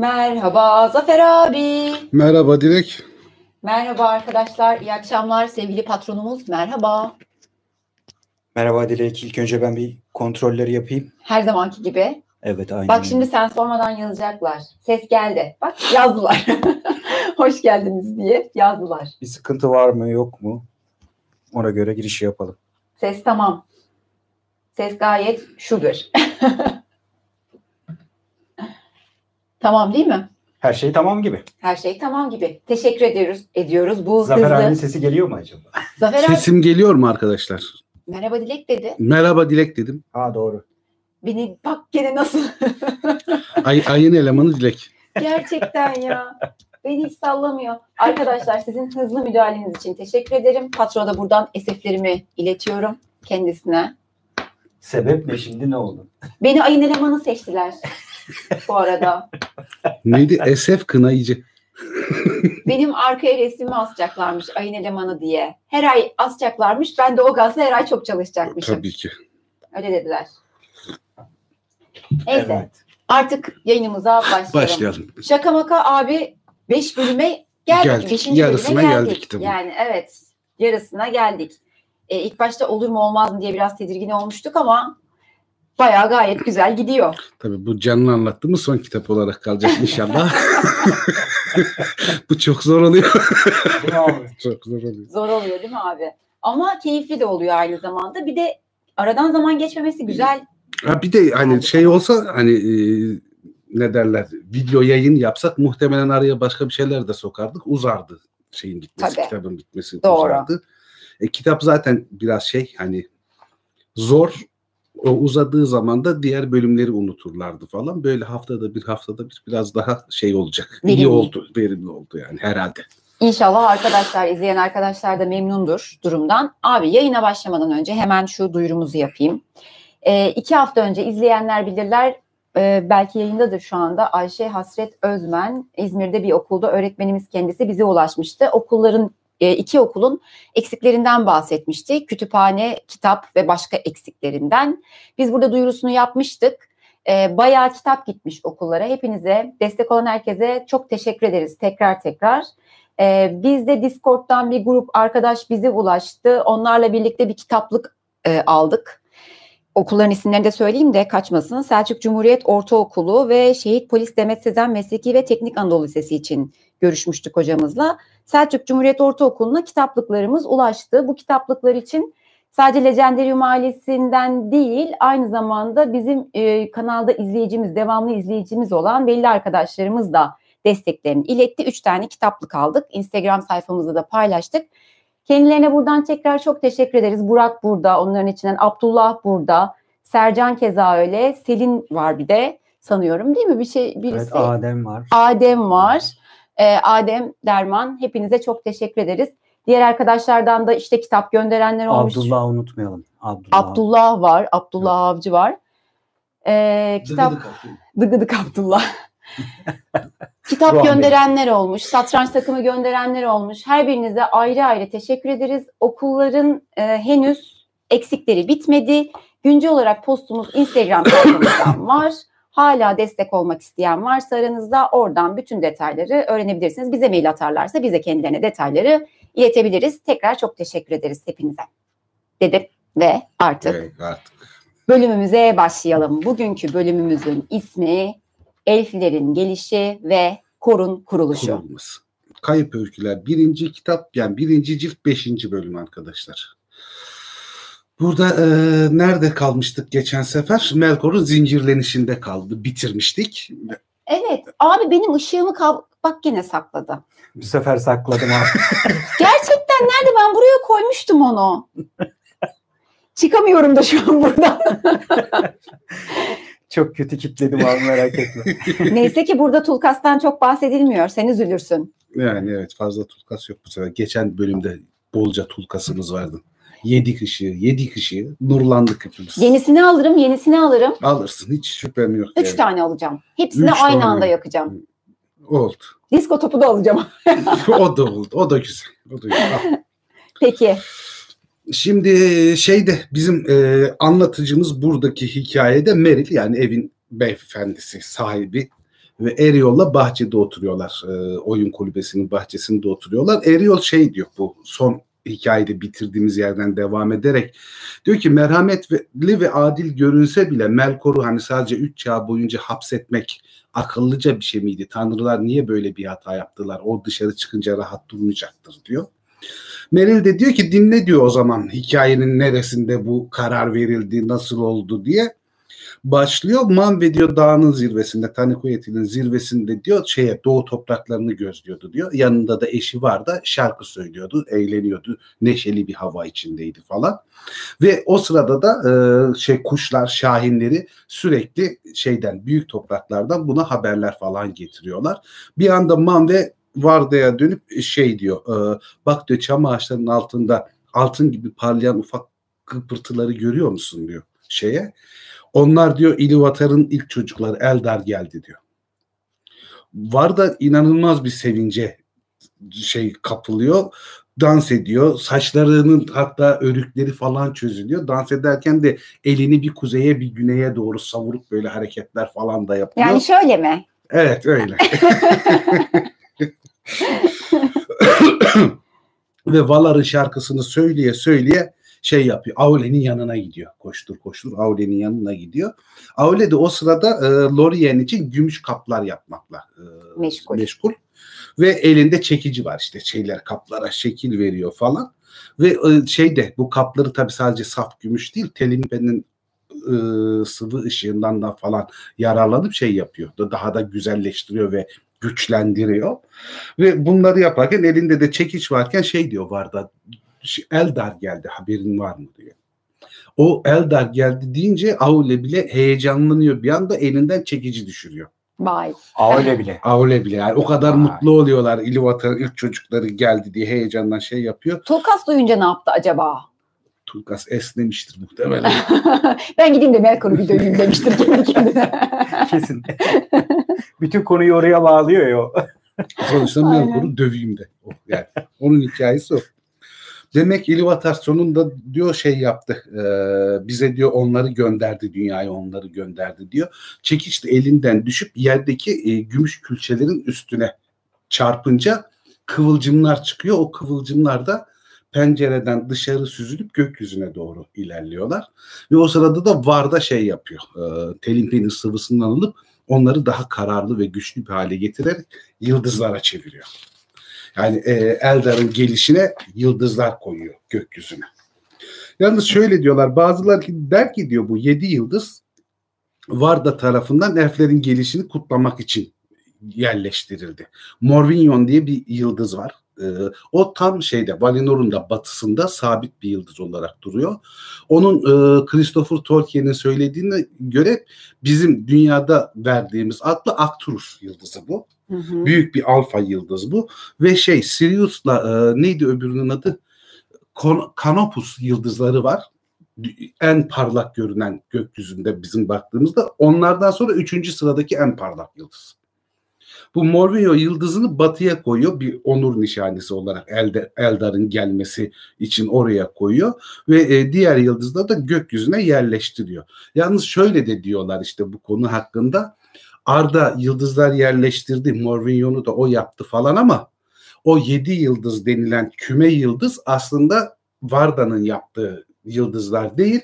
Merhaba Zafer abi. Merhaba Dilek. Merhaba arkadaşlar. İyi akşamlar sevgili patronumuz. Merhaba. Merhaba Dilek. İlk önce ben bir kontrolleri yapayım. Her zamanki gibi. Evet aynen. Bak şimdi sen sormadan yazacaklar. Ses geldi. Bak yazdılar. Hoş geldiniz diye yazdılar. Bir sıkıntı var mı yok mu? Ona göre girişi yapalım. Ses tamam. Ses gayet sugar. tamam değil mi? Her şey tamam gibi. Her şey tamam gibi. Teşekkür ediyoruz. Ediyoruz bu Zafer hızlı. abinin sesi geliyor mu acaba? Zafer abi Sesim geliyor mu arkadaşlar? merhaba Dilek dedi. Merhaba Dilek dedim. Ha doğru. Beni bak gene nasıl Ay, ayın elemanı Dilek. Gerçekten ya. Beni hiç sallamıyor. Arkadaşlar sizin hızlı müdahaleniz için teşekkür ederim. Patrona da buradan eseflerimi iletiyorum kendisine. Sebep ne şimdi ne oldu? Beni ayın elemanı seçtiler bu arada. Neydi? Esef Kınayıcı. Benim arkaya resmimi asacaklarmış ayın elemanı diye. Her ay asacaklarmış. Ben de o gazla her ay çok çalışacakmışım. Tabii ki. Öyle dediler. Neyse Evet. artık yayınımıza başlayalım. Başlayalım. Şaka maka abi 5 bölüme geldik. Geldik. Beşinci Yarısına bölüme geldik tabii. Yani evet yarısına geldik. E, ilk başta olur mu olmaz mı diye biraz tedirgin olmuştuk ama bayağı gayet güzel gidiyor. Tabii bu canlı anlattığımız son kitap olarak kalacak inşallah. bu çok zor oluyor. Değil mi abi? çok zor oluyor. Zor oluyor değil mi abi? Ama keyifli de oluyor aynı zamanda. Bir de aradan zaman geçmemesi güzel. Ha bir de hani şey olsa hani e, ne derler video yayın yapsak muhtemelen araya başka bir şeyler de sokardık. Uzardı şeyin bitmesi, Tabii. kitabın bitmesi Doğru. uzardı. E, kitap zaten biraz şey hani zor. O uzadığı zaman da diğer bölümleri unuturlardı falan. Böyle haftada bir haftada bir biraz daha şey olacak. Verimli. İyi oldu, verimli oldu yani herhalde. İnşallah arkadaşlar, izleyen arkadaşlar da memnundur durumdan. Abi yayına başlamadan önce hemen şu duyurumuzu yapayım. E, iki hafta önce izleyenler bilirler. e, belki yayındadır şu anda. Ayşe Hasret Özmen İzmir'de bir okulda öğretmenimiz kendisi bize ulaşmıştı. Okulların iki okulun eksiklerinden bahsetmişti. Kütüphane, kitap ve başka eksiklerinden. Biz burada duyurusunu yapmıştık. E, bayağı kitap gitmiş okullara. Hepinize, destek olan herkese çok teşekkür ederiz tekrar tekrar. Ee, biz de Discord'dan bir grup arkadaş bize ulaştı. Onlarla birlikte bir kitaplık e, aldık. Okulların isimlerini de söyleyeyim de kaçmasın. Selçuk Cumhuriyet Ortaokulu ve Şehit Polis Demet Sezen Mesleki ve Teknik Anadolu Lisesi için görüşmüştük hocamızla. Selçuk Cumhuriyet Ortaokulu'na kitaplıklarımız ulaştı. Bu kitaplıklar için sadece Legendarium ailesinden değil aynı zamanda bizim e, kanalda izleyicimiz, devamlı izleyicimiz olan belli arkadaşlarımız da desteklerini iletti. Üç tane kitaplık aldık. Instagram sayfamızda da paylaştık. Kendilerine buradan tekrar çok teşekkür ederiz. Burak burada, onların içinden Abdullah burada, Sercan keza öyle, Selin var bir de sanıyorum değil mi? Bir şey birisi. Evet Adem var. Adem var. Ee, Adem Derman hepinize çok teşekkür ederiz. Diğer arkadaşlardan da işte kitap gönderenler olmuş. Abdullah'ı unutmayalım. Abdullah. Abdullah var. Abdullah Avcı var. Ee, kitap Dıgıdık Abdullah. Kitap Ruhan Bey. gönderenler olmuş, satranç takımı gönderenler olmuş. Her birinize ayrı ayrı teşekkür ederiz. Okulların e, henüz eksikleri bitmedi. Güncel olarak postumuz Instagram sayfamızdan var. Hala destek olmak isteyen varsa aranızda oradan bütün detayları öğrenebilirsiniz. Bize mail atarlarsa bize kendilerine detayları iletebiliriz. Tekrar çok teşekkür ederiz hepinize. Dedim ve artık Evet, artık. bölümümüze başlayalım. Bugünkü bölümümüzün ismi Elflerin Gelişi ve Korun Kuruluşu. kurulması. Kayıp Öyküler birinci kitap yani birinci cilt beşinci bölüm arkadaşlar. Burada e, nerede kalmıştık geçen sefer? Melkor'un zincirlenişinde kaldı. Bitirmiştik. Evet abi benim ışığımı kal- bak yine sakladı. Bu sefer sakladım abi. Gerçekten nerede ben buraya koymuştum onu. Çıkamıyorum da şu an buradan. Çok kötü kitledim abi merak etme. Neyse ki burada Tulkas'tan çok bahsedilmiyor. Sen üzülürsün. Yani evet fazla tulkas yok bu sefer. Geçen bölümde bolca tulkasımız vardı. Yedik ışığı, yedik ışığı. Nurlandık hepimiz. Yenisini alırım, yenisini alırım. Alırsın hiç şüphem yok. Üç yani. tane alacağım. Hepsini Üç aynı tane. anda yakacağım. Oldu. Disko topu da alacağım. o da oldu. O da güzel. O da güzel. Al. Peki. Şimdi şeyde bizim e, anlatıcımız buradaki hikayede Meril yani evin beyefendisi sahibi ve Eriol'la bahçede oturuyorlar. E, oyun kulübesinin bahçesinde oturuyorlar. Eriol şey diyor bu son hikayede bitirdiğimiz yerden devam ederek diyor ki merhametli ve adil görünse bile Melkor'u hani sadece 3 çağ boyunca hapsetmek akıllıca bir şey miydi? Tanrılar niye böyle bir hata yaptılar? O dışarı çıkınca rahat durmayacaktır diyor. Meril de diyor ki dinle diyor o zaman hikayenin neresinde bu karar verildi, nasıl oldu diye başlıyor. Manve diyor dağının zirvesinde, Tanikoyeti'nin zirvesinde diyor şeye doğu topraklarını gözlüyordu diyor. Yanında da eşi var da şarkı söylüyordu, eğleniyordu. Neşeli bir hava içindeydi falan. Ve o sırada da e, şey kuşlar, şahinleri sürekli şeyden büyük topraklardan buna haberler falan getiriyorlar. Bir anda Manve Varda'ya dönüp şey diyor. E, bak diyor çam ağaçlarının altında altın gibi parlayan ufak kıpırtıları görüyor musun diyor şeye. Onlar diyor İluvatar'ın ilk çocukları Eldar geldi diyor. Var da inanılmaz bir sevince şey kapılıyor. Dans ediyor. Saçlarının hatta örükleri falan çözülüyor. Dans ederken de elini bir kuzeye bir güneye doğru savurup böyle hareketler falan da yapıyor. Yani şöyle mi? Evet öyle. Ve Valar'ın şarkısını söyleye söyleye şey yapıyor. Aule'nin yanına gidiyor. Koştur koştur Aule'nin yanına gidiyor. Aule de o sırada e, Lorien için gümüş kaplar yapmakla e, meşgul. meşgul. Ve elinde çekici var işte şeyler kaplara şekil veriyor falan. Ve e, şey de bu kapları tabii sadece saf gümüş değil Telimpe'nin e, sıvı ışığından da falan yararlanıp şey yapıyor. Daha da güzelleştiriyor ve güçlendiriyor. Ve bunları yaparken elinde de çekiç varken şey diyor Varda Eldar geldi haberin var mı diyor. O Eldar geldi deyince Aule bile heyecanlanıyor bir anda elinden çekici düşürüyor. Vay. Aule bile. Aule bile. Yani o kadar Vay. mutlu oluyorlar. İlivata'nın ilk çocukları geldi diye heyecandan şey yapıyor. Tulkas duyunca ne yaptı acaba? Tulkas esnemiştir muhtemelen. ben gideyim de Melkor'u bir döveyim demiştir kendi kendine. Kesin. Bütün konuyu oraya bağlıyor ya o. Sonuçta Melkor'u döveyim de. Yani onun hikayesi o. Demek Ilúvatar sonunda diyor şey yaptı. E, bize diyor onları gönderdi dünyaya onları gönderdi diyor. Çekiç de elinden düşüp yerdeki e, gümüş külçelerin üstüne çarpınca kıvılcımlar çıkıyor. O kıvılcımlar da pencereden dışarı süzülüp gökyüzüne doğru ilerliyorlar. Ve o sırada da Varda şey yapıyor. E, Telimpe'nin sıvısından alıp onları daha kararlı ve güçlü bir hale getirerek yıldızlara çeviriyor. Yani e, Eldar'ın gelişine yıldızlar koyuyor gökyüzüne. Yalnız şöyle diyorlar bazıları der ki diyor bu yedi yıldız Varda tarafından elflerin gelişini kutlamak için yerleştirildi. Morvinyon diye bir yıldız var. Ee, o tam şeyde Valinor'un da batısında sabit bir yıldız olarak duruyor. Onun e, Christopher Tolkien'in söylediğine göre bizim dünyada verdiğimiz adlı Arcturus yıldızı bu. Hı hı. Büyük bir alfa yıldız bu. Ve şey Sirius'la e, neydi öbürünün adı? Kon- Canopus yıldızları var. En parlak görünen gökyüzünde bizim baktığımızda onlardan sonra üçüncü sıradaki en parlak yıldız. Bu Morvio yıldızını batıya koyuyor bir onur nişanesi olarak Elde, Eldar'ın gelmesi için oraya koyuyor ve e, diğer yıldızları da gökyüzüne yerleştiriyor. Yalnız şöyle de diyorlar işte bu konu hakkında Arda yıldızlar yerleştirdi. Morvignon'u da o yaptı falan ama o yedi yıldız denilen küme yıldız aslında Varda'nın yaptığı yıldızlar değil.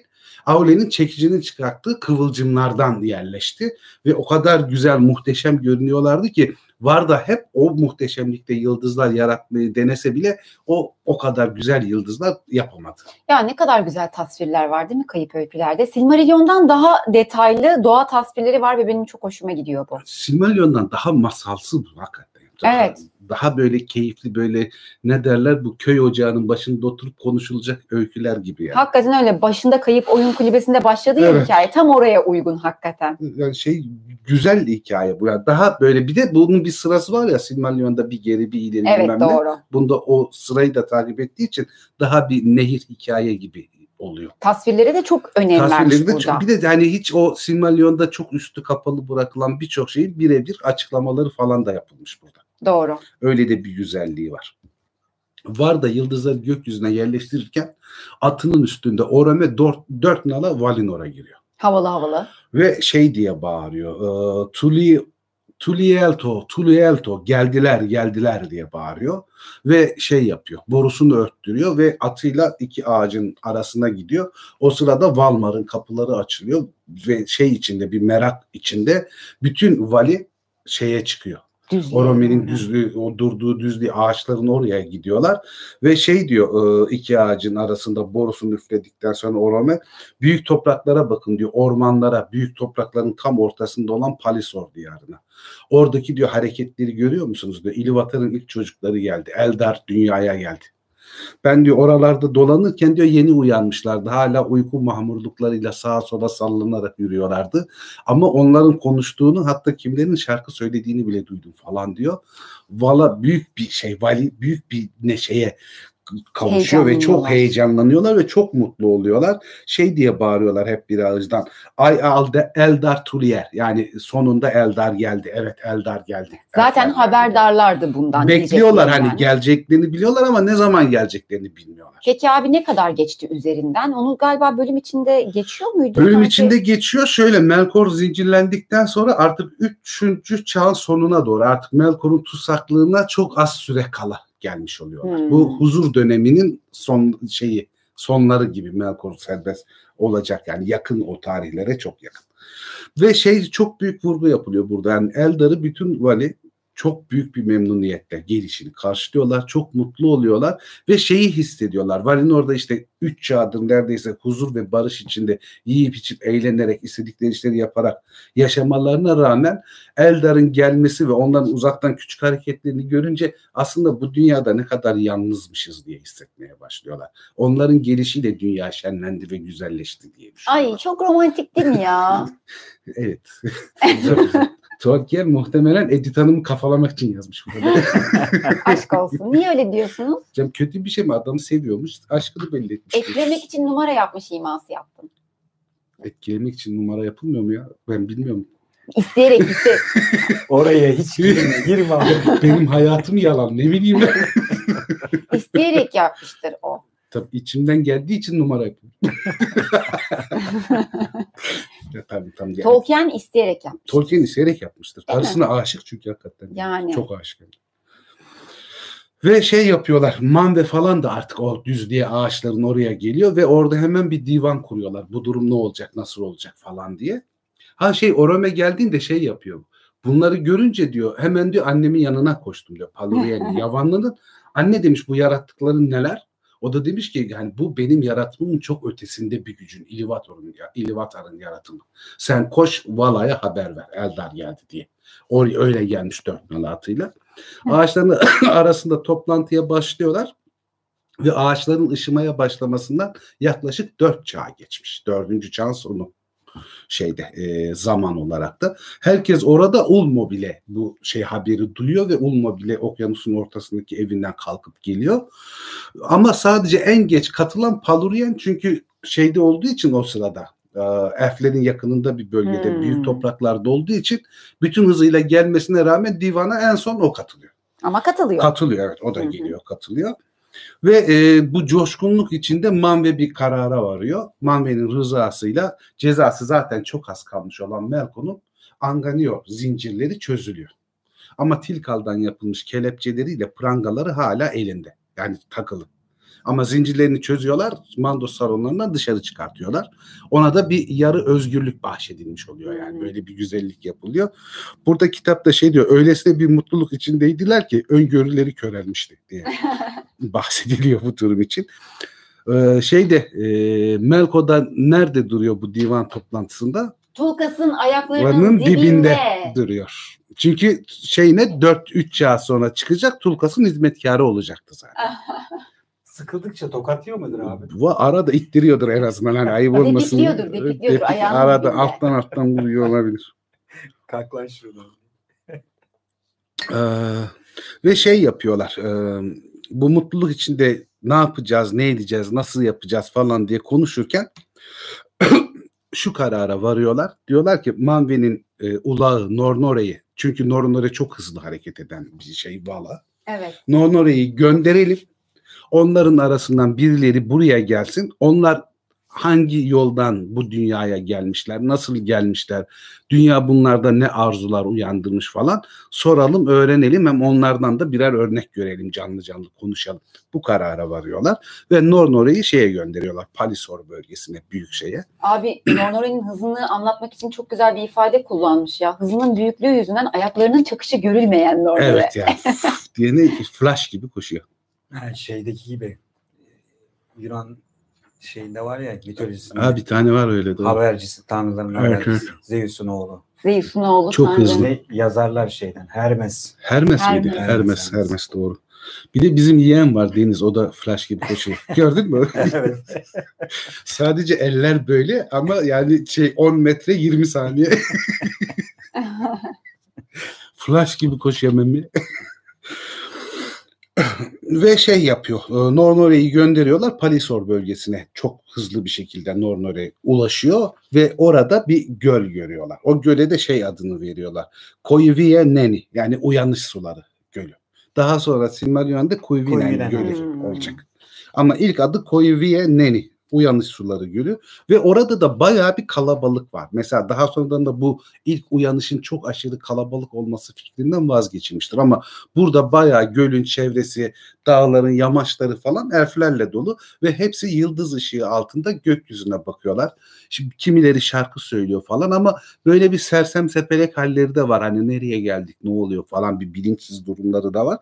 Aule'nin çekicinin çıkarttığı kıvılcımlardan yerleşti ve o kadar güzel muhteşem görünüyorlardı ki Varda hep o muhteşemlikte yıldızlar yaratmayı denese bile o o kadar güzel yıldızlar yapamadı. Ya ne kadar güzel tasvirler var değil mi kayıp öykülerde? Silmarillion'dan daha detaylı doğa tasvirleri var ve benim çok hoşuma gidiyor bu. Silmarillion'dan daha masalsı bu hakikaten. Evet. Daha böyle keyifli böyle ne derler bu köy ocağının başında oturup konuşulacak öyküler gibi yani. Hakikaten öyle. Başında kayıp oyun kulübesinde başladı ya evet. hikaye. Tam oraya uygun hakikaten. Yani şey güzel hikaye bu. Yani daha böyle bir de bunun bir sırası var ya Silmarillion'da bir geri bir ileri evet, bilmem doğru. ne. Bunda o sırayı da takip ettiği için daha bir nehir hikaye gibi oluyor. Tasvirleri de çok önem vermiş burada. Çok, bir de hani hiç o Silmarillion'da çok üstü kapalı bırakılan birçok şeyin birebir açıklamaları falan da yapılmış burada. Doğru. Öyle de bir güzelliği var. Var da yıldızları gökyüzüne yerleştirirken atının üstünde Orome dört, dört nala Valinor'a giriyor. Havalı havalı. Ve şey diye bağırıyor. E, Tuli Tulielto, Tulielto geldiler geldiler diye bağırıyor ve şey yapıyor borusunu örttürüyor ve atıyla iki ağacın arasına gidiyor. O sırada Valmar'ın kapıları açılıyor ve şey içinde bir merak içinde bütün vali şeye çıkıyor. Düzlüğe. Orome'nin düzlüğü, o durduğu düzlüğü ağaçların oraya gidiyorlar ve şey diyor e, iki ağacın arasında borusunu üfledikten sonra Orome büyük topraklara bakın diyor ormanlara büyük toprakların tam ortasında olan Palisor diyarına. Oradaki diyor hareketleri görüyor musunuz diyor. İlivatar'ın ilk çocukları geldi. Eldar dünyaya geldi. Ben diyor oralarda dolanırken diyor yeni uyanmışlardı. Hala uyku mahmurluklarıyla sağa sola sallanarak yürüyorlardı. Ama onların konuştuğunu hatta kimlerin şarkı söylediğini bile duydum falan diyor. Valla büyük bir şey, vali büyük bir neşeye kavuşuyor ve çok Heyecanlanıyorlar. ve çok mutlu oluyorlar. Şey diye bağırıyorlar hep bir ağızdan. Ay alde Eldar Tulier. Yani sonunda Eldar geldi. Evet Eldar geldi. Zaten Eldar geldi. haberdarlardı bundan. Bekliyorlar hani yani. geleceklerini biliyorlar ama ne zaman geleceklerini bilmiyorlar. Peki abi ne kadar geçti üzerinden? Onu galiba bölüm içinde geçiyor muydu? Bölüm Sanki- içinde geçiyor şöyle Melkor zincirlendikten sonra artık 3. çağın sonuna doğru artık Melkor'un tutsaklığına çok az süre kala gelmiş oluyorlar. Hmm. Bu huzur döneminin son şeyi sonları gibi Melkor serbest olacak yani yakın o tarihlere çok yakın. Ve şey çok büyük vurgu yapılıyor burada. Yani Eldar'ı bütün vali çok büyük bir memnuniyetle gelişini karşılıyorlar. Çok mutlu oluyorlar ve şeyi hissediyorlar. Valin orada işte üç çağdır neredeyse huzur ve barış içinde yiyip içip eğlenerek istedikleri işleri yaparak yaşamalarına rağmen Eldar'ın gelmesi ve onların uzaktan küçük hareketlerini görünce aslında bu dünyada ne kadar yalnızmışız diye hissetmeye başlıyorlar. Onların gelişiyle dünya şenlendi ve güzelleşti diye düşünüyorlar. Ay çok romantik değil mi ya? Evet. Tolkien muhtemelen Edith Hanım'ı kafalamak için yazmış. Aşk olsun. Niye öyle diyorsunuz? Cem kötü bir şey mi? Adamı seviyormuş. Aşkını belli etmiş. Etkilemek için numara yapmış iması yaptım. Etkilemek için numara yapılmıyor mu ya? Ben bilmiyorum. İsteyerek iste. Oraya hiç girme, girme abi. Benim hayatım yalan. Ne bileyim ben. isteyerek yapmıştır o. Tabii içimden geldiği için numara yapıyorum. ya, tabii, tabii, yani. Tolkien isteyerek yapmış. Tolkien isteyerek yapmıştır. Değil mi? Karısına aşık çünkü hakikaten. Yani. Çok aşık. Ve şey yapıyorlar. Manve falan da artık o düzlüğe ağaçların oraya geliyor ve orada hemen bir divan kuruyorlar. Bu durum ne olacak, nasıl olacak falan diye. Ha şey Orome geldiğinde şey yapıyor. Bunları görünce diyor hemen diyor annemin yanına koştum diyor. Paluriye'nin Yavanlı'nın. Anne demiş bu yarattıkların neler? O da demiş ki yani bu benim yaratımımın çok ötesinde bir gücün. İlivator'un ya İlivatar'ın yaratımı. Sen koş Vala'ya haber ver. Eldar geldi diye. Oraya öyle gelmiş dört nala atıyla. Ağaçların arasında toplantıya başlıyorlar ve ağaçların ışımaya başlamasından yaklaşık dört çağ geçmiş. Dördüncü çağın sonu şeyde e, zaman olarak da herkes orada Ulmobile bu şey haberi duyuyor ve Ulmobile okyanusun ortasındaki evinden kalkıp geliyor. Ama sadece en geç katılan Palurien çünkü şeyde olduğu için o sırada e, Elflerin yakınında bir bölgede Hmm. büyük topraklarda olduğu için bütün hızıyla gelmesine rağmen divana en son o katılıyor. Ama katılıyor. Katılıyor evet o da geliyor katılıyor. Ve e, bu coşkunluk içinde Manve bir karara varıyor. Manve'nin rızasıyla cezası zaten çok az kalmış olan Melkon'un Anganio zincirleri çözülüyor. Ama Tilkal'dan yapılmış kelepçeleriyle prangaları hala elinde. Yani takılı. Ama zincirlerini çözüyorlar. Mando salonlarından dışarı çıkartıyorlar. Ona da bir yarı özgürlük bahşedilmiş oluyor yani. Hmm. Böyle bir güzellik yapılıyor. Burada kitapta şey diyor. Öylesine bir mutluluk içindeydiler ki öngörüleri körelmişti diye bahsediliyor bu durum için. Ee, şeyde e, Melko'da nerede duruyor bu divan toplantısında? Tulkas'ın ayaklarının dibinde. dibinde duruyor. Çünkü şey ne 4-3 çağ sonra çıkacak Tulkas'ın hizmetkarı olacaktı zaten. Sıkıldıkça tokatlıyor mudur abi? Bu arada ittiriyordur en azından hani ayıp olmasın. Depikliyordur, depikliyordur, Depik- Arada dibinde. alttan alttan vuruyor olabilir. Kalk lan şuradan. Ee, ve şey yapıyorlar. e, bu mutluluk içinde ne yapacağız, ne edeceğiz, nasıl yapacağız falan diye konuşurken şu karara varıyorlar. Diyorlar ki Manve'nin e, ulağı Nornore'yi çünkü Nornore çok hızlı hareket eden bir şey Vala. Evet. Nornore'yi gönderelim. Onların arasından birileri buraya gelsin. Onlar hangi yoldan bu dünyaya gelmişler, nasıl gelmişler, dünya bunlarda ne arzular uyandırmış falan soralım, öğrenelim hem onlardan da birer örnek görelim, canlı canlı konuşalım. Bu karara varıyorlar ve Nornore'yi şeye gönderiyorlar, Palisor bölgesine, büyük şeye. Abi Nornore'nin hızını anlatmak için çok güzel bir ifade kullanmış ya. Hızının büyüklüğü yüzünden ayaklarının çakışı görülmeyen Nornore. Evet ya, diye ne flash gibi koşuyor. Ha, şeydeki gibi Yunan şeyinde var ya mitolojisinde. Ha bir tane var öyle doğru. Habercisi, tanrıların Evet, habercisi. Zeus'un oğlu. Zeus'un oğlu Çok Tanrı. hızlı. Yazarlar şeyden. Hermes. Hermes, Hermes. miydi? Hermes, Hermes, Hermes, Hermes. doğru. Bir de bizim yeğen var Deniz. O da flash gibi koşuyor. Gördün mü? evet. Sadece eller böyle ama yani şey 10 metre 20 saniye. Flash gibi koşuyor Memi. Ve şey yapıyor. e, Nornore'yi gönderiyorlar Palisor bölgesine. Çok hızlı bir şekilde Nornore ulaşıyor ve orada bir göl görüyorlar. O göle de şey adını veriyorlar. Koivie Neni yani uyanış suları gölü. Daha sonra Silmarillion'da Koivinen Koivinen. gölü Hmm. olacak. Ama ilk adı Koivie Neni. Uyanış suları gölü ve orada da bayağı bir kalabalık var. Mesela daha sonradan da bu ilk uyanışın çok aşırı kalabalık olması fikrinden vazgeçilmiştir ama burada bayağı gölün çevresi, dağların yamaçları falan elflerle dolu ve hepsi yıldız ışığı altında gökyüzüne bakıyorlar. Şimdi kimileri şarkı söylüyor falan ama böyle bir sersem sepelek halleri de var. Hani nereye geldik, ne oluyor falan bir bilinçsiz durumları da var.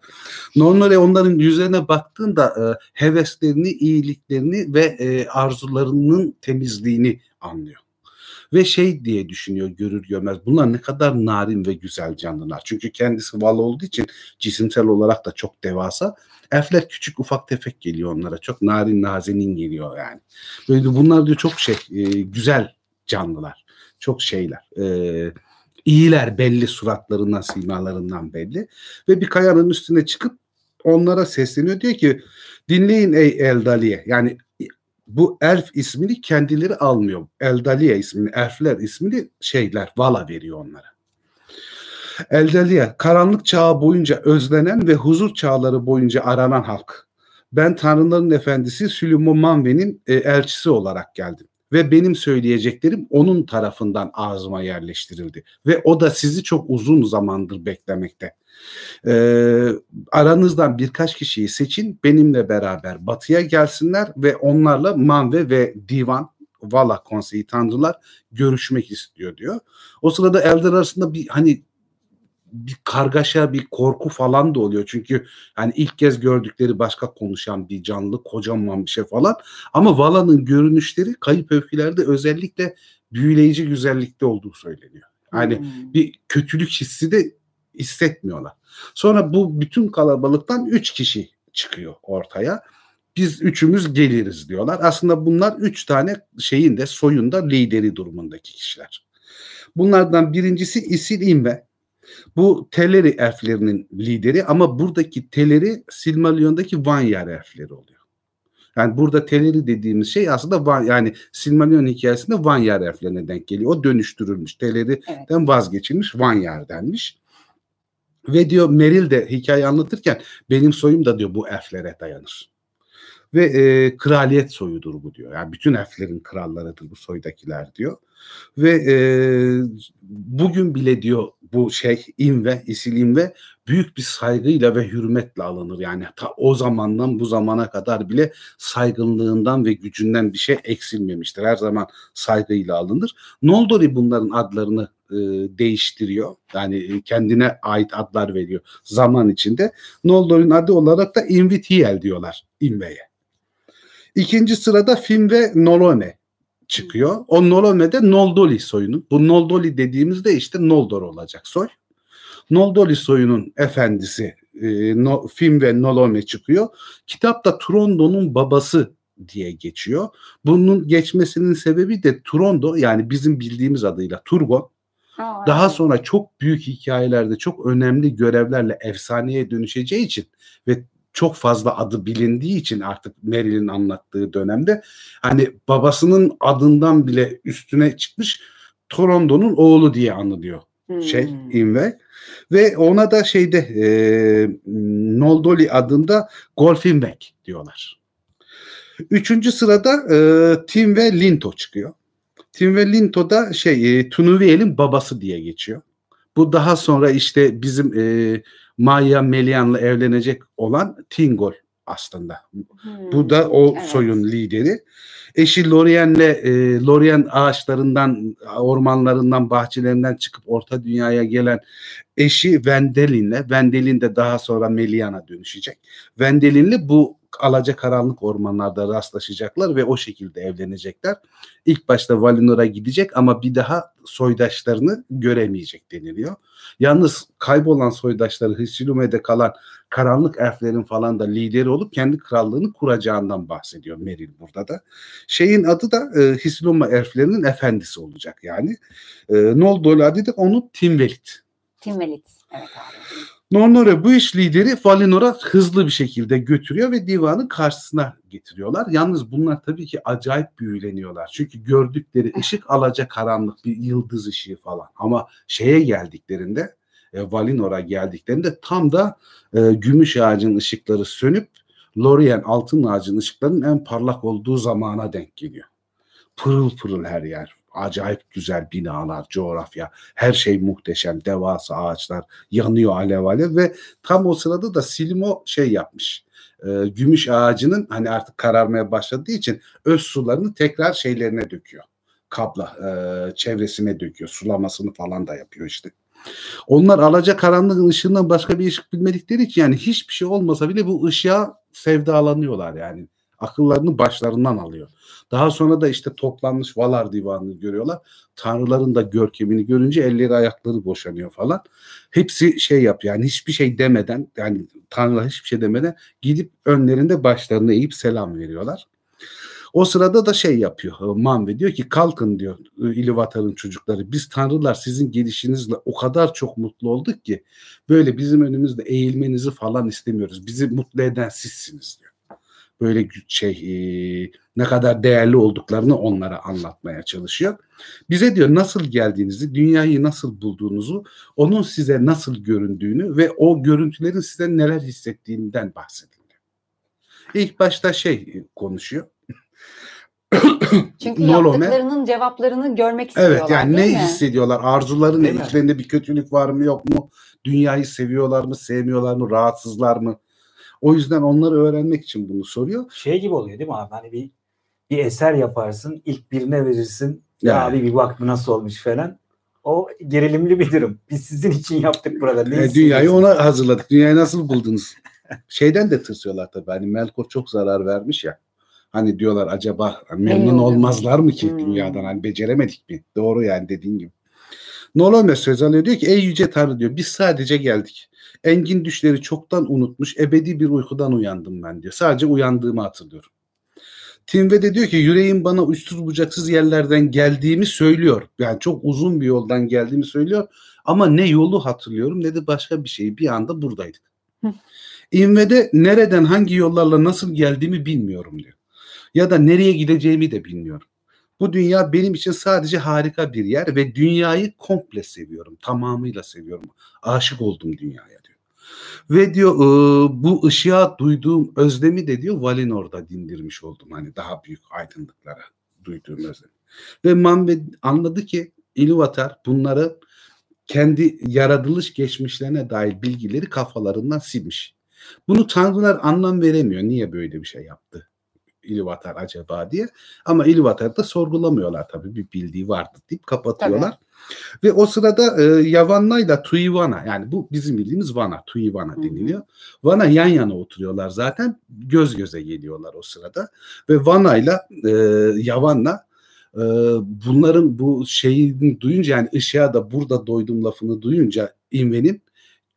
Nornore onların yüzlerine baktığında e, heveslerini, iyiliklerini ve e, arzularının temizliğini anlıyor. Ve şey diye düşünüyor görür görmez bunlar ne kadar narin ve güzel canlılar. Çünkü kendisi val olduğu için cisimsel olarak da çok devasa. Elfler küçük ufak tefek geliyor onlara. Çok narin nazenin geliyor yani. Böyle bunlar diyor çok şey e, güzel canlılar. Çok şeyler. E, iyiler belli suratlarından simalarından belli. Ve bir kayanın üstüne çıkıp onlara sesleniyor. Diyor ki dinleyin ey Eldaliye. Yani bu elf ismini kendileri almıyor. Eldaliye ismini, elfler ismini şeyler, Vala veriyor onlara. Eldaliye, karanlık çağı boyunca özlenen ve huzur çağları boyunca aranan halk. Ben Tanrıların Efendisi Süleyman Manve'nin e, elçisi olarak geldim. Ve benim söyleyeceklerim onun tarafından ağzıma yerleştirildi. Ve o da sizi çok uzun zamandır beklemekte. Ee, aranızdan birkaç kişiyi seçin benimle beraber batıya gelsinler ve onlarla Manve ve Divan Vala konseyi tanrılar görüşmek istiyor diyor. O sırada elder arasında bir hani bir kargaşa, bir korku falan da oluyor. Çünkü hani ilk kez gördükleri başka konuşan bir canlı, kocaman bir şey falan. Ama Vala'nın görünüşleri kayıp öykülerde özellikle büyüleyici güzellikte olduğu söyleniyor. Hani Hmm. bir kötülük hissi de hissetmiyorlar. Sonra bu bütün kalabalıktan üç kişi çıkıyor ortaya. Biz üçümüz geliriz diyorlar. Aslında bunlar üç tane şeyin de soyunda lideri durumundaki kişiler. Bunlardan birincisi Isil İmve. Bu Teleri elflerinin lideri ama buradaki Teleri Silmarillion'daki Vanyar elfleri oluyor. Yani burada Teleri dediğimiz şey aslında Van, yani Silmarillion hikayesinde Vanyar elflerine denk geliyor. O dönüştürülmüş. Teleri'den Evet. vazgeçilmiş Vanyar denmiş. Ve diyor Meril de hikaye anlatırken benim soyum da diyor bu elflere dayanır. Ve e, kraliyet soyudur bu diyor. Yani bütün elflerin krallarıdır bu soydakiler diyor. Ve e, bugün bile diyor bu şey İmve, İsil İmve büyük bir saygıyla ve hürmetle alınır. Yani ta o zamandan bu zamana kadar bile saygınlığından ve gücünden bir şey eksilmemiştir. Her zaman saygıyla alınır. Noldori bunların adlarını e, değiştiriyor. Yani e, kendine ait adlar veriyor zaman içinde. Noldor'un adı olarak da Invitiel diyorlar İmve'ye. İkinci sırada Fin ve Nolone çıkıyor. O Nolone de Noldoli soyunun. Bu Noldoli dediğimizde işte Noldor olacak soy. Noldoli soyunun efendisi e, no, Fin ve Nolone çıkıyor. Kitapta Trondo'nun babası diye geçiyor. Bunun geçmesinin sebebi de Trondo yani bizim bildiğimiz adıyla Turgon. Aa, Daha evet. sonra çok büyük hikayelerde çok önemli görevlerle efsaneye dönüşeceği için ve çok fazla adı bilindiği için artık Meryl'in anlattığı dönemde hani babasının adından bile üstüne çıkmış Toronto'nun oğlu diye anılıyor şey Hmm. Inve ve ona da şeyde e, Noldoli adında Golfinbek diyorlar. Üçüncü sırada e, Tim ve Linto çıkıyor. Tim ve Linto da şey e, Tunuviel'in babası diye geçiyor. Bu daha sonra işte bizim e, Maya Melian'la evlenecek olan Tingol aslında. Hmm, Bu da o evet. soyun lideri. Eşi Lorien'le e, Lorien ağaçlarından, ormanlarından, bahçelerinden çıkıp Orta Dünya'ya gelen eşi Vendelin'le, Vendelin de daha sonra Melian'a dönüşecek. Vendelin'le bu alaca karanlık ormanlarda rastlaşacaklar ve o şekilde evlenecekler. İlk başta Valinor'a gidecek ama bir daha soydaşlarını göremeyecek deniliyor. Yalnız kaybolan soydaşları Hisilume'de kalan karanlık elflerin falan da lideri olup kendi krallığını kuracağından bahsediyor Meril burada da. Şeyin adı da e, Hisiluma elflerinin efendisi olacak yani. E, Noldor adı da onu Timvelit. Timvelit. Evet abi. Nornore bu iş lideri Valinor'a hızlı bir şekilde götürüyor ve divanın karşısına getiriyorlar. Yalnız bunlar tabii ki acayip büyüleniyorlar. Çünkü gördükleri ışık alacak karanlık bir yıldız ışığı falan. Ama şeye geldiklerinde e, Valinor'a geldiklerinde tam da e, gümüş ağacın ışıkları sönüp Lorien altın ağacın ışıklarının en parlak olduğu zamana denk geliyor. Pırıl pırıl her yer acayip güzel binalar, coğrafya, her şey muhteşem, devasa ağaçlar yanıyor alev alev ve tam o sırada da Silimo şey yapmış. E, gümüş ağacının hani artık kararmaya başladığı için öz sularını tekrar şeylerine döküyor. Kabla e, çevresine döküyor. Sulamasını falan da yapıyor işte. Onlar alaca karanlığın ışığından başka bir ışık bilmedikleri için yani hiçbir şey olmasa bile bu ışığa sevdalanıyorlar yani akıllarını başlarından alıyor. Daha sonra da işte toplanmış Valar divanını görüyorlar. Tanrıların da görkemini görünce elleri ayakları boşanıyor falan. Hepsi şey yapıyor yani hiçbir şey demeden yani Tanrılar hiçbir şey demeden gidip önlerinde başlarını eğip selam veriyorlar. O sırada da şey yapıyor Manve diyor ki kalkın diyor İlivatar'ın çocukları biz tanrılar sizin gelişinizle o kadar çok mutlu olduk ki böyle bizim önümüzde eğilmenizi falan istemiyoruz. Bizi mutlu eden sizsiniz diyor böyle şey e, ne kadar değerli olduklarını onlara anlatmaya çalışıyor. Bize diyor nasıl geldiğinizi, dünyayı nasıl bulduğunuzu, onun size nasıl göründüğünü ve o görüntülerin size neler hissettiğinden bahsedin. İlk başta şey konuşuyor. Çünkü yaptıklarının cevaplarını görmek istiyorlar Evet yani ne mi? hissediyorlar? Arzuları ne? İçlerinde bir kötülük var mı yok mu? Dünyayı seviyorlar mı? Sevmiyorlar mı? Rahatsızlar mı? O yüzden onları öğrenmek için bunu soruyor. Şey gibi oluyor değil mi abi? Hani bir bir eser yaparsın, ilk birine verirsin. Ya yani. abi bir bak bu nasıl olmuş falan. O gerilimli bir durum. Biz sizin için yaptık burada. Ne e, dünyayı ona hazırladık. Dünyayı nasıl buldunuz? Şeyden de tırsıyorlar tabii. Hani Melkor çok zarar vermiş ya. Hani diyorlar acaba memnun olmazlar mı ki hmm. dünyadan? Hani beceremedik mi? Doğru yani dediğin gibi. Nolome söz alıyor diyor ki ey yüce tanrı diyor biz sadece geldik. Engin düşleri çoktan unutmuş ebedi bir uykudan uyandım ben diyor. Sadece uyandığımı hatırlıyorum. Timve de diyor ki yüreğim bana uçsuz bucaksız yerlerden geldiğimi söylüyor. Yani çok uzun bir yoldan geldiğimi söylüyor. Ama ne yolu hatırlıyorum ne de başka bir şeyi. Bir anda buradaydık. İnve'de nereden hangi yollarla nasıl geldiğimi bilmiyorum diyor. Ya da nereye gideceğimi de bilmiyorum. Bu dünya benim için sadece harika bir yer ve dünyayı komple seviyorum. Tamamıyla seviyorum. Aşık oldum dünyaya. Ve diyor e, bu ışığa duyduğum özlemi de diyor Valinor'da dindirmiş oldum. Hani daha büyük aydınlıklara duyduğum özlemi. Ve Manve anladı ki Ilúvatar bunları kendi yaratılış geçmişlerine dair bilgileri kafalarından silmiş. Bunu tanrılar anlam veremiyor. Niye böyle bir şey yaptı Ilúvatar acaba diye. Ama Ilúvatar da sorgulamıyorlar tabii bir bildiği vardı deyip kapatıyorlar. Tabii. Ve o sırada e, Yavanna ile Tuivana yani bu bizim bildiğimiz Vana, Tuivana deniliyor. Vana yan yana oturuyorlar zaten göz göze geliyorlar o sırada. Ve Vana ile e, Yavanna e, bunların bu şeyini duyunca yani ışığa da burada doydum lafını duyunca İmve'nin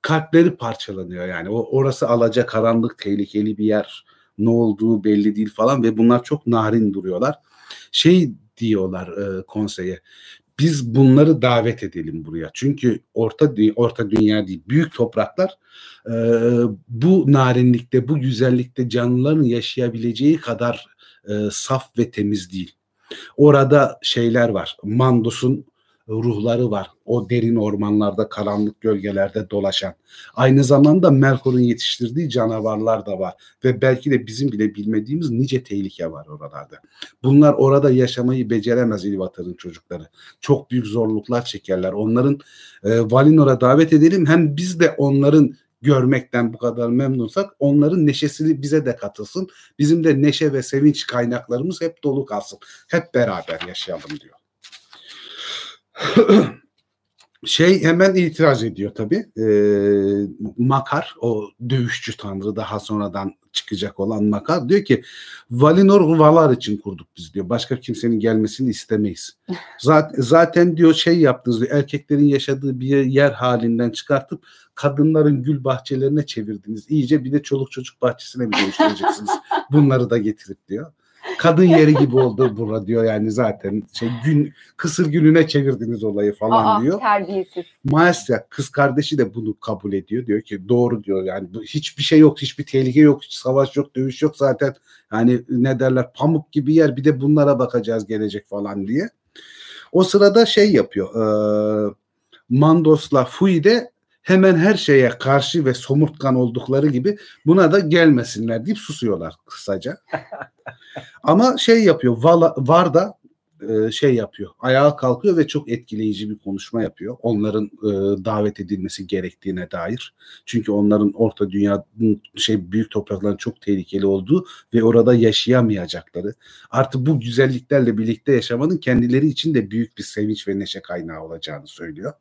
kalpleri parçalanıyor yani. O orası alaca karanlık tehlikeli bir yer. Ne olduğu belli değil falan ve bunlar çok narin duruyorlar. Şey diyorlar e, konseye biz bunları davet edelim buraya. Çünkü orta orta dünya değil, büyük topraklar e, bu narinlikte, bu güzellikte canlıların yaşayabileceği kadar e, saf ve temiz değil. Orada şeyler var. Mandos'un ruhları var. O derin ormanlarda, karanlık gölgelerde dolaşan. Aynı zamanda Melkor'un yetiştirdiği canavarlar da var. Ve belki de bizim bile bilmediğimiz nice tehlike var oralarda. Bunlar orada yaşamayı beceremez İlvatar'ın çocukları. Çok büyük zorluklar çekerler. Onların e, Valinor'a davet edelim. Hem biz de onların görmekten bu kadar memnunsak onların neşesini bize de katılsın. Bizim de neşe ve sevinç kaynaklarımız hep dolu kalsın. Hep beraber yaşayalım diyor. şey hemen itiraz ediyor tabi. Ee, Makar o dövüşçü tanrı daha sonradan çıkacak olan Makar diyor ki Valinor Valar için kurduk biz diyor. Başka kimsenin gelmesini istemeyiz. Zaten, zaten diyor şey yaptınız diyor, erkeklerin yaşadığı bir yer halinden çıkartıp kadınların gül bahçelerine çevirdiniz. İyice bir de çoluk çocuk bahçesine mi dönüştüreceksiniz? Bunları da getirip diyor kadın yeri gibi oldu burada diyor yani zaten şey gün kısır gününe çevirdiniz olayı falan Aa, diyor. Terbiyesiz. Maalesef kız kardeşi de bunu kabul ediyor. Diyor ki doğru diyor yani hiçbir şey yok, hiçbir tehlike yok, hiç savaş yok, dövüş yok zaten hani ne derler pamuk gibi yer bir de bunlara bakacağız gelecek falan diye. O sırada şey yapıyor. E, Mandos'la Fui de hemen her şeye karşı ve somurtkan oldukları gibi buna da gelmesinler deyip susuyorlar kısaca. Ama şey yapıyor Vala, var da e, şey yapıyor ayağa kalkıyor ve çok etkileyici bir konuşma yapıyor. Onların e, davet edilmesi gerektiğine dair. Çünkü onların orta dünyanın şey büyük toprakların çok tehlikeli olduğu ve orada yaşayamayacakları. Artı bu güzelliklerle birlikte yaşamanın kendileri için de büyük bir sevinç ve neşe kaynağı olacağını söylüyor.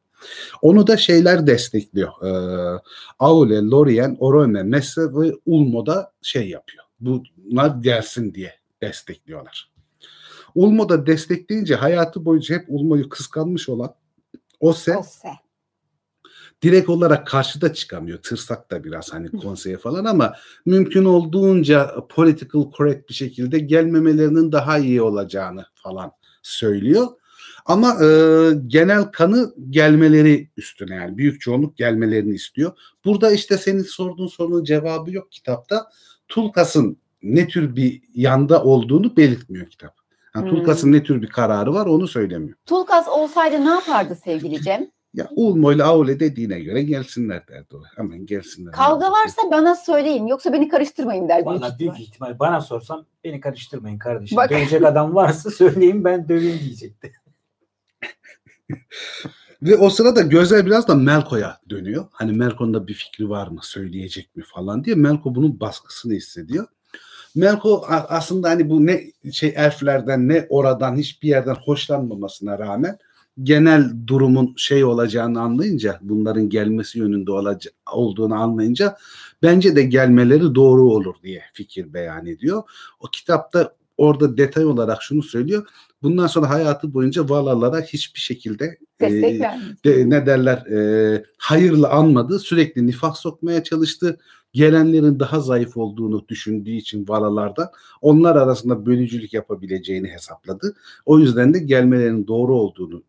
Onu da şeyler destekliyor. Ee, Aule, Lorien, Orone, Messe ve Ulmo da şey yapıyor. Bunlar gelsin diye destekliyorlar. Ulmo da destekleyince hayatı boyunca hep Ulmo'yu kıskanmış olan Ose, Ose direkt olarak karşıda çıkamıyor. Tırsak da biraz hani konseye falan ama mümkün olduğunca political correct bir şekilde gelmemelerinin daha iyi olacağını falan söylüyor. Ama e, genel kanı gelmeleri üstüne yani büyük çoğunluk gelmelerini istiyor. Burada işte senin sorduğun sorunun cevabı yok kitapta. Tulkas'ın ne tür bir yanda olduğunu belirtmiyor kitap. Yani hmm. Tulkas'ın ne tür bir kararı var onu söylemiyor. Tulkas olsaydı ne yapardı sevgili Cem? Ya Ulmo ile Aule dediğine göre gelsinler derdi o. Hemen gelsinler. Kavga varsa bana söyleyin yoksa beni karıştırmayın der. Bana büyük ihtimal. Bana sorsan beni karıştırmayın kardeşim. Bak. Dövecek adam varsa söyleyin ben döveyim diyecekti. Ve o sırada gözler biraz da Melko'ya dönüyor. Hani Melko'nun da bir fikri var mı, söyleyecek mi falan diye. Melko bunun baskısını hissediyor. Melko aslında hani bu ne şey elflerden ne oradan hiçbir yerden hoşlanmamasına rağmen genel durumun şey olacağını anlayınca bunların gelmesi yönünde olduğunu anlayınca bence de gelmeleri doğru olur diye fikir beyan ediyor. O kitapta orada detay olarak şunu söylüyor. Bundan sonra hayatı boyunca Valalara hiçbir şekilde e, de, ne derler e, hayırlı anmadı. Sürekli nifak sokmaya çalıştı. Gelenlerin daha zayıf olduğunu düşündüğü için Valalardan onlar arasında bölücülük yapabileceğini hesapladı. O yüzden de gelmelerinin doğru olduğunu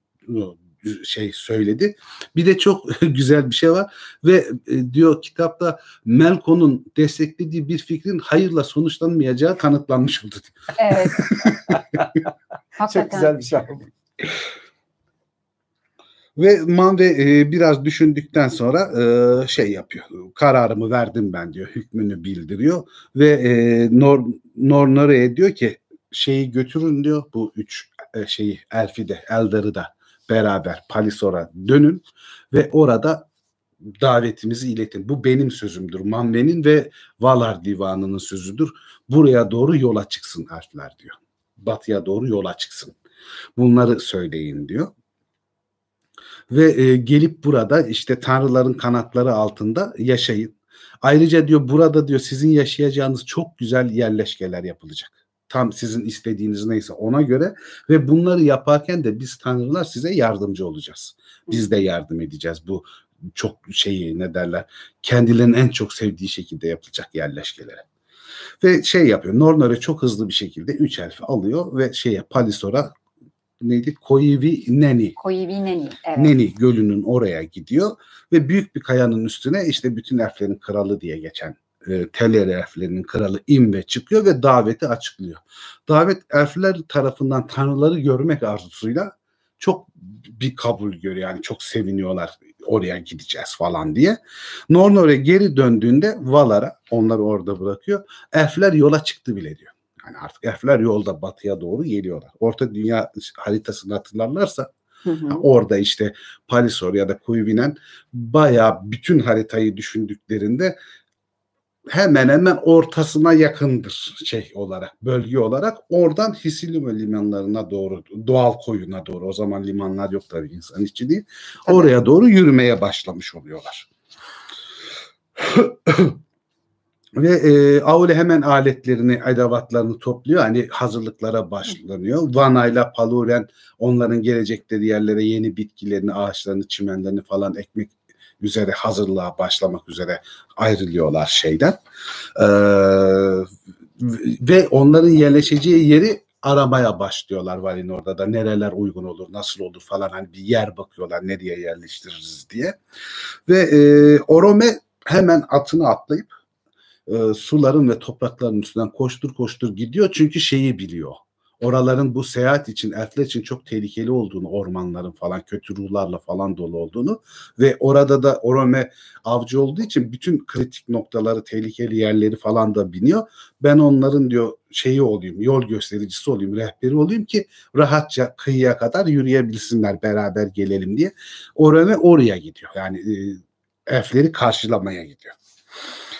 şey söyledi. Bir de çok güzel bir şey var ve e, diyor kitapta Melko'nun desteklediği bir fikrin hayırla sonuçlanmayacağı kanıtlanmış oldu. Evet. çok güzel bir şey. Ve Manve e, biraz düşündükten sonra e, şey yapıyor. Kararımı verdim ben diyor. Hükmünü bildiriyor. Ve e, Nor, Nornare'ye diyor ki şeyi götürün diyor. Bu üç e, şeyi Elf'i de Eldar'ı da beraber Palisor'a dönün ve orada davetimizi iletin. Bu benim sözümdür. Manve'nin ve Valar Divanı'nın sözüdür. Buraya doğru yola çıksın harfler diyor. Batıya doğru yola çıksın. Bunları söyleyin diyor. Ve e, gelip burada işte tanrıların kanatları altında yaşayın. Ayrıca diyor burada diyor sizin yaşayacağınız çok güzel yerleşkeler yapılacak tam sizin istediğiniz neyse ona göre ve bunları yaparken de biz tanrılar size yardımcı olacağız. Biz de yardım edeceğiz bu çok şeyi ne derler kendilerinin en çok sevdiği şekilde yapılacak yerleşkelere. Ve şey yapıyor. Nornor'u çok hızlı bir şekilde üç elfi alıyor ve şeye Palisor'a neydi? Koyivi Neni. Koyivi Neni. Evet. Neni gölünün oraya gidiyor ve büyük bir kayanın üstüne işte bütün elflerin kralı diye geçen e, Teleri elflerinin kralı İmve çıkıyor ve daveti açıklıyor. Davet elfler tarafından tanrıları görmek arzusuyla çok bir kabul görüyor. Yani çok seviniyorlar oraya gideceğiz falan diye. Norn oraya geri döndüğünde Valar'a onları orada bırakıyor. Elfler yola çıktı bile diyor. Yani artık elfler yolda batıya doğru geliyorlar. Orta dünya haritasını hatırlarlarsa Hı hı. Orada işte Palisor ya da Kuyvinen baya bütün haritayı düşündüklerinde hemen hemen ortasına yakındır şey olarak, bölge olarak. Oradan Hisilum limanlarına doğru, doğal koyuna doğru, o zaman limanlar yok tabii insan içi değil. Oraya doğru yürümeye başlamış oluyorlar. Ve e, Aule hemen aletlerini, edevatlarını topluyor. Hani hazırlıklara başlanıyor. Vana ile Paluren onların gelecekleri yerlere yeni bitkilerini, ağaçlarını, çimenlerini falan ekmek üzere hazırlığa başlamak üzere ayrılıyorlar şeyden. Ee, ve onların yerleşeceği yeri aramaya başlıyorlar Valinor'da da nereler uygun olur, nasıl olur falan hani bir yer bakıyorlar nereye yerleştiririz diye. Ve e, Orome hemen atını atlayıp e, suların ve toprakların üstünden koştur koştur gidiyor çünkü şeyi biliyor oraların bu seyahat için elfler için çok tehlikeli olduğunu ormanların falan kötü ruhlarla falan dolu olduğunu ve orada da Orome avcı olduğu için bütün kritik noktaları tehlikeli yerleri falan da biniyor. Ben onların diyor şeyi olayım yol göstericisi olayım rehberi olayım ki rahatça kıyıya kadar yürüyebilsinler beraber gelelim diye. Orome oraya gidiyor yani e, elfleri karşılamaya gidiyor.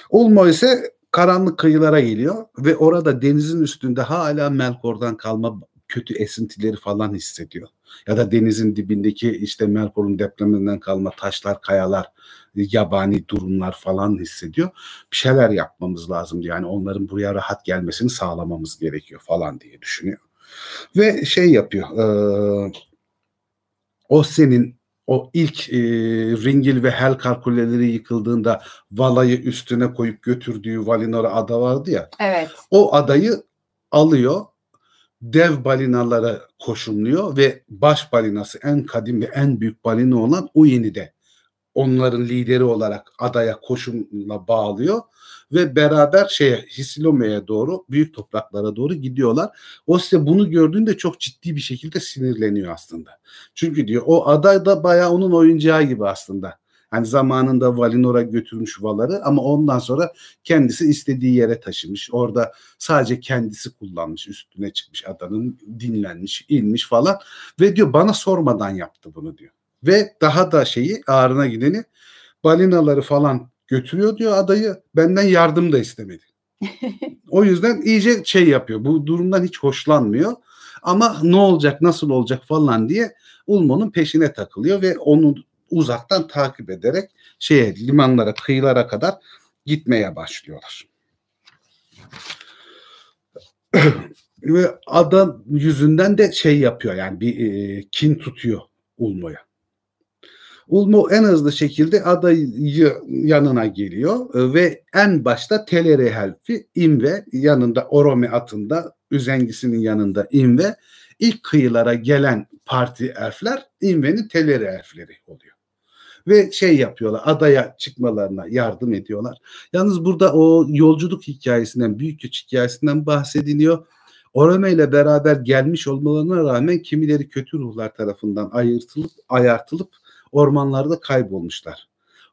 Ulmo ise karanlık kıyılara geliyor ve orada denizin üstünde hala Melkor'dan kalma kötü esintileri falan hissediyor. Ya da denizin dibindeki işte Melkor'un depreminden kalma taşlar, kayalar, yabani durumlar falan hissediyor. Bir şeyler yapmamız lazım diyor. Yani onların buraya rahat gelmesini sağlamamız gerekiyor falan diye düşünüyor. Ve şey yapıyor. E, o senin o ilk e, Ringil ve Helkar kuleleri yıkıldığında Vala'yı üstüne koyup götürdüğü Valinor ada vardı ya. Evet. O adayı alıyor dev balinalara koşumluyor ve baş balinası en kadim ve en büyük balina olan Uyin'i de onların lideri olarak adaya koşumla bağlıyor ve beraber şeye Hisilome'ye doğru büyük topraklara doğru gidiyorlar. O size bunu gördüğünde çok ciddi bir şekilde sinirleniyor aslında. Çünkü diyor o aday da bayağı onun oyuncağı gibi aslında. Hani zamanında Valinor'a götürmüş Valar'ı ama ondan sonra kendisi istediği yere taşımış. Orada sadece kendisi kullanmış. Üstüne çıkmış adanın dinlenmiş, inmiş falan. Ve diyor bana sormadan yaptı bunu diyor. Ve daha da şeyi ağrına gideni balinaları falan götürüyor diyor adayı. Benden yardım da istemedi. o yüzden iyice şey yapıyor. Bu durumdan hiç hoşlanmıyor. Ama ne olacak, nasıl olacak falan diye Ulmo'nun peşine takılıyor ve onu uzaktan takip ederek şeye limanlara, kıyılara kadar gitmeye başlıyorlar. ve ada yüzünden de şey yapıyor yani bir e, kin tutuyor Ulmo'ya. Ulmo en hızlı şekilde adayı yanına geliyor e, ve en başta Teleri Helfi İmve yanında Orome atında üzengisinin yanında İmve ilk kıyılara gelen parti elfler İmve'nin Teleri elfleri oluyor. Ve şey yapıyorlar adaya çıkmalarına yardım ediyorlar. Yalnız burada o yolculuk hikayesinden büyük güç hikayesinden bahsediliyor. Orome ile beraber gelmiş olmalarına rağmen kimileri kötü ruhlar tarafından ayırtılıp ayartılıp ormanlarda kaybolmuşlar.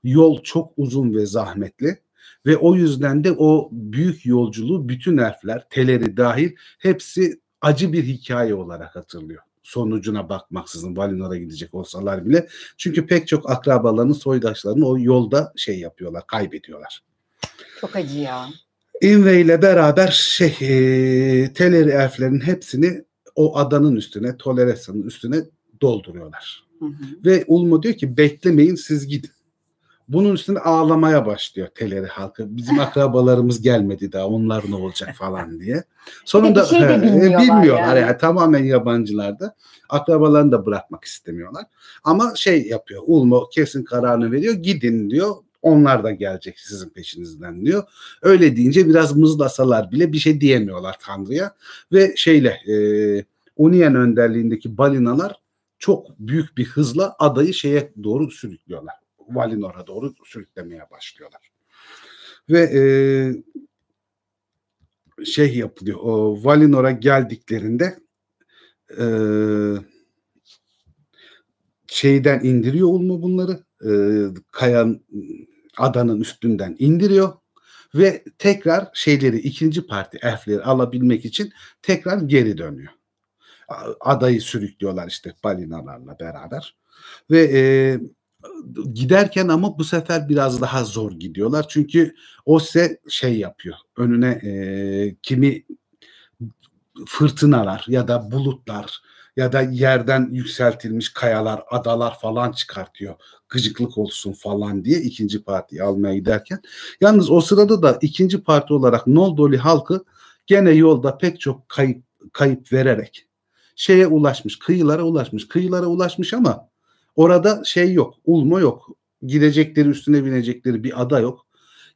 Yol çok uzun ve zahmetli ve o yüzden de o büyük yolculuğu bütün elfler, teleri dahil hepsi acı bir hikaye olarak hatırlıyor. Sonucuna bakmaksızın Valinor'a gidecek olsalar bile. Çünkü pek çok akrabalarını, soydaşlarını o yolda şey yapıyorlar, kaybediyorlar. Çok acı ya. Inve ile beraber şey, e, Teleri elflerin hepsini o adanın üstüne, Toleresa'nın üstüne dolduruyorlar. Ve Ulmo diyor ki beklemeyin siz gidin. Bunun üstüne ağlamaya başlıyor Teleri halkı. Bizim akrabalarımız gelmedi daha onlar ne olacak falan diye. Sonunda şey he, bilmiyorlar, bilmiyorlar yani. yani tamamen yabancılar da. Akrabalarını da bırakmak istemiyorlar. Ama şey yapıyor Ulmo kesin kararını veriyor gidin diyor. Onlar da gelecek sizin peşinizden diyor. Öyle deyince biraz mızlasalar bile bir şey diyemiyorlar Tanrı'ya. Ve şeyle e, Uniyen önderliğindeki balinalar çok büyük bir hızla adayı şeye doğru sürüklüyorlar. Valinor'a doğru sürüklemeye başlıyorlar. Ve e, şey yapılıyor. O Valinor'a geldiklerinde e, şeyden indiriyor Ulmo bunları. E, kayan adanın üstünden indiriyor ve tekrar şeyleri ikinci parti elfleri alabilmek için tekrar geri dönüyor. Adayı sürüklüyorlar işte balinalarla beraber ve e, giderken ama bu sefer biraz daha zor gidiyorlar çünkü o se şey yapıyor önüne e, kimi fırtınalar ya da bulutlar ya da yerden yükseltilmiş kayalar, adalar falan çıkartıyor. Gıcıklık olsun falan diye ikinci partiyi almaya giderken. Yalnız o sırada da ikinci parti olarak Noldoli halkı gene yolda pek çok kayıp kayıp vererek şeye ulaşmış, kıyılara ulaşmış. Kıyılara ulaşmış ama orada şey yok, ulmo yok. Gidecekleri üstüne binecekleri bir ada yok.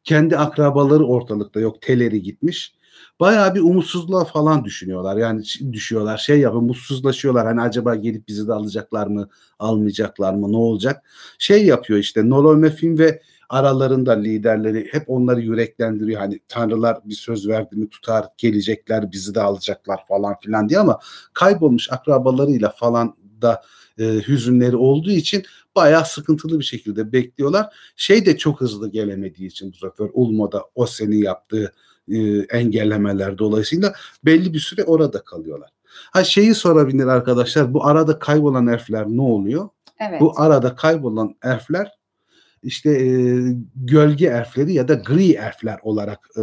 Kendi akrabaları ortalıkta yok. Teleri gitmiş bayağı bir umutsuzluğa falan düşünüyorlar. Yani düşüyorlar şey yapıyor mutsuzlaşıyorlar. Hani acaba gelip bizi de alacaklar mı almayacaklar mı ne olacak? Şey yapıyor işte Nolomefin ve aralarında liderleri hep onları yüreklendiriyor. Hani tanrılar bir söz verdi mi tutar gelecekler bizi de alacaklar falan filan diye ama kaybolmuş akrabalarıyla falan da e, hüzünleri olduğu için bayağı sıkıntılı bir şekilde bekliyorlar. Şey de çok hızlı gelemediği için bu sefer Ulmo'da o seni yaptığı e, engellemeler dolayısıyla belli bir süre orada kalıyorlar. Ha şeyi sorabilir arkadaşlar bu arada kaybolan elfler ne oluyor? Evet. Bu arada kaybolan elfler işte e, gölge elfleri ya da gri elfler olarak e,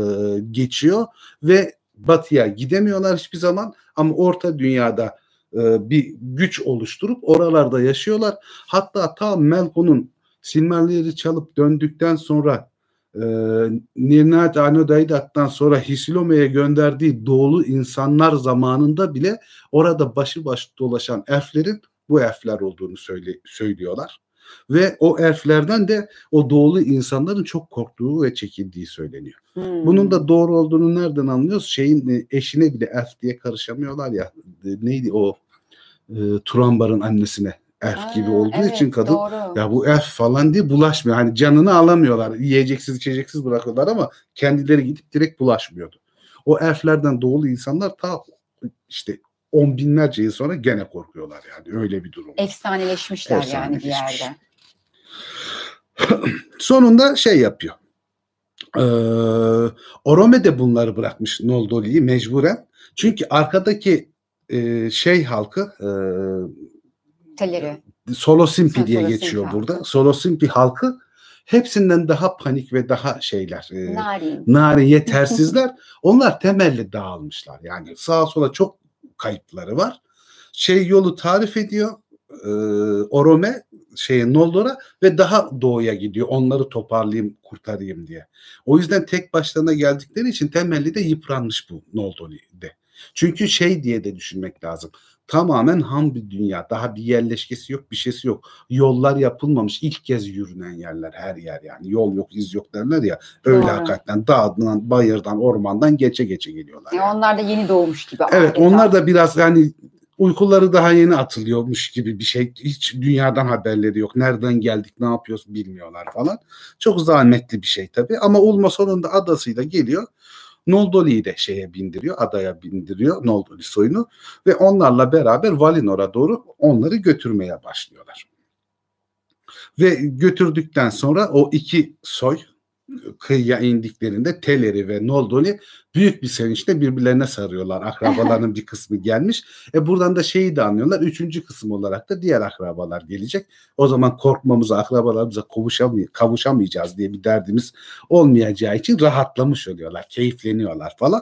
geçiyor ve batıya gidemiyorlar hiçbir zaman ama orta dünyada e, bir güç oluşturup oralarda yaşıyorlar. Hatta ta Melkon'un Silmarillion'i çalıp döndükten sonra e, Nirnat Anodaidat'tan sonra Hisilome'ye gönderdiği doğulu insanlar zamanında bile orada başı baş dolaşan elflerin bu elfler olduğunu söyle, söylüyorlar. Ve o elflerden de o doğulu insanların çok korktuğu ve çekindiği söyleniyor. Hmm. Bunun da doğru olduğunu nereden anlıyoruz? Şeyin e, eşine bile elf diye karışamıyorlar ya. E, neydi o? E, Turambar'ın annesine F Aa, gibi olduğu evet, için kadın doğru. ya bu F falan diye bulaşmıyor. Hani canını alamıyorlar. Yiyeceksiz içeceksiz bırakıyorlar ama kendileri gidip direkt bulaşmıyordu. O F'lerden doğulu insanlar ta işte on binlerce yıl sonra gene korkuyorlar yani öyle bir durum. Efsaneleşmişler Efsaneleşmiş. yani bir yerde. Sonunda şey yapıyor. Ee, Orome de bunları bırakmış Noldoli'yi mecburen. Çünkü arkadaki e, şey halkı e, Teleri. Solosimpi diye geçiyor halkı. burada. Solosimpi halkı hepsinden daha panik ve daha şeyler. E, narin. Narin, yetersizler. Onlar temelli dağılmışlar. Yani sağa sola çok kayıpları var. Şey yolu tarif ediyor. E, Orome şeye Noldor'a ve daha doğuya gidiyor. Onları toparlayayım, kurtarayım diye. O yüzden tek başlarına geldikleri için temelli de yıpranmış bu Noldor'de. Çünkü şey diye de düşünmek lazım tamamen ham bir dünya. Daha bir yerleşkesi yok, bir şeysi yok. Yollar yapılmamış. ilk kez yürünen yerler her yer yani. Yol yok, iz yok derler ya. Öyle Doğru. hakikaten dağdan, bayırdan, ormandan geçe geçe geliyorlar. E yani. Onlar da yeni doğmuş gibi. Evet, adeta. onlar da biraz yani uykuları daha yeni atılıyormuş gibi bir şey. Hiç dünyadan haberleri yok. Nereden geldik, ne yapıyoruz bilmiyorlar falan. Çok zahmetli bir şey tabii. Ama Ulma sonunda adasıyla geliyor. Noldoli'yi de şeye bindiriyor, adaya bindiriyor Noldoli soyunu ve onlarla beraber Valinor'a doğru onları götürmeye başlıyorlar. Ve götürdükten sonra o iki soy kıyıya indiklerinde Teleri ve Noldoli büyük bir sevinçle birbirlerine sarıyorlar. Akrabaların bir kısmı gelmiş. E buradan da şeyi de anlıyorlar. Üçüncü kısım olarak da diğer akrabalar gelecek. O zaman korkmamıza, akrabalarımıza kavuşamay kavuşamayacağız diye bir derdimiz olmayacağı için rahatlamış oluyorlar. Keyifleniyorlar falan.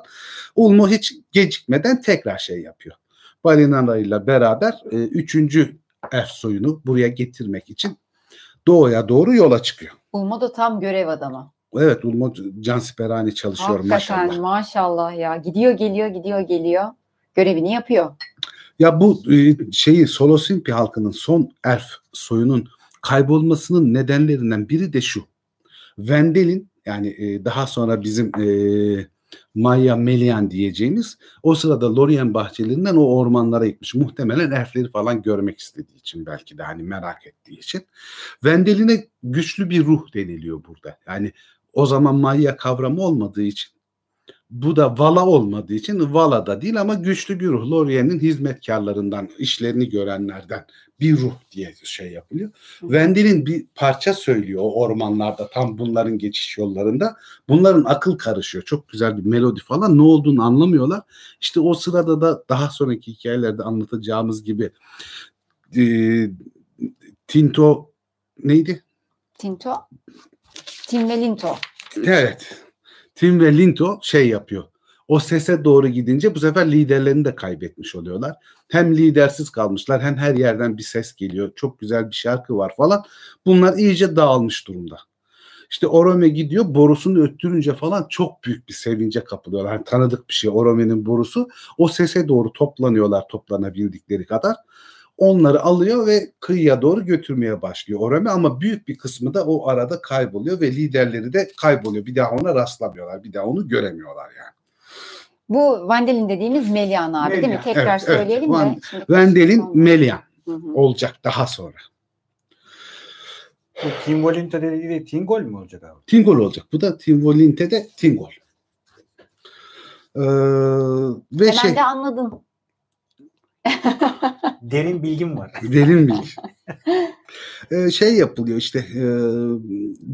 Ulmo hiç gecikmeden tekrar şey yapıyor. Balinalarıyla beraber e, üçüncü F soyunu buraya getirmek için doğuya doğru yola çıkıyor. Ulmo da tam görev adamı. Evet Ulmo Cansiperani çalışıyor Hakikaten, maşallah. maşallah ya. Gidiyor geliyor gidiyor geliyor. Görevini yapıyor. Ya bu e, şeyi Solosimpi halkının son elf soyunun kaybolmasının nedenlerinden biri de şu. Vendel'in yani e, daha sonra bizim e, Maya Melian diyeceğimiz o sırada Lorien bahçelerinden o ormanlara gitmiş. Muhtemelen elfleri falan görmek istediği için belki de hani merak ettiği için. Vendeline güçlü bir ruh deniliyor burada. Yani o zaman Maya kavramı olmadığı için bu da Vala olmadığı için Vala da değil ama güçlü bir ruh. Lorien'in hizmetkarlarından, işlerini görenlerden bir ruh diye şey yapılıyor. Wendel'in bir parça söylüyor o ormanlarda tam bunların geçiş yollarında. Bunların akıl karışıyor. Çok güzel bir melodi falan. Ne olduğunu anlamıyorlar. İşte o sırada da daha sonraki hikayelerde anlatacağımız gibi e, Tinto neydi? Tinto. Tim ve Linto. Evet. Tim ve Linto şey yapıyor. O sese doğru gidince bu sefer liderlerini de kaybetmiş oluyorlar. Hem lidersiz kalmışlar hem her yerden bir ses geliyor. Çok güzel bir şarkı var falan. Bunlar iyice dağılmış durumda. İşte Orome gidiyor borusunu öttürünce falan çok büyük bir sevince kapılıyorlar. Yani tanıdık bir şey Orome'nin borusu. O sese doğru toplanıyorlar toplanabildikleri kadar. Onları alıyor ve kıyıya doğru götürmeye başlıyor Orome ama büyük bir kısmı da o arada kayboluyor ve liderleri de kayboluyor. Bir daha ona rastlamıyorlar. Bir daha onu göremiyorlar yani. Bu Vandelin dediğimiz Melian abi değil mi? Melian, Tekrar evet, söyleyelim evet. de. Van- şimdi- Vendel'in Melian Hı hı. olacak daha sonra. Bu Tim Volinto dediği de Tingol mu olacak abi? Tingol olacak. Bu da Tinvolinte'de Tingol. Ee, ve Hemen şey de anladın. Derin bilgim var. derin bir Ee, şey yapılıyor işte e,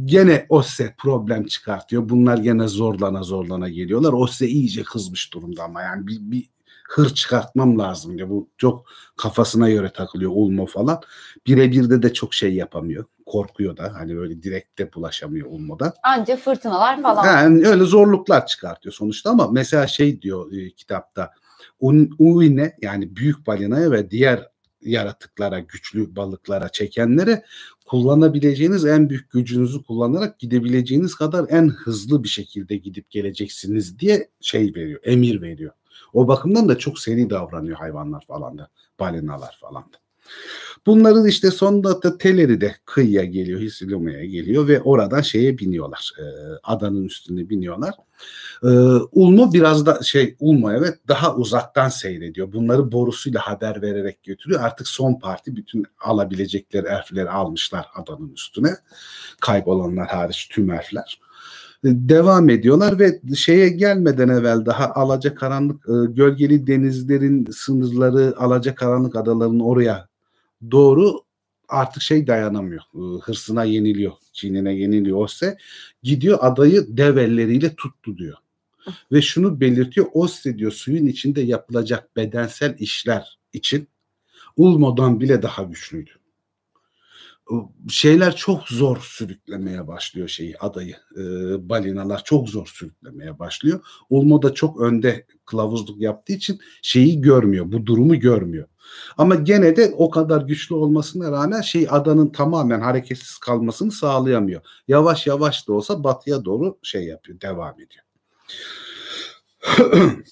gene Osse problem çıkartıyor. Bunlar gene zorlana zorlana geliyorlar. Osse iyice kızmış durumda ama yani bir, bir hır çıkartmam lazım diyor. Bu çok kafasına göre takılıyor Ulmo falan. Birebirde de çok şey yapamıyor. Korkuyor da hani böyle direkte bulaşamıyor Ulmo'da. Anca fırtınalar falan. Yani öyle zorluklar çıkartıyor sonuçta ama mesela şey diyor e, kitapta Uine yani büyük balinaya ve diğer yaratıklara, güçlü balıklara, çekenlere kullanabileceğiniz en büyük gücünüzü kullanarak gidebileceğiniz kadar en hızlı bir şekilde gidip geleceksiniz diye şey veriyor, emir veriyor. O bakımdan da çok seri davranıyor hayvanlar falan da, balinalar falan da. Bunların işte sonunda da Teleri de kıyıya geliyor, Hisiluma'ya geliyor ve oradan şeye biniyorlar. e, adanın üstüne biniyorlar. E, Ulmo biraz da şey Ulmo evet daha uzaktan seyrediyor. Bunları borusuyla haber vererek götürüyor. Artık son parti bütün alabilecekleri elfleri almışlar adanın üstüne. Kaybolanlar hariç tüm elfler E, devam ediyorlar ve şeye gelmeden evvel daha alacakaranlık e, gölgeli denizlerin sınırları alacakaranlık adaların oraya doğru artık şey dayanamıyor. Hırsına yeniliyor. Çinine yeniliyor. Osse gidiyor adayı dev elleriyle tuttu diyor. Ve şunu belirtiyor. Osse diyor suyun içinde yapılacak bedensel işler için Ulmo'dan bile daha güçlüydü. Şeyler çok zor sürüklemeye başlıyor şeyi adayı. E, balinalar çok zor sürüklemeye başlıyor. Ulmo da çok önde kılavuzluk yaptığı için şeyi görmüyor. Bu durumu görmüyor. Ama gene de o kadar güçlü olmasına rağmen şey adanın tamamen hareketsiz kalmasını sağlayamıyor. Yavaş yavaş da olsa batıya doğru şey yapıyor, devam ediyor.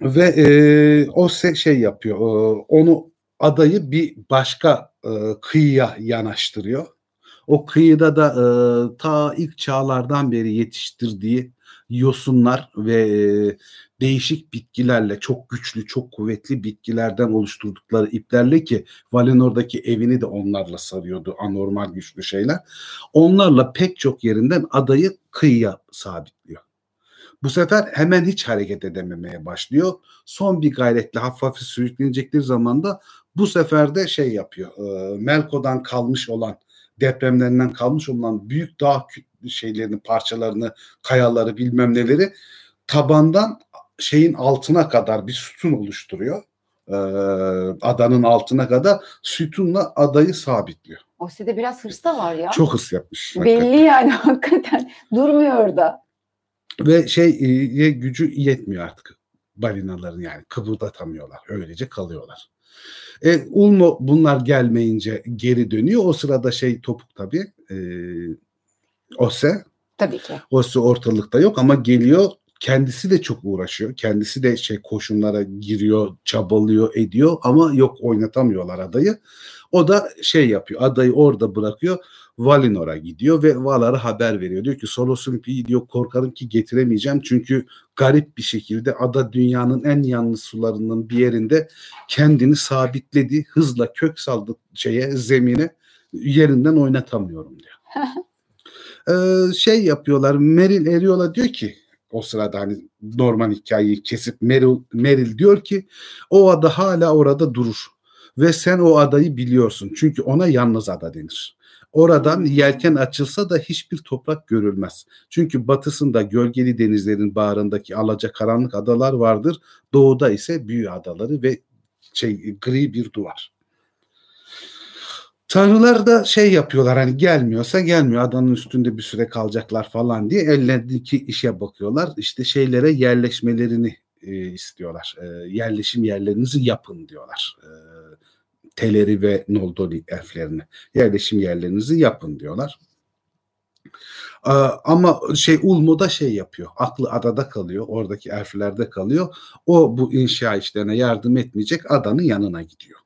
Ve e, o şey yapıyor, e, onu adayı bir başka e, kıyıya yanaştırıyor. O kıyıda da e, ta ilk çağlardan beri yetiştirdiği yosunlar ve e, değişik bitkilerle çok güçlü, çok kuvvetli bitkilerden oluşturdukları iplerle ki Valinor'daki evini de onlarla sarıyordu anormal güçlü şeyler. Onlarla pek çok yerinden adayı kıyıya sabitliyor. Bu sefer hemen hiç hareket edememeye başlıyor. Son bir gayretle hafif hafif sürüklenecekleri zaman da bu sefer de şey yapıyor. E, Melko'dan kalmış olan depremlerinden kalmış olan büyük dağ şeylerini parçalarını kayaları bilmem neleri tabandan şeyin altına kadar bir sütun oluşturuyor. Ee, adanın altına kadar sütunla adayı sabitliyor. Osse'de biraz hırs da var ya. Çok hız yapmış. hakikaten. Belli yani hakikaten. Durmuyor orada. Ve şey e, gücü yetmiyor artık balinaların yani kıpırdatamıyorlar. Öylece kalıyorlar. E, Ulmo bunlar gelmeyince geri dönüyor. O sırada şey topuk tabii. E, Ose. Tabii ki. Ose ortalıkta yok ama geliyor kendisi de çok uğraşıyor. Kendisi de şey koşunlara giriyor, çabalıyor, ediyor ama yok oynatamıyorlar adayı. O da şey yapıyor. Adayı orada bırakıyor. Valinor'a gidiyor ve Valar'a haber veriyor. Diyor ki Solosunpi'yi diyor korkarım ki getiremeyeceğim. Çünkü garip bir şekilde ada dünyanın en yalnız sularının bir yerinde kendini sabitledi. Hızla kök saldı şeye zemine yerinden oynatamıyorum diyor. Ee, şey yapıyorlar. Meril Eriola diyor ki o sırada hani normal hikayeyi kesip Meryl, Meryl diyor ki o ada hala orada durur ve sen o adayı biliyorsun çünkü ona yalnız ada denir. Oradan yelken açılsa da hiçbir toprak görülmez. Çünkü batısında gölgeli denizlerin bağrındaki alaca karanlık adalar vardır. Doğuda ise büyü adaları ve şey gri bir duvar. Tanrılar da şey yapıyorlar hani gelmiyorsa gelmiyor adanın üstünde bir süre kalacaklar falan diye ellerindeki işe bakıyorlar. İşte şeylere yerleşmelerini e, istiyorlar. E, yerleşim yerlerinizi yapın diyorlar. E, Teleri ve Noldori elflerine yerleşim yerlerinizi yapın diyorlar. Ama şey Ulmo da şey yapıyor. Aklı adada kalıyor. Oradaki elflerde kalıyor. O bu inşa işlerine yardım etmeyecek adanın yanına gidiyor.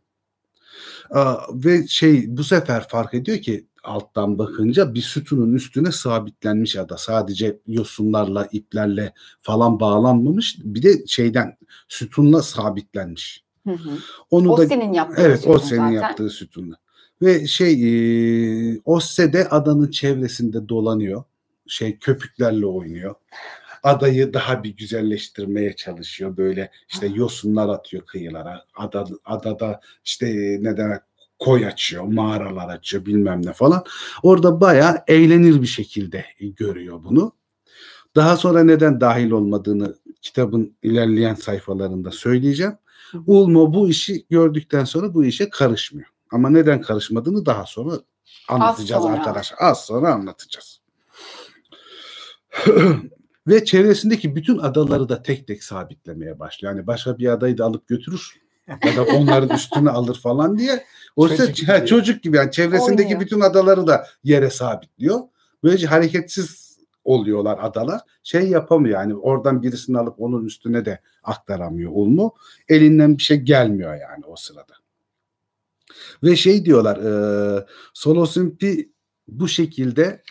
Ve şey bu sefer fark ediyor ki alttan bakınca bir sütunun üstüne sabitlenmiş ada. Sadece yosunlarla, iplerle falan bağlanmamış. Bir de şeyden sütunla sabitlenmiş. Hı hı. Onu o da, yaptığı Evet o senin zaten. yaptığı sütunla. Ve şey e, Osse de adanın çevresinde dolanıyor. Şey köpüklerle oynuyor. Adayı daha bir güzelleştirmeye çalışıyor. Böyle işte yosunlar atıyor kıyılara. Ada, adada işte ne demek koy açıyor, mağaralar açıyor bilmem ne falan. Orada bayağı eğlenir bir şekilde görüyor bunu. Daha sonra neden dahil olmadığını kitabın ilerleyen sayfalarında söyleyeceğim. Ulmo bu işi gördükten sonra bu işe karışmıyor. Ama neden karışmadığını daha sonra anlatacağız Az sonra. arkadaşlar. Az sonra anlatacağız. Ve çevresindeki bütün adaları da tek tek sabitlemeye başlıyor. Yani başka bir adayı da alıp götürür ya da onların üstüne alır falan diye. O çocuk, gibi. He, çocuk gibi yani çevresindeki Oynuyor. bütün adaları da yere sabitliyor. Böylece hareketsiz oluyorlar adalar. Şey yapamıyor yani oradan birisini alıp onun üstüne de aktaramıyor Ulmu. Elinden bir şey gelmiyor yani o sırada. Ve şey diyorlar e, Solosimpi bu şekilde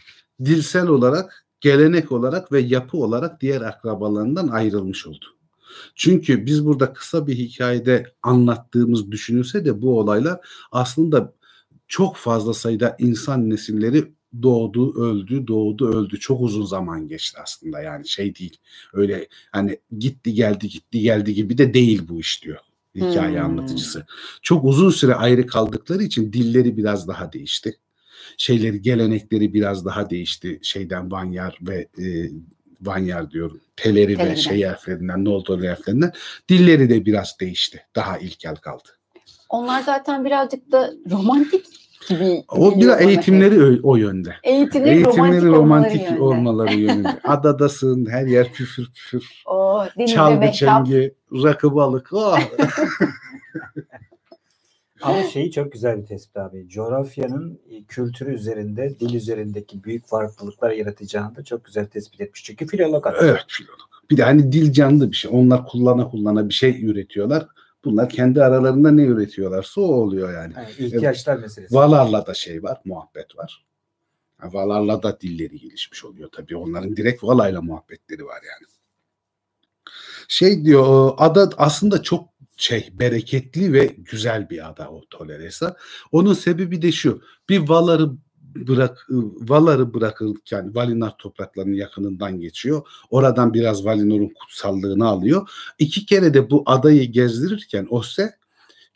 dilsel olarak, gelenek olarak ve yapı olarak diğer akrabalarından ayrılmış oldu. Çünkü biz burada kısa bir hikayede anlattığımız düşünülse de bu olaylar aslında çok fazla sayıda insan nesilleri doğdu, öldü, doğdu, öldü. Çok uzun zaman geçti aslında yani şey değil. Öyle hani gitti geldi gitti geldi gibi de değil bu iş diyor hikaye hmm. anlatıcısı. Çok uzun süre ayrı kaldıkları için dilleri biraz daha değişti. Şeyleri, gelenekleri biraz daha değişti. Şeyden Vanyar ve e, Vanyar diyorum. Teleri ve şey harflerinden, Noldor harflerinden dilleri de biraz değişti. Daha ilkel kaldı. Onlar zaten birazcık da romantik gibi. O biraz eğitimleri o, o yönde. Eğitimleri, eğitimleri romantik, romantik olmaları yönünde. Adadasın, her yer püfür püfür. O, Çalgı çengi, rakı balık. Oh. Ama şeyi çok güzel bir tespit abi. Coğrafyanın e, kültürü üzerinde, dil üzerindeki büyük farklılıklar yaratacağını da çok güzel tespit etmiş. Çünkü filolog. Evet filolog. Bir de hani dil canlı bir şey. Onlar kullana kullana bir şey üretiyorlar. Bunlar kendi aralarında ne üretiyorlarsa o oluyor yani. yani ihtiyaçlar meselesi. Valarla da şey var, muhabbet var. Valarla da dilleri gelişmiş oluyor tabii. Onların direkt Valayla muhabbetleri var yani. Şey diyor, ada aslında çok şey bereketli ve güzel bir ada o Toleresa. Onun sebebi de şu. Bir Valar'ı bırak Valar'ı bırakırken Valinar topraklarının yakınından geçiyor. Oradan biraz Valinor'un kutsallığını alıyor. İki kere de bu adayı gezdirirken Ose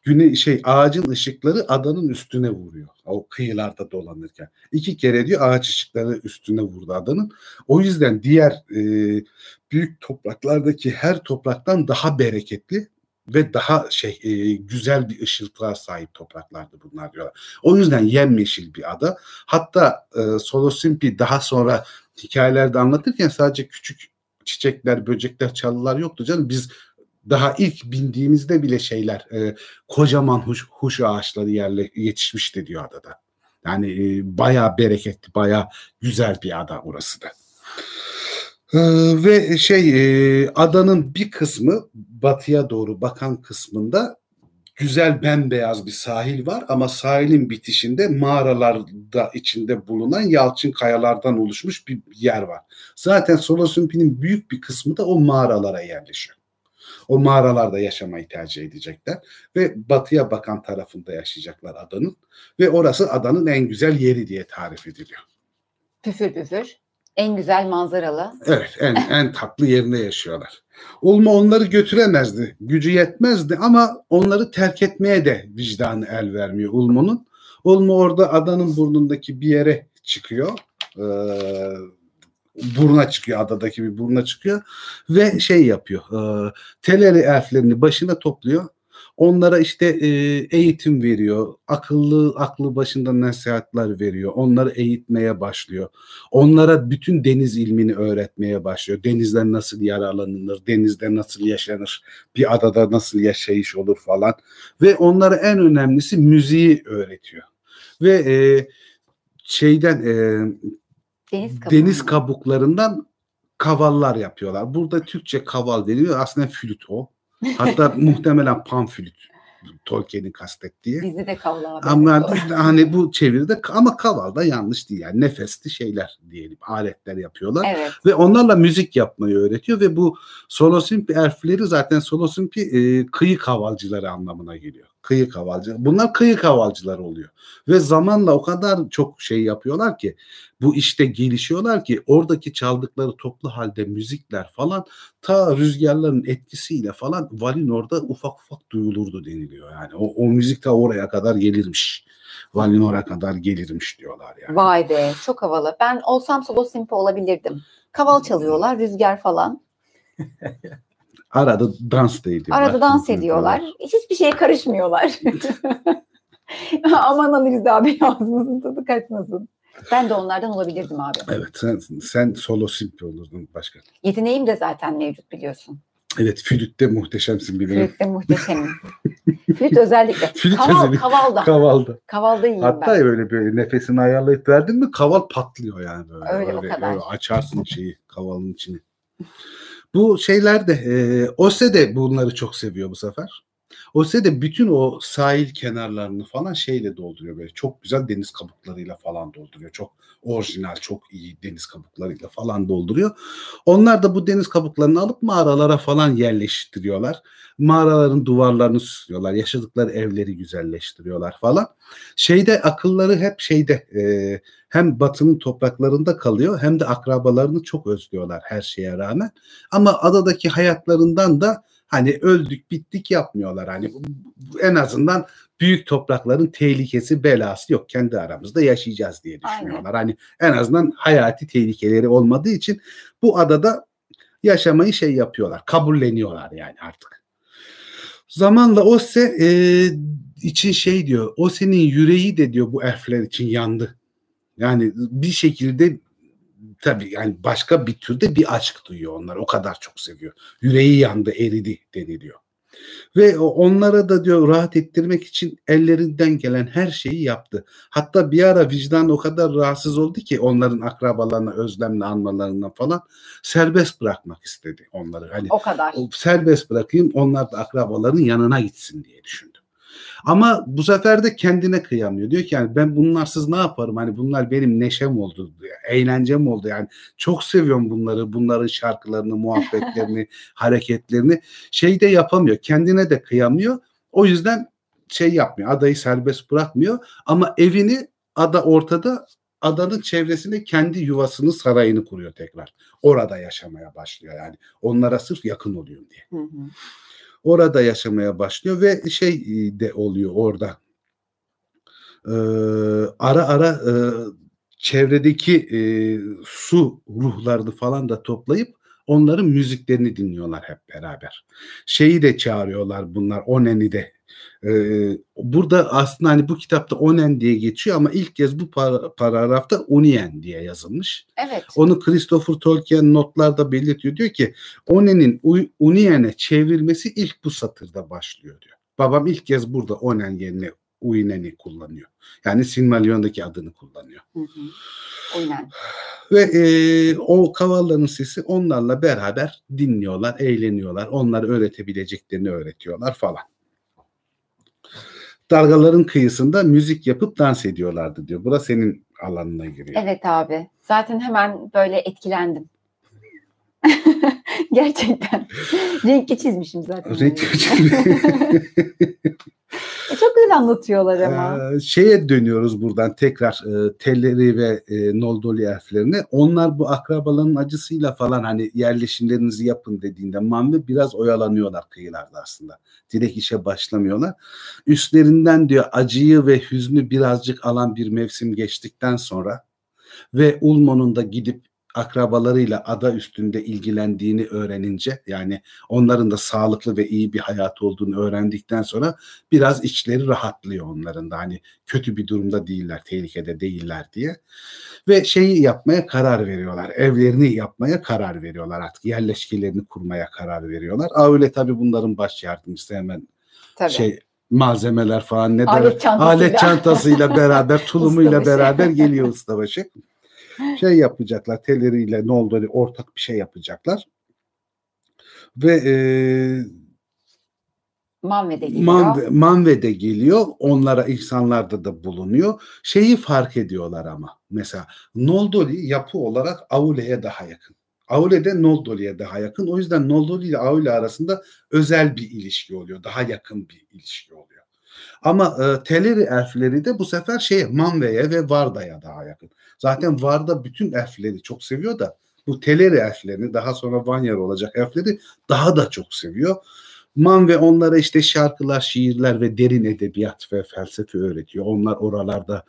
güne şey ağacın ışıkları adanın üstüne vuruyor. O kıyılarda dolanırken. iki kere diyor ağaç ışıkları üstüne vurdu adanın. O yüzden diğer e, büyük topraklardaki her topraktan daha bereketli ve daha şey e, güzel bir ışıltığa sahip topraklardı bunlar diyorlar. O yüzden yemyeşil bir ada. Hatta e, Solosimpi daha sonra hikayelerde anlatırken sadece küçük çiçekler, böcekler, çalılar yoktu canım. Biz daha ilk bindiğimizde bile şeyler e, kocaman huş, huş ağaçları yerle yetişmişti diyor adada. Yani e, bayağı bereketli, bayağı güzel bir ada orası da. Ee, ve şey e, adanın bir kısmı batıya doğru bakan kısmında güzel bembeyaz bir sahil var ama sahilin bitişinde mağaralarda içinde bulunan yalçın kayalardan oluşmuş bir yer var. Zaten Solosumpi'nin büyük bir kısmı da o mağaralara yerleşiyor. O mağaralarda yaşamayı tercih edecekler ve batıya bakan tarafında yaşayacaklar adanın ve orası adanın en güzel yeri diye tarif ediliyor. Püfür püfür. En güzel manzaralı. Evet en, en tatlı yerinde yaşıyorlar. Ulma onları götüremezdi. Gücü yetmezdi ama onları terk etmeye de vicdanı el vermiyor Ulmo'nun. Ulmo orada adanın burnundaki bir yere çıkıyor. Ee, buruna çıkıyor adadaki bir buruna çıkıyor ve şey yapıyor. E, teleri elflerini başına topluyor Onlara işte e, eğitim veriyor. Akıllı, aklı başında nasihatler veriyor. Onları eğitmeye başlıyor. Onlara bütün deniz ilmini öğretmeye başlıyor. Denizden nasıl yararlanılır, denizde nasıl yaşanır, bir adada nasıl yaşayış olur falan. Ve onlara en önemlisi müziği öğretiyor. Ve e, şeyden e, deniz, deniz kabuklarından kavallar yapıyorlar. Burada Türkçe kaval deniyor. Aslında flüt o. Hatta muhtemelen pamflüt Tolkien'in kastettiği. Bizi de kaval abi. Ama hani bu çeviride ama kaval da yanlış değil yani nefesli şeyler diyelim aletler yapıyorlar. Evet. Ve onlarla müzik yapmayı öğretiyor ve bu Solosimpi elfleri zaten Solosimpi e, kıyı kavalcıları anlamına geliyor. Kıyı kavalcı. Bunlar kıyı kavalcıları oluyor. Ve zamanla o kadar çok şey yapıyorlar ki bu işte gelişiyorlar ki oradaki çaldıkları toplu halde müzikler falan ta rüzgarların etkisiyle falan Valinor'da ufak ufak duyulurdu deniliyor. Yani o, o müzik ta oraya kadar gelirmiş. Valinor'a kadar gelirmiş diyorlar yani. Vay be çok havalı. Ben olsam solo simpo olabilirdim. Kaval çalıyorlar, rüzgar falan. Arada dans da ediyorlar. Arada dans ediyorlar. Hiçbir şeye karışmıyorlar. Aman Analiz abi ağzımızın tadı kaçmasın. Ben de onlardan olabilirdim abi. Evet sen, sen solo simpi olurdun başka. Yeteneğim de zaten mevcut biliyorsun. Evet flütte muhteşemsin biliyorum. Flütte muhteşemim. Flüt özellikle. Flüt Kaval, özellikle. kavalda. Kavalda. Kavalda iyiyim Hatta ben. öyle böyle nefesini ayarlayıp verdin mi kaval patlıyor yani. Böyle, Öyle o kadar. Öyle açarsın şeyi kavalın içini. Bu şeyler de e, Ose de bunları çok seviyor bu sefer. Ose de bütün o sahil kenarlarını falan şeyle dolduruyor böyle. Çok güzel deniz kabuklarıyla falan dolduruyor. Çok orijinal, çok iyi deniz kabuklarıyla falan dolduruyor. Onlar da bu deniz kabuklarını alıp mağaralara falan yerleştiriyorlar. Mağaraların duvarlarını süslüyorlar. Yaşadıkları evleri güzelleştiriyorlar falan. Şeyde akılları hep şeyde e, hem batının topraklarında kalıyor hem de akrabalarını çok özlüyorlar her şeye rağmen. Ama adadaki hayatlarından da hani öldük bittik yapmıyorlar. Hani en azından büyük toprakların tehlikesi belası yok. Kendi aramızda yaşayacağız diye düşünüyorlar. Aynen. Hani en azından hayati tehlikeleri olmadığı için bu adada yaşamayı şey yapıyorlar. Kabulleniyorlar yani artık. Zamanla Ose e, için şey diyor. Ose'nin yüreği de diyor bu elfler için yandı. Yani bir şekilde tabii yani başka bir türde bir aşk duyuyor onlar. O kadar çok seviyor. Yüreği yandı, eridi deniliyor. Ve onlara da diyor rahat ettirmek için ellerinden gelen her şeyi yaptı. Hatta bir ara vicdan o kadar rahatsız oldu ki onların akrabalarına özlemle anmalarından falan serbest bırakmak istedi onları. Hani o kadar. Serbest bırakayım onlar da akrabaların yanına gitsin diye düşündü. Ama bu sefer de kendine kıyamıyor. Diyor ki yani ben bunlarsız ne yaparım? Hani bunlar benim neşem oldu, eğlencem oldu. Yani çok seviyorum bunları, bunların şarkılarını, muhabbetlerini, hareketlerini. Şey de yapamıyor. Kendine de kıyamıyor. O yüzden şey yapmıyor. Adayı serbest bırakmıyor. Ama evini ada ortada adanın çevresinde kendi yuvasını, sarayını kuruyor tekrar. Orada yaşamaya başlıyor yani. Onlara sırf yakın oluyor diye. Hı hı orada yaşamaya başlıyor ve şey e, de oluyor orada. Ee, ara ara e, çevredeki e, su ruhlarını falan da toplayıp onların müziklerini dinliyorlar hep beraber. Şeyi de çağırıyorlar bunlar Onen'i de ee, burada aslında hani bu kitapta Onen diye geçiyor ama ilk kez bu par- paragrafta Unien diye yazılmış. Evet. Onu Christopher Tolkien notlarda belirtiyor. Diyor ki Onen'in Unien'e çevrilmesi ilk bu satırda başlıyor diyor. Babam ilk kez burada Onen yerine Uinen'i kullanıyor. Yani Silmarillion'daki adını kullanıyor. Hı hı. Ve e, o kavalların sesi onlarla beraber dinliyorlar, eğleniyorlar. Onları öğretebileceklerini öğretiyorlar falan dalgaların kıyısında müzik yapıp dans ediyorlardı diyor. Bu senin alanına giriyor. Evet abi. Zaten hemen böyle etkilendim. Gerçekten. Renkli çizmişim zaten. Renkli E, çok güzel anlatıyorlar ama. Ee, şeye dönüyoruz buradan tekrar e, telleri ve e, noldoli harflerine. Onlar bu akrabaların acısıyla falan hani yerleşimlerinizi yapın dediğinde Manve biraz oyalanıyorlar kıyılarda aslında. Direkt işe başlamıyorlar. Üstlerinden diyor acıyı ve hüznü birazcık alan bir mevsim geçtikten sonra ve Ulmo'nun da gidip akrabalarıyla ada üstünde ilgilendiğini öğrenince yani onların da sağlıklı ve iyi bir hayat olduğunu öğrendikten sonra biraz içleri rahatlıyor onların da hani kötü bir durumda değiller, tehlikede değiller diye. Ve şeyi yapmaya karar veriyorlar. Evlerini yapmaya karar veriyorlar artık. Yerleşkelerini kurmaya karar veriyorlar. Aile tabii bunların baş yardımcısı hemen tabii. şey malzemeler falan ne alet çantasıyla, alet çantasıyla beraber tulumuyla beraber geliyor ustabaşı şey yapacaklar telleriyle ne oldu ortak bir şey yapacaklar. Ve e, Manve'de geliyor. Manve, Manve'de geliyor. Onlara insanlarda da bulunuyor. Şeyi fark ediyorlar ama. Mesela Noldoli yapı olarak Aule'ye daha yakın. Aule de Noldoli'ye daha yakın. O yüzden Noldoli ile Aule arasında özel bir ilişki oluyor. Daha yakın bir ilişki oluyor. Ama e, Teleri elfleri de bu sefer şeye Manve'ye ve Varda'ya daha yakın. Zaten Varda bütün elfleri çok seviyor da bu Teleri elflerini daha sonra Vanyar olacak elfleri daha da çok seviyor. Man ve onlara işte şarkılar, şiirler ve derin edebiyat ve felsefe öğretiyor. Onlar oralarda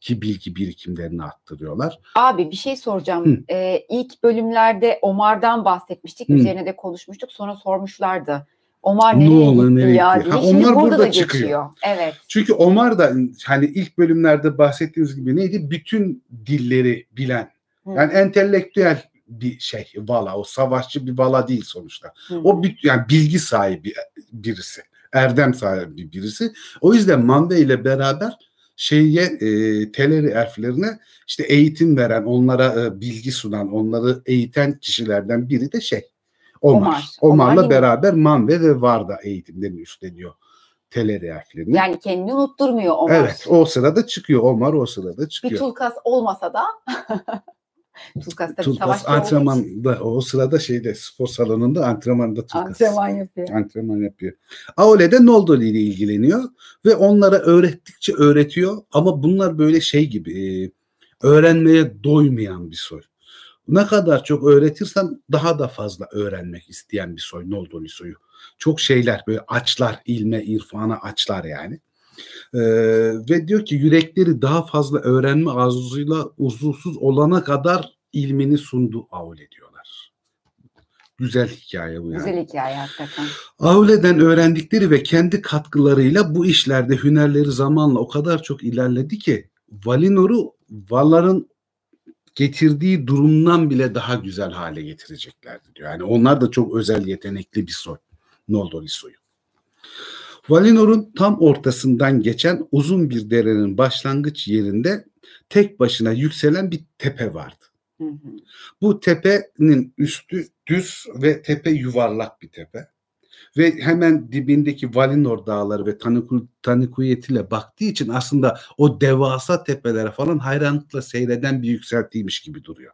ki bilgi birikimlerini arttırıyorlar. Abi bir şey soracağım. Ee, ilk bölümlerde Omar'dan bahsetmiştik. Hı. Üzerine de konuşmuştuk. Sonra sormuşlardı. Omar nereye ne olur, gitti nereye ya gitti? Ha, Omar burada, burada çıkıyor. Geçiyor. Evet. Çünkü Omar da hani ilk bölümlerde bahsettiğimiz gibi neydi? Bütün dilleri bilen. Hı. Yani entelektüel bir şey Vala. O savaşçı bir Vala değil sonuçta. Hı. O bir, yani bilgi sahibi birisi. Erdem sahibi birisi. O yüzden Mande ile beraber şeye e, teleri elflerine işte eğitim veren, onlara e, bilgi sunan, onları eğiten kişilerden biri de şey Omar. Omar. Omar'la Omar beraber Manve ve Varda eğitimlerini üstleniyor. Teleri harflerini. Yani kendini unutturmuyor Omar. Evet o sırada çıkıyor. Omar o sırada çıkıyor. Bir Tulkas olmasa da Tulkas tabii Tulkas antrenmanda o sırada şeyde spor salonunda antrenmanda Tulkas. Antrenman yapıyor. Antrenman yapıyor. Aole'de Noldoli ile ilgileniyor ve onlara öğrettikçe öğretiyor ama bunlar böyle şey gibi e, öğrenmeye doymayan bir soy ne kadar çok öğretirsem daha da fazla öğrenmek isteyen bir soy Noldoli soyu. Çok şeyler böyle açlar, ilme, irfana açlar yani. Ee, ve diyor ki yürekleri daha fazla öğrenme arzusuyla uzursuz olana kadar ilmini sundu Aule diyorlar. Güzel hikaye bu yani. Güzel hikaye hakikaten. Aule'den öğrendikleri ve kendi katkılarıyla bu işlerde hünerleri zamanla o kadar çok ilerledi ki Valinor'u Valar'ın getirdiği durumdan bile daha güzel hale getireceklerdi diyor. Yani onlar da çok özel yetenekli bir soy. Noldori soyu. Valinor'un tam ortasından geçen uzun bir derenin başlangıç yerinde tek başına yükselen bir tepe vardı. Hı hı. Bu tepenin üstü düz ve tepe yuvarlak bir tepe ve hemen dibindeki Valinor dağları ve Tanikuyet ile baktığı için aslında o devasa tepelere falan hayranlıkla seyreden bir yükseltiymiş gibi duruyor.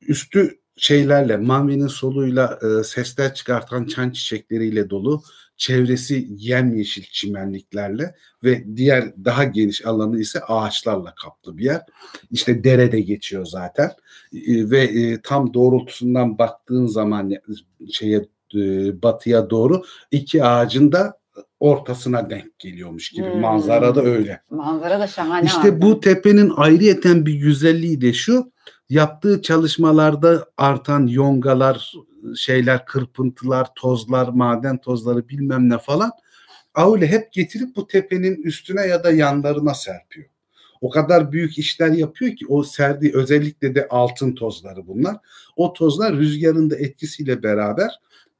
Üstü şeylerle, Manvi'nin soluyla e, sesler çıkartan çan çiçekleriyle dolu, çevresi yemyeşil çimenliklerle ve diğer daha geniş alanı ise ağaçlarla kaplı bir yer. İşte dere de geçiyor zaten e, ve e, tam doğrultusundan baktığın zaman şeye e, batıya doğru iki ağacın da ortasına denk geliyormuş gibi. Hmm. Manzara da öyle. Manzara da şahane. İşte abi. bu tepenin ayrıyeten bir güzelliği de şu. Yaptığı çalışmalarda artan yongalar, şeyler, kırpıntılar, tozlar, maden tozları bilmem ne falan. Aule hep getirip bu tepenin üstüne ya da yanlarına serpiyor. O kadar büyük işler yapıyor ki o serdiği özellikle de altın tozları bunlar. O tozlar rüzgarın da etkisiyle beraber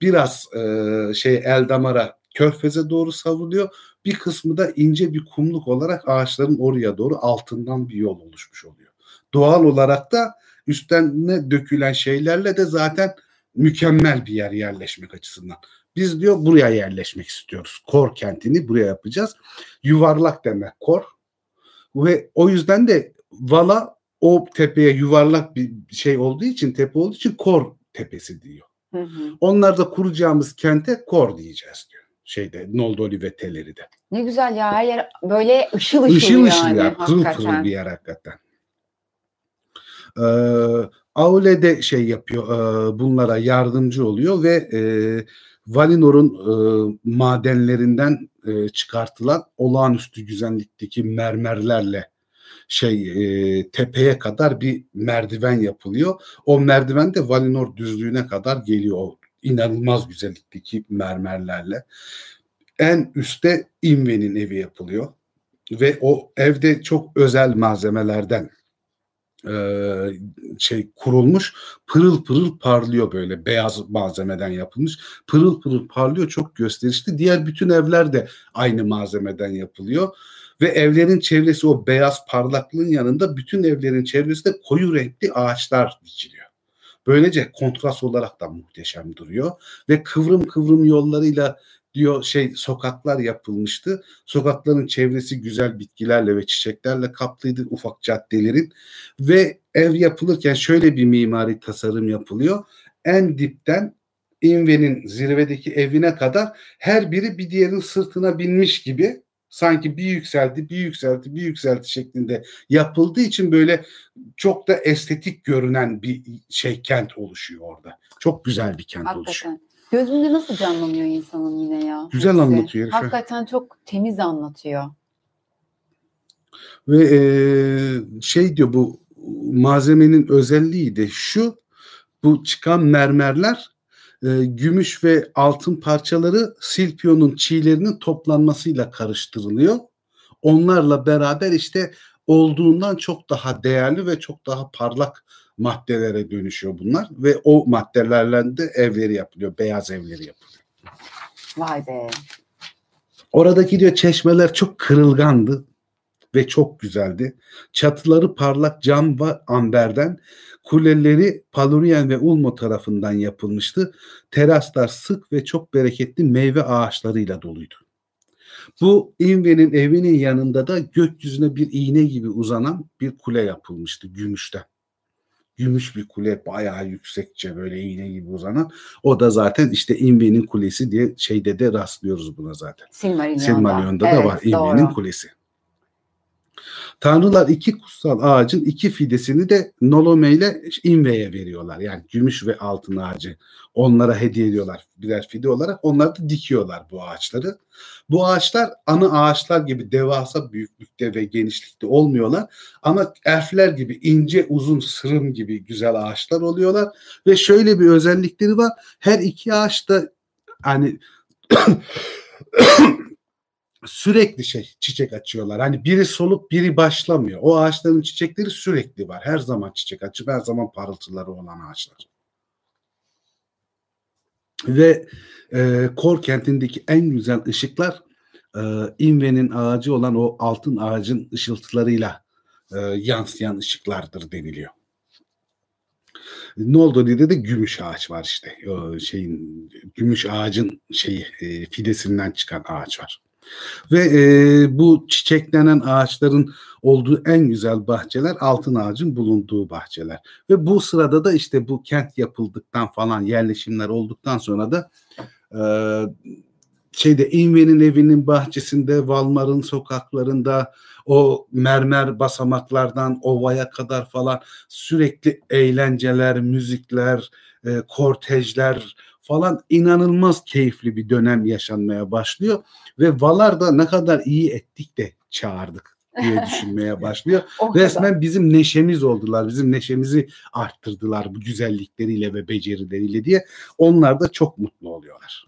biraz e, şey Eldamara körfeze doğru savruluyor. Bir kısmı da ince bir kumluk olarak ağaçların oraya doğru altından bir yol oluşmuş oluyor. Doğal olarak da üstten ne dökülen şeylerle de zaten mükemmel bir yer yerleşmek açısından. Biz diyor buraya yerleşmek istiyoruz. Kor kentini buraya yapacağız. Yuvarlak demek kor. Ve o yüzden de Vala o tepeye yuvarlak bir şey olduğu için tepe olduğu için kor tepesi diyor Hı hı. Onlar da kuracağımız kente kor diyeceğiz diyor. Şeyde Noldoli ve Telleri'de. Ne güzel ya her yer böyle ışıl ışıl, Işıl ışıl yani ya. Pırıl pırıl bir yer hakikaten. Ee, Aule de şey yapıyor. e, bunlara yardımcı oluyor ve e, Valinor'un e, madenlerinden e, çıkartılan olağanüstü güzellikteki mermerlerle şey e, tepeye kadar bir merdiven yapılıyor. O merdiven de Valinor düzlüğüne kadar geliyor. O inanılmaz güzellikteki mermerlerle. En üstte Inve'nin evi yapılıyor ve o evde çok özel malzemelerden e, şey kurulmuş pırıl pırıl parlıyor böyle beyaz malzemeden yapılmış pırıl pırıl parlıyor çok gösterişli diğer bütün evler de aynı malzemeden yapılıyor ve evlerin çevresi o beyaz parlaklığın yanında bütün evlerin çevresinde koyu renkli ağaçlar dikiliyor. Böylece kontrast olarak da muhteşem duruyor ve kıvrım kıvrım yollarıyla diyor şey sokaklar yapılmıştı. Sokakların çevresi güzel bitkilerle ve çiçeklerle kaplıydı ufak caddelerin ve ev yapılırken şöyle bir mimari tasarım yapılıyor. En dipten Inve'nin zirvedeki evine kadar her biri bir diğerinin sırtına binmiş gibi sanki bir yükseldi, bir yükseldi, bir yükseldi şeklinde yapıldığı için böyle çok da estetik görünen bir şey kent oluşuyor orada. Çok güzel bir kent oluşuyor. Hakikaten. Gözünde nasıl canlanıyor insanın yine ya? Güzel hepsi. anlatıyor herif. Hakikaten çok temiz anlatıyor. Ve e, şey diyor bu malzemenin özelliği de şu bu çıkan mermerler e, gümüş ve altın parçaları Silpion'un çiğlerinin toplanmasıyla karıştırılıyor. Onlarla beraber işte olduğundan çok daha değerli ve çok daha parlak maddelere dönüşüyor bunlar ve o maddelerle de evleri yapılıyor, beyaz evleri yapılıyor. Vay be. Oradaki diyor çeşmeler çok kırılgandı ve çok güzeldi. Çatıları parlak cam ve amberden, kuleleri Palurian ve Ulmo tarafından yapılmıştı. Teraslar sık ve çok bereketli meyve ağaçlarıyla doluydu. Bu Inve'nin evinin yanında da gökyüzüne bir iğne gibi uzanan bir kule yapılmıştı gümüşten. Gümüş bir kule bayağı yüksekçe böyle iğne gibi uzanan. O da zaten işte Inve'nin kulesi diye şeyde de rastlıyoruz buna zaten. Silmarillion'da. Silmarillion'da da Evet, var İnve'nin doğru. kulesi. Tanrılar iki kutsal ağacın iki fidesini de Nolome ile Inve'ye veriyorlar. Yani gümüş ve altın ağacı onlara hediye ediyorlar birer fide olarak. Onlar da dikiyorlar bu ağaçları. Bu ağaçlar ana ağaçlar gibi devasa büyüklükte ve genişlikte olmuyorlar. Ama elfler gibi ince uzun sırım gibi güzel ağaçlar oluyorlar. Ve şöyle bir özellikleri var. Her iki ağaç da hani sürekli şey çiçek açıyorlar. Hani biri solup biri başlamıyor. O ağaçların çiçekleri sürekli var. Her zaman çiçek açıp her zaman parıltıları olan ağaçlar. Ve e, Kor kentindeki en güzel ışıklar e, Inve'nin ağacı olan o altın ağacın ışıltılarıyla e, yansıyan ışıklardır deniliyor. Ne oldu dedi de gümüş ağaç var işte. O şeyin gümüş ağacın şeyi e, fidesinden çıkan ağaç var. Ve e, bu çiçeklenen ağaçların olduğu en güzel bahçeler altın ağacın bulunduğu bahçeler. Ve bu sırada da işte bu kent yapıldıktan falan yerleşimler olduktan sonra da e, şeyde Inve'nin evinin bahçesinde, Valmar'ın sokaklarında o mermer basamaklardan ovaya kadar falan sürekli eğlenceler, müzikler, e, kortejler falan inanılmaz keyifli bir dönem yaşanmaya başlıyor ve Valar da ne kadar iyi ettik de çağırdık diye düşünmeye başlıyor. Kadar. Resmen bizim neşemiz oldular. Bizim neşemizi arttırdılar bu güzellikleriyle ve becerileriyle diye. Onlar da çok mutlu oluyorlar.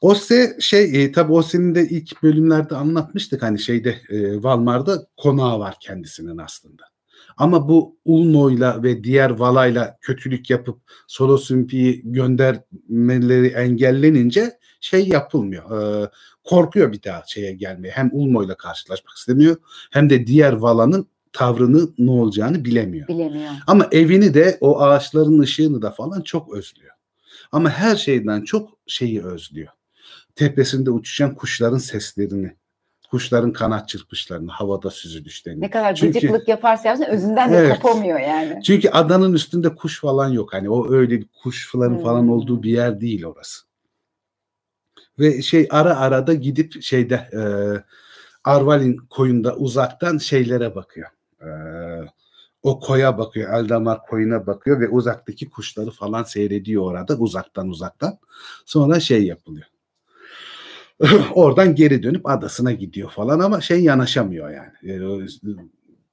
Ose şey e, tabii Ose'nin de ilk bölümlerde anlatmıştık hani şeyde e, Valmar'da konağı var kendisinin aslında. Ama bu Ulmo'yla ve diğer Vala'yla kötülük yapıp Solosümpi'yi göndermeleri engellenince şey yapılmıyor. E, korkuyor bir daha şeye gelmeye. Hem Ulmo'yla karşılaşmak istemiyor hem de diğer Vala'nın tavrını ne olacağını bilemiyor. Bilemiyor. Ama evini de o ağaçların ışığını da falan çok özlüyor. Ama her şeyden çok şeyi özlüyor. Tepesinde uçuşan kuşların seslerini, Kuşların kanat çırpışlarını, havada süzülüşlerini. Ne kadar Çünkü- gıcıklık yaparsa yapsın özünden de Evet. kopamıyor yani. Çünkü adanın üstünde kuş falan yok. Hani o öyle bir kuşların Hmm. falan olduğu bir yer değil orası. Ve şey ara ara da gidip şeyde e, Arvalin koyunda uzaktan şeylere bakıyor. E, o koya bakıyor. Eldamar koyuna bakıyor ve uzaktaki kuşları falan seyrediyor orada uzaktan uzaktan. Sonra şey yapılıyor. Oradan geri dönüp adasına gidiyor falan ama şey yanaşamıyor yani. E, o-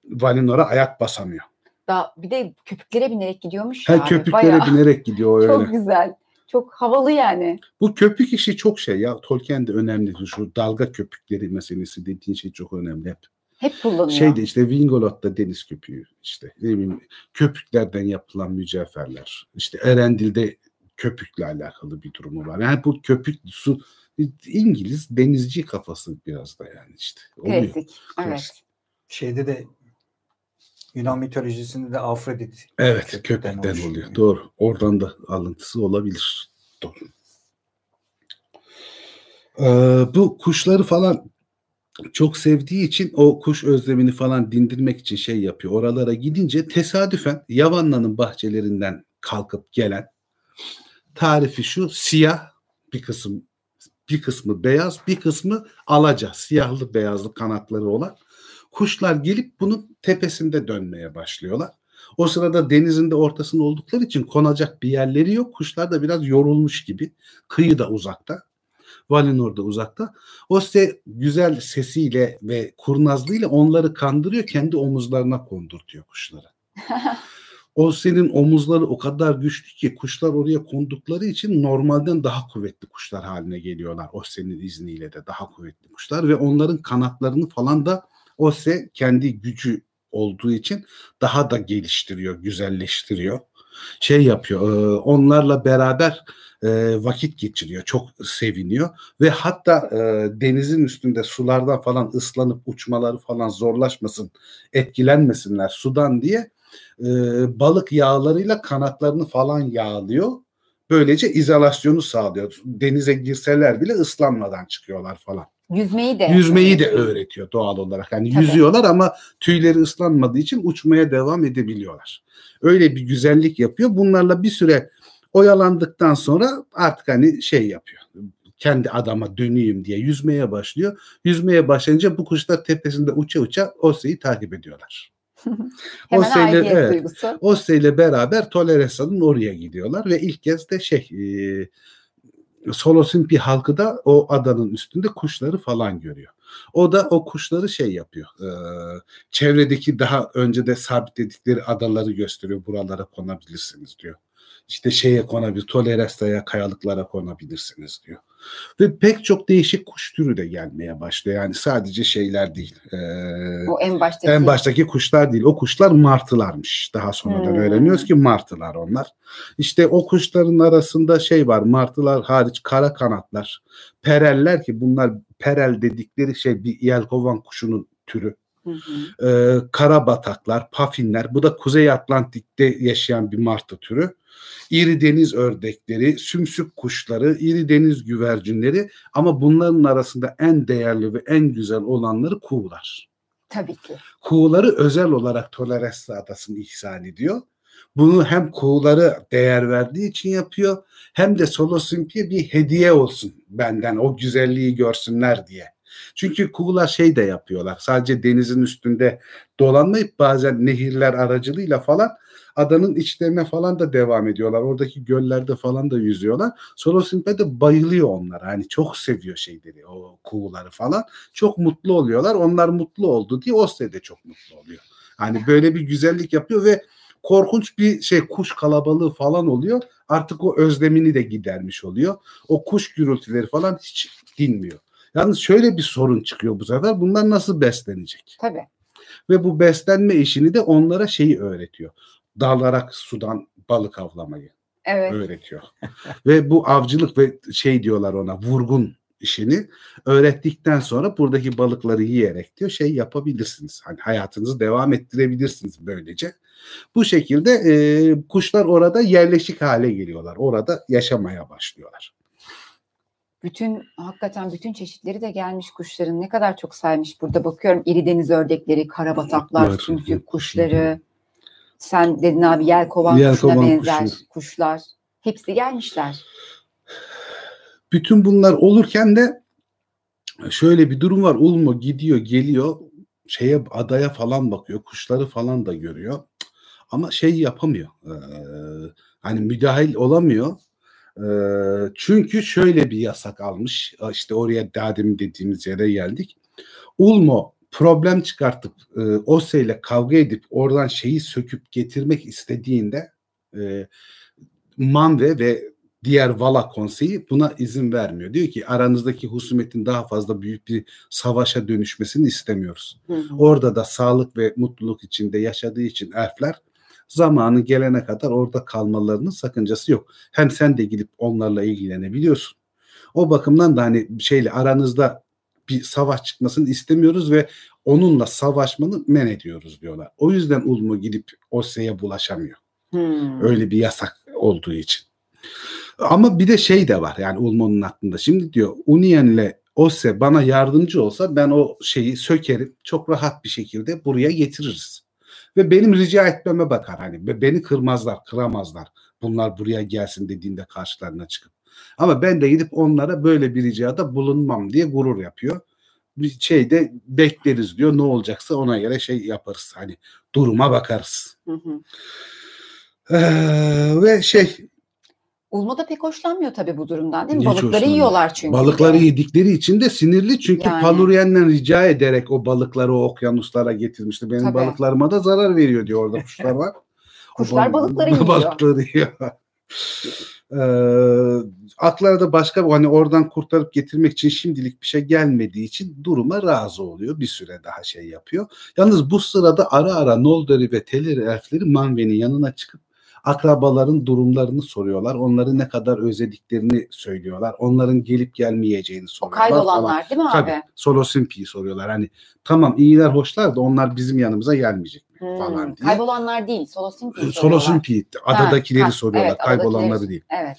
Valinor'a ayak basamıyor. Daha bir de köpüklere binerek gidiyormuş ya. abi. köpüklere Bayağı binerek gidiyor öyle. Çok güzel. Çok havalı yani. Bu köpük işi çok şey ya. Tolkien de önemli. Şu dalga köpükleri meselesi dediğin şey çok önemli hep. Hep kullanıyor. Şeyde işte Wingolot'ta deniz köpüğü işte ne bileyim köpüklerden yapılan mücevherler. İşte Erendil'de köpükle alakalı bir durumu var. Yani bu köpük su İngiliz denizci kafası biraz da yani işte. Oluyor. Klasik. Evet. Şeyde de Yunan mitolojisinde de Afrodit Evet köpükten oluşuyor. oluyor. Doğru. Oradan da alıntısı olabilir. Doğru. Ee, bu kuşları falan çok sevdiği için o kuş özlemini falan dindirmek için şey yapıyor. Oralara gidince tesadüfen Yavanna'nın bahçelerinden kalkıp gelen tarifi şu siyah bir kısım bir kısmı beyaz bir kısmı alaca siyahlı beyazlı kanatları olan kuşlar gelip bunun tepesinde dönmeye başlıyorlar. O sırada denizin de ortasında oldukları için konacak bir yerleri yok. Kuşlar da biraz yorulmuş gibi. Kıyı da uzakta. Valinor da uzakta. O size güzel sesiyle ve kurnazlığıyla onları kandırıyor. Kendi omuzlarına kondurtuyor kuşları. O senin omuzları o kadar güçlü ki kuşlar oraya kondukları için normalden daha kuvvetli kuşlar haline geliyorlar. O senin izniyle de daha kuvvetli kuşlar ve onların kanatlarını falan da o se kendi gücü olduğu için daha da geliştiriyor, güzelleştiriyor. Şey yapıyor, e, onlarla beraber e, vakit geçiriyor, çok seviniyor ve hatta e, denizin üstünde sulardan falan ıslanıp uçmaları falan zorlaşmasın, etkilenmesinler sudan diye e, balık yağlarıyla kanatlarını falan yağlıyor. Böylece izolasyonu sağlıyor. Denize girseler bile ıslanmadan çıkıyorlar falan. Yüzmeyi de. Yüzmeyi de öğretiyor doğal olarak. Yani Tabii. yüzüyorlar ama tüyleri ıslanmadığı için uçmaya devam edebiliyorlar. Öyle bir güzellik yapıyor. Bunlarla bir süre oyalandıktan sonra artık hani şey yapıyor. Kendi adama döneyim diye yüzmeye başlıyor. Yüzmeye başlayınca bu kuşlar tepesinde uça uça Ose'yi takip ediyorlar. Hemen Ose'yle- aidiyet evet. duygusu. Ose ile beraber Toleresa'nın oraya gidiyorlar ve ilk kez de şey e, Solosimpi halkı da o adanın üstünde kuşları falan görüyor. O da o kuşları şey yapıyor. e, çevredeki daha önce de sabitledikleri adaları gösteriyor. Buralara konabilirsiniz diyor. İşte şeye konabilir, Toleresa'ya, kayalıklara konabilirsiniz diyor. Ve pek çok değişik kuş türü de gelmeye başlıyor. Yani sadece şeyler değil. E, O en baştaki. en baştaki kuşlar değil. O kuşlar martılarmış. Daha sonradan Hmm. öğreniyoruz ki martılar onlar. İşte o kuşların arasında şey var. Martılar hariç kara kanatlar. Pereller ki bunlar perel dedikleri şey bir yelkovan kuşunun türü. Hı hı. Ee, kara bataklar, pafinler. Bu da Kuzey Atlantik'te yaşayan bir martı türü. İri deniz ördekleri, sümsük kuşları, iri deniz güvercinleri ama bunların arasında en değerli ve en güzel olanları kuğular. Tabii ki. Kuğuları özel olarak Toleressa adasını ihsan ediyor. Bunu hem kuğuları değer verdiği için yapıyor hem de Solosimpi'ye bir hediye olsun benden o güzelliği görsünler diye. Çünkü kuğular şey de yapıyorlar. Sadece denizin üstünde dolanmayıp bazen nehirler aracılığıyla falan adanın içlerine falan da devam ediyorlar. Oradaki göllerde falan da yüzüyorlar. Solosimpe de bayılıyor onlara. Hani çok seviyor şeyleri o kuğuları falan. Çok mutlu oluyorlar. Onlar mutlu oldu diye Osle de çok mutlu oluyor. Hani böyle bir güzellik yapıyor ve korkunç bir şey kuş kalabalığı falan oluyor. Artık o özlemini de gidermiş oluyor. O kuş gürültüleri falan hiç dinmiyor. Yalnız şöyle bir sorun çıkıyor bu sefer. Bunlar nasıl beslenecek? Tabii. Ve bu beslenme işini de onlara şeyi öğretiyor. Dalarak sudan balık avlamayı Evet. öğretiyor. ve bu avcılık ve şey diyorlar ona vurgun işini öğrettikten sonra buradaki balıkları yiyerek diyor şey yapabilirsiniz. Hani hayatınızı devam ettirebilirsiniz böylece. Bu şekilde e, kuşlar orada yerleşik hale geliyorlar. Orada yaşamaya başlıyorlar. Bütün hakikaten bütün çeşitleri de gelmiş kuşların ne kadar çok saymış burada bakıyorum iri deniz ördekleri, karabataklar, Var. sümsük kuşları. Sen dedin abi yelkovan, Yelkovan kuşuna benzer kuşu. kuşlar. Hepsi gelmişler. Bütün bunlar olurken de şöyle bir durum var. Ulmo gidiyor, geliyor şeye adaya falan bakıyor. Kuşları falan da görüyor. Ama şey yapamıyor. Ee, hani müdahil olamıyor. Ee, çünkü şöyle bir yasak almış. İşte oraya demin dediğimiz yere geldik. Ulmo problem çıkartıp e, Ose ile kavga edip oradan şeyi söküp getirmek istediğinde e, Manve ve diğer Vala konseyi buna izin vermiyor. Diyor ki aranızdaki husumetin daha fazla büyük bir savaşa dönüşmesini istemiyoruz. Hı hı. Orada da sağlık ve mutluluk içinde yaşadığı için elfler zamanı gelene kadar orada kalmalarının sakıncası yok. Hem sen de gidip onlarla ilgilenebiliyorsun. O bakımdan da hani şeyle aranızda bir savaş çıkmasını istemiyoruz ve onunla savaşmanı men ediyoruz diyorlar. O yüzden Ulmo gidip Ose'ye bulaşamıyor. Hmm. Öyle bir yasak olduğu için. Ama bir de şey de var yani Ulmo'nun aklında. Şimdi diyor Union ile Ose bana yardımcı olsa ben o şeyi sökerim. Çok rahat bir şekilde buraya getiririz. Ve benim rica etmeme bakar hani. Beni kırmazlar, kıramazlar. Bunlar buraya gelsin dediğinde karşılarına çıkıp. Ama ben de gidip onlara böyle bir ricada bulunmam diye gurur yapıyor. Bir şeyde bekleriz diyor. Ne olacaksa ona göre şey yaparız. Hani duruma bakarız. Hı hı. Ee, ve şey Ulmo da pek hoşlanmıyor tabii bu durumdan değil mi? Hiç Balıkları hoşlanmıyor. yiyorlar çünkü. balıkları de. yedikleri için de sinirli çünkü Yani. Paluriyen'den rica ederek o balıkları o okyanuslara getirmişti. Benim Tabii. balıklarıma da zarar veriyor diyor orada kuşlar var. Kuşlar bal- balıkları yiyor. Balıkları yiyor. Ee, aklara da başka hani oradan kurtarıp getirmek için şimdilik bir şey gelmediği için duruma razı oluyor. Bir süre daha şey yapıyor. Yalnız bu sırada ara ara Noldori ve Teleri elfleri Manve'nin yanına çıkıp akrabaların durumlarını soruyorlar. Onları ne kadar özlediklerini söylüyorlar. Onların gelip gelmeyeceğini O soruyorlar falan. kaybolanlar değil mi abi? Tabii. Solosimpi'yi soruyorlar. Hani tamam iyiler hoşlar da onlar bizim yanımıza gelmeyecek Hmm, falan diye. Kaybolanlar değil, Solosimpi soruyorlar. Solosimpi adadakileri ha, soruyorlar. evet, adadakileri- kaybolanları değil. Evet.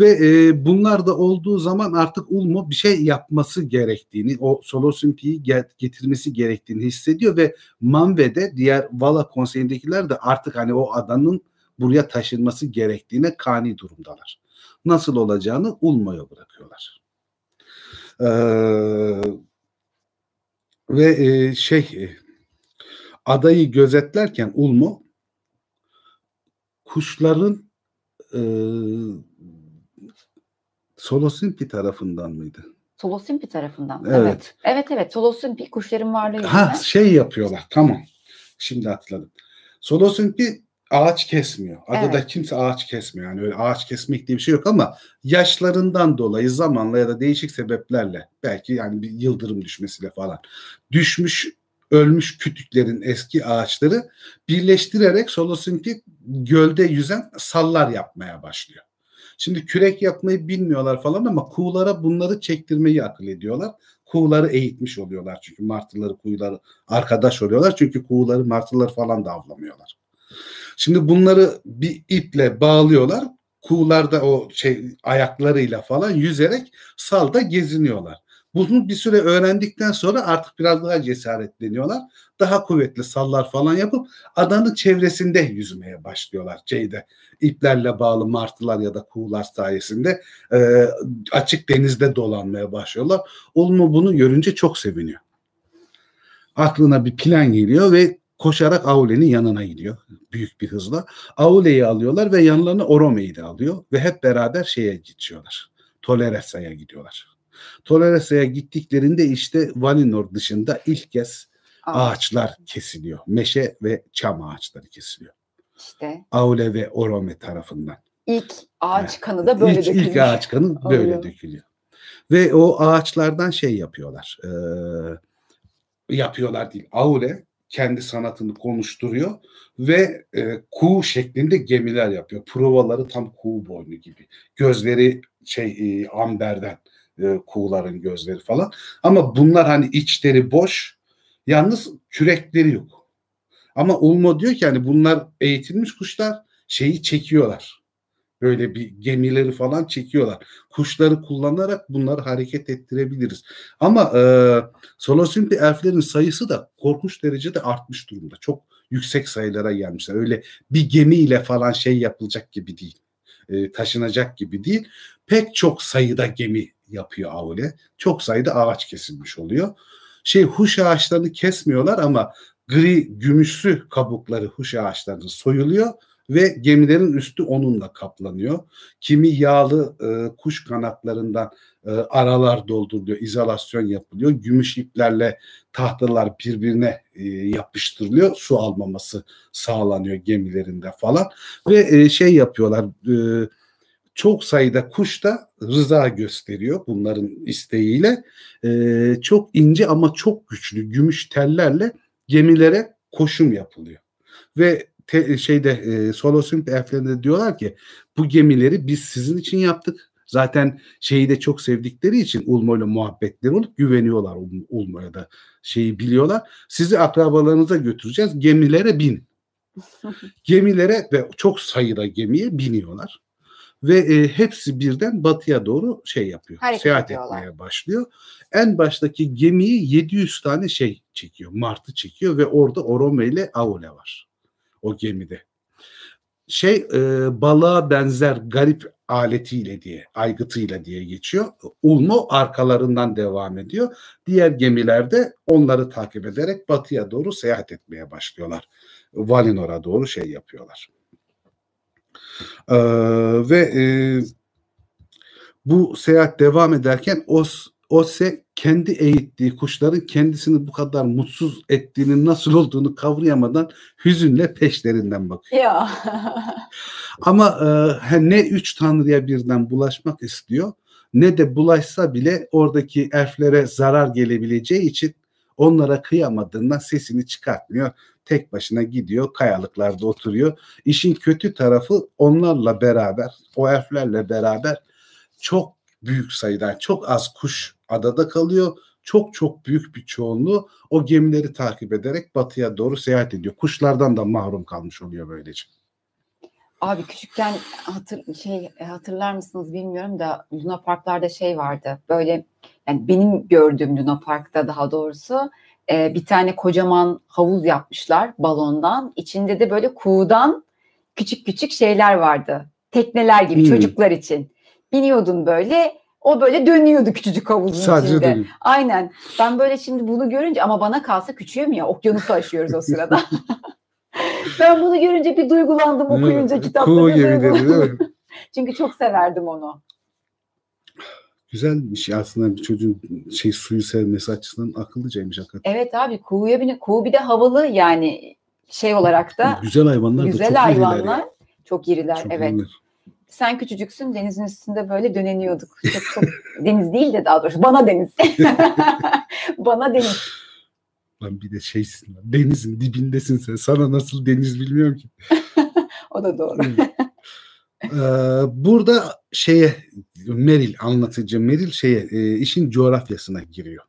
Ve e, bunlar da olduğu zaman artık Ulmo bir şey yapması gerektiğini, o Solosimpi'yi get- getirmesi gerektiğini hissediyor ve Manve'de diğer Vala konseyindekiler de artık hani o adanın buraya taşınması gerektiğine kani durumdalar. Nasıl olacağını Ulmo'ya bırakıyorlar. Ee, ve e, şey e, adayı gözetlerken Ulmo kuşların e, Solosimpi tarafından mıydı? Solosimpi tarafından. Evet. Evet. Evet evet. Solosimpi kuşların varlığı Ha şey yapıyorlar tamam. Şimdi hatırladım. Solosimpi ağaç kesmiyor. Adada Evet. kimse ağaç kesmiyor. Yani öyle ağaç kesmek diye bir şey yok ama yaşlarından dolayı zamanla ya da değişik sebeplerle belki yani bir yıldırım düşmesiyle falan düşmüş ölmüş kütüklerin eski ağaçları birleştirerek Solosimpi gölde yüzen sallar yapmaya başlıyor. Şimdi kürek yapmayı bilmiyorlar falan ama kuğulara bunları çektirmeyi akıl ediyorlar. Kuğuları eğitmiş oluyorlar çünkü martıları kuğuları arkadaş oluyorlar çünkü kuğuları martıları falan da avlamıyorlar. Şimdi bunları bir iple bağlıyorlar. Kuğular da o şey ayaklarıyla falan yüzerek salda geziniyorlar. Bunu bir süre öğrendikten sonra artık biraz daha cesaretleniyorlar. Daha kuvvetli sallar falan yapıp adanın çevresinde yüzmeye başlıyorlar. Şeyde iplerle bağlı martılar ya da kuğular sayesinde e, açık denizde dolanmaya başlıyorlar. Ulmo bunu görünce çok seviniyor. Aklına bir plan geliyor ve koşarak Aule'nin yanına gidiyor büyük bir hızla. Aule'yi alıyorlar ve yanlarına Orome'yi de alıyor ve hep beraber şeye geçiyorlar. Toleresa'ya gidiyorlar. Toleresa'ya gittiklerinde işte Valinor dışında ilk kez Aa, ağaçlar kesiliyor. Meşe ve çam ağaçları kesiliyor. işte Aule ve Orome tarafından. ilk ağaç Evet. kanı da böyle ilk, dökülmüş. ilk ağaç kanı böyle Oluyor. dökülüyor. Ve o ağaçlardan şey yapıyorlar. e, yapıyorlar değil. Aule kendi sanatını konuşturuyor ve e, kuğu şeklinde gemiler yapıyor. Provaları tam kuğu boynu gibi. Gözleri şey e, amberden e, kuğuların gözleri falan. Ama bunlar hani içleri boş. Yalnız kürekleri yok. Ama Ulmo diyor ki hani bunlar eğitilmiş kuşlar şeyi çekiyorlar. Böyle bir gemileri falan çekiyorlar. Kuşları kullanarak bunları hareket ettirebiliriz. Ama e, Solosimpi elflerin sayısı da korkunç derecede artmış durumda. Çok yüksek sayılara gelmişler. Öyle bir gemiyle falan şey yapılacak gibi değil. E, taşınacak gibi değil. Pek çok sayıda gemi yapıyor Aule. Çok sayıda ağaç kesilmiş oluyor. Şey huş ağaçlarını kesmiyorlar ama gri gümüşsü kabukları huş ağaçlarının soyuluyor ve gemilerin üstü onunla kaplanıyor. Kimi yağlı e, kuş kanatlarından e, aralar dolduruluyor, izolasyon yapılıyor. Gümüş iplerle tahtalar birbirine e, yapıştırılıyor. Su almaması sağlanıyor gemilerinde falan. Ve e, şey yapıyorlar, e, çok sayıda kuş da rıza gösteriyor bunların isteğiyle. E, çok ince ama çok güçlü gümüş tellerle gemilere koşum yapılıyor. Ve te, şeyde e, Solosymp elflerinde diyorlar ki bu gemileri biz sizin için yaptık. Zaten şeyi de çok sevdikleri için Ulmo ile muhabbetleri olup güveniyorlar Ulmo'ya da şeyi biliyorlar. Sizi akrabalarınıza götüreceğiz. Gemilere bin. Gemilere ve çok sayıda gemiye biniyorlar. Ve e, hepsi birden batıya doğru şey yapıyor. Hareket seyahat ediyorlar. etmeye başlıyor. En baştaki gemiyi 700 tane şey çekiyor. Martı çekiyor ve orada Orome ile Aule var. O gemide. Şey e, balığa benzer garip aletiyle diye, aygıtıyla diye geçiyor. Ulmo arkalarından devam ediyor. Diğer gemilerde onları takip ederek batıya doğru seyahat etmeye başlıyorlar. Valinor'a doğru şey yapıyorlar. Ee, ve e, bu seyahat devam ederken Os Ose kendi eğittiği kuşların kendisini bu kadar mutsuz ettiğinin nasıl olduğunu kavrayamadan hüzünle peşlerinden bakıyor. Ya. Ama e, ne üç tanrıya birden bulaşmak istiyor ne de bulaşsa bile oradaki elflere zarar gelebileceği için onlara kıyamadığından sesini çıkartmıyor. Tek başına gidiyor kayalıklarda oturuyor. İşin kötü tarafı onlarla beraber o elflerle beraber çok büyük sayıda çok az kuş adada kalıyor. Çok çok büyük bir çoğunluğu o gemileri takip ederek batıya doğru seyahat ediyor. Kuşlardan da mahrum kalmış oluyor böylece. Abi küçükken hatır şey hatırlar mısınız bilmiyorum da Luna Parklarda şey vardı. Böyle yani benim gördüğüm Luna Park'ta daha doğrusu e, bir tane kocaman havuz yapmışlar balondan. İçinde de böyle kuğudan küçük küçük şeyler vardı. Tekneler gibi Hmm. çocuklar için. Biniyordun böyle o böyle dönüyordu küçücük havuzun Sadece içinde. dönüyor. Aynen. Ben böyle şimdi bunu görünce ama bana kalsa küçüğüm ya okyanusu aşıyoruz o sırada. ben bunu görünce bir duygulandım okuyunca kitapları. Kuğu gemileri değil mi? Çünkü çok severdim onu. Güzelmiş aslında bir çocuğun şey suyu sevmesi açısından akıllıcaymış hakikaten. Evet abi kuğuya bin kuğu bir de havalı yani şey olarak da Güzel hayvanlar da güzel çok hayvanlar. iyiler ya. Çok iriler Çok evet. iyiler. Sen küçücüksün denizin üstünde böyle döneniyorduk. Çok, çok deniz değil de daha doğrusu bana deniz. bana deniz. Lan bir de şeysin denizin dibindesin sen. Sana nasıl deniz bilmiyorum ki. O da doğru. Ee, burada şeye Meril anlatıcı Meril şeye e, işin coğrafyasına giriyor.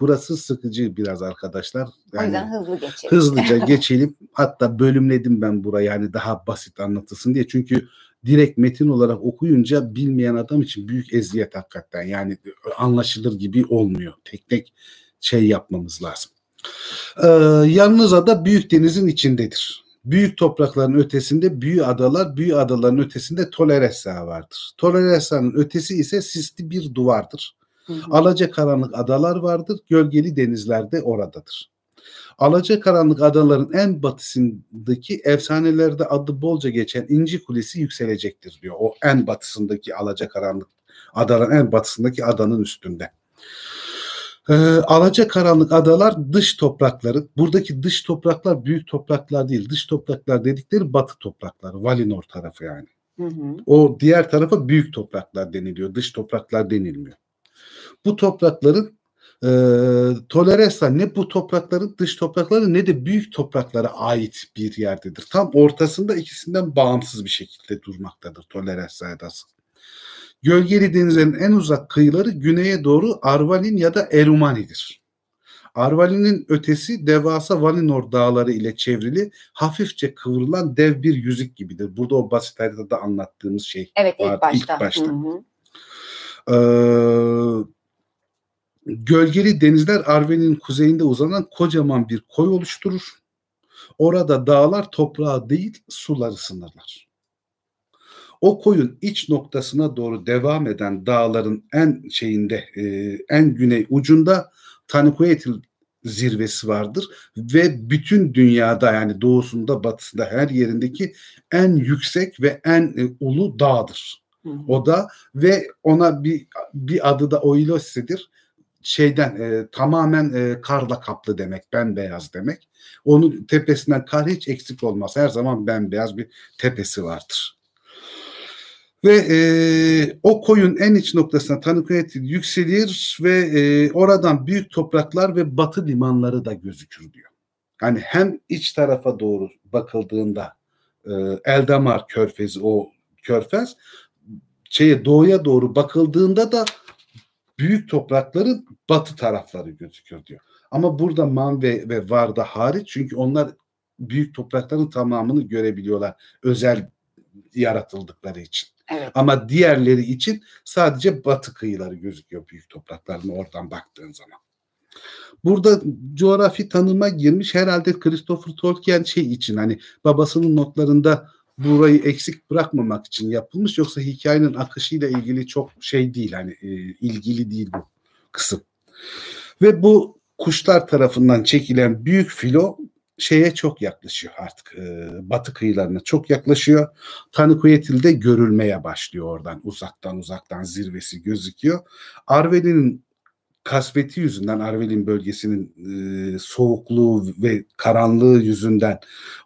Burası sıkıcı biraz arkadaşlar. O Yani yüzden hızlı geçelim. hızlıca geçelim. Hatta bölümledim ben burayı yani daha basit anlatılsın diye. Çünkü direkt metin olarak okuyunca bilmeyen adam için büyük eziyet hakikaten. Yani anlaşılır gibi olmuyor. Tek tek şey yapmamız lazım. Ee, yalnız ada büyük denizin içindedir. Büyük toprakların ötesinde büyük adalar, büyük adaların ötesinde Toleressa vardır. Toleressa'nın ötesi ise sisli bir duvardır. Hı. Alacakaranlık adalar vardır, gölgeli denizler de oradadır. Alacakaranlık adaların en batısındaki efsanelerde adı bolca geçen İnci Kulesi yükselecektir diyor. O en batısındaki Alacakaranlık adanın en batısındaki adanın üstünde. Ee, Alacakaranlık adalar dış toprakları. Buradaki dış topraklar büyük topraklar değil. Dış topraklar dedikleri batı toprakları. Valinor tarafı yani. Hı hı. O diğer tarafa büyük topraklar deniliyor. Dış topraklar denilmiyor. Bu toprakların e, Toleresa ne bu toprakların dış toprakları ne de büyük topraklara ait bir yerdedir. Tam ortasında ikisinden bağımsız bir şekilde durmaktadır Toleresa adası. Gölgeli denizlerin en uzak kıyıları güneye doğru Arvalin ya da Erumani'dir. Arvalin'in ötesi devasa Valinor dağları ile çevrili hafifçe kıvrılan dev bir yüzük gibidir. Burada o basit haritada anlattığımız şey. Evet ilk vardı, başta. ilk başta. Hı hı. Ee, gölgeli denizler Arven'in kuzeyinde uzanan kocaman bir koy oluşturur. Orada dağlar toprağı değil suları sınırlar. O koyun iç noktasına doğru devam eden dağların en şeyinde e, en güney ucunda Tanikuetil zirvesi vardır ve bütün dünyada yani doğusunda batısında her yerindeki en yüksek ve en e, ulu dağdır. Hı. O da ve ona bir bir adı da Oilosse'dir. Şeyden e, tamamen e, karla kaplı demek, bembeyaz demek. Onun tepesinden kar hiç eksik olmaz. Her zaman bembeyaz bir tepesi vardır. Ve e, o koyun en iç noktasına Tanıkuyeti yükselir ve e, oradan büyük topraklar ve batı limanları da gözükür diyor. Yani hem iç tarafa doğru bakıldığında e, Eldamar körfezi o körfez şeye doğuya doğru bakıldığında da büyük toprakların batı tarafları gözüküyor diyor. Ama burada Man ve, ve Varda hariç çünkü onlar büyük toprakların tamamını görebiliyorlar özel yaratıldıkları için. Evet. Ama diğerleri için sadece batı kıyıları gözüküyor büyük toprakların oradan baktığın zaman. Burada coğrafi tanıma girmiş herhalde Christopher Tolkien şey için hani babasının notlarında burayı eksik bırakmamak için yapılmış yoksa hikayenin akışıyla ilgili çok şey değil hani e, ilgili değil bu kısım. Ve bu kuşlar tarafından çekilen büyük filo şeye çok yaklaşıyor artık e, batı kıyılarına çok yaklaşıyor. Tanıkuyetil'de görülmeye başlıyor oradan uzaktan uzaktan zirvesi gözüküyor. Arveli'nin kasveti yüzünden Arvelin bölgesinin e, soğukluğu ve karanlığı yüzünden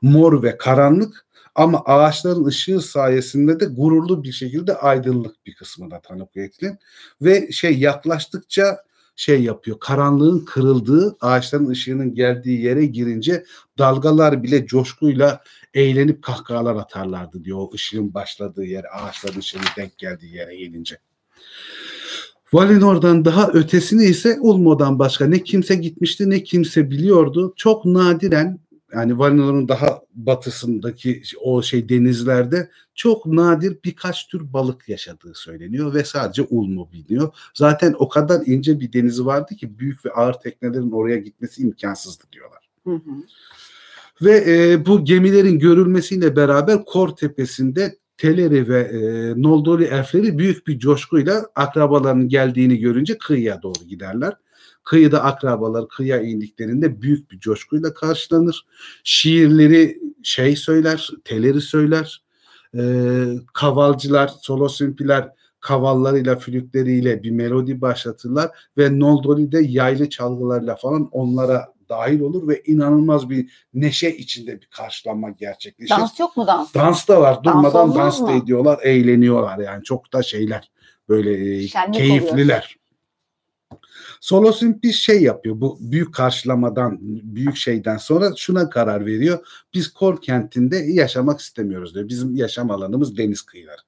mor ve karanlık ama ağaçların ışığı sayesinde de gururlu bir şekilde aydınlık bir kısmı da Tanıkuyetil'in ve şey yaklaştıkça şey yapıyor. Karanlığın kırıldığı, ağaçların ışığının geldiği yere girince dalgalar bile coşkuyla eğlenip kahkahalar atarlardı diyor. O ışığın başladığı yere, ağaçların ışığının denk geldiği yere gelince. Valinor'dan daha ötesini ise Ulmo'dan başka ne kimse gitmişti ne kimse biliyordu. Çok nadiren yani Valinor'un daha batısındaki o şey denizlerde çok nadir birkaç tür balık yaşadığı söyleniyor ve sadece Ulmo biliniyor. Zaten o kadar ince bir denizi vardı ki büyük ve ağır teknelerin oraya gitmesi imkansızdı diyorlar. Hı hı. Ve e, bu gemilerin görülmesiyle beraber Kor Tepesi'nde Teleri ve e, Noldori elfleri büyük bir coşkuyla akrabalarının geldiğini görünce kıyıya doğru giderler. Kıyıda akrabalar kıyıya indiklerinde büyük bir coşkuyla karşılanır. Şiirleri şey söyler, teleri söyler. E, kavalcılar, solosimpiler kavallarıyla, flütleriyle bir melodi başlatırlar ve Noldori de yaylı çalgılarla falan onlara dahil olur ve inanılmaz bir neşe içinde bir karşılanma gerçekleşir. Dans yok mu dans? Dans da var. Dans Durmadan olmaz dans, da ediyorlar, eğleniyorlar yani. Çok da şeyler böyle e, Şenlik keyifliler. Solosin bir şey yapıyor. Bu büyük karşılamadan, büyük şeyden sonra şuna karar veriyor. Biz Kor kentinde yaşamak istemiyoruz diyor. Bizim yaşam alanımız deniz kıyıları.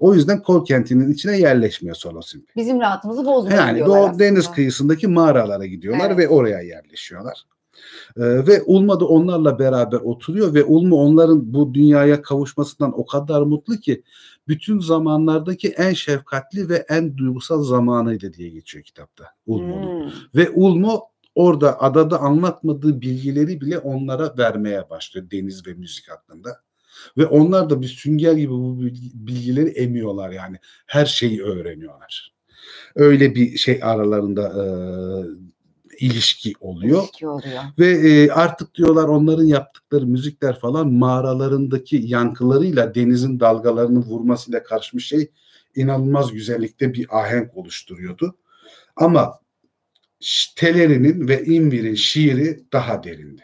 O yüzden Kor kentinin içine yerleşmiyor Solosin. Bizim rahatımızı bozmuyor Yani doğu aslında. deniz kıyısındaki mağaralara gidiyorlar Evet. ve oraya yerleşiyorlar. Ee, ve Ulma da onlarla beraber oturuyor ve Ulma onların bu dünyaya kavuşmasından o kadar mutlu ki bütün zamanlardaki en şefkatli ve en duygusal zamanıydı diye geçiyor kitapta Ulmo'nun. Hmm. Ve Ulmo orada adada anlatmadığı bilgileri bile onlara vermeye başlıyor deniz ve müzik hakkında. Ve onlar da bir sünger gibi bu bilgi- bilgileri emiyorlar yani. Her şeyi öğreniyorlar. Öyle bir şey aralarında ilişki oluyor. İlişki oluyor. Ve e, artık diyorlar onların yaptıkları müzikler falan mağaralarındaki yankılarıyla denizin dalgalarını vurmasıyla karışmış şey inanılmaz güzellikte bir ahenk oluşturuyordu. Ama Teleri'nin ve İmvir'in şiiri daha derindi.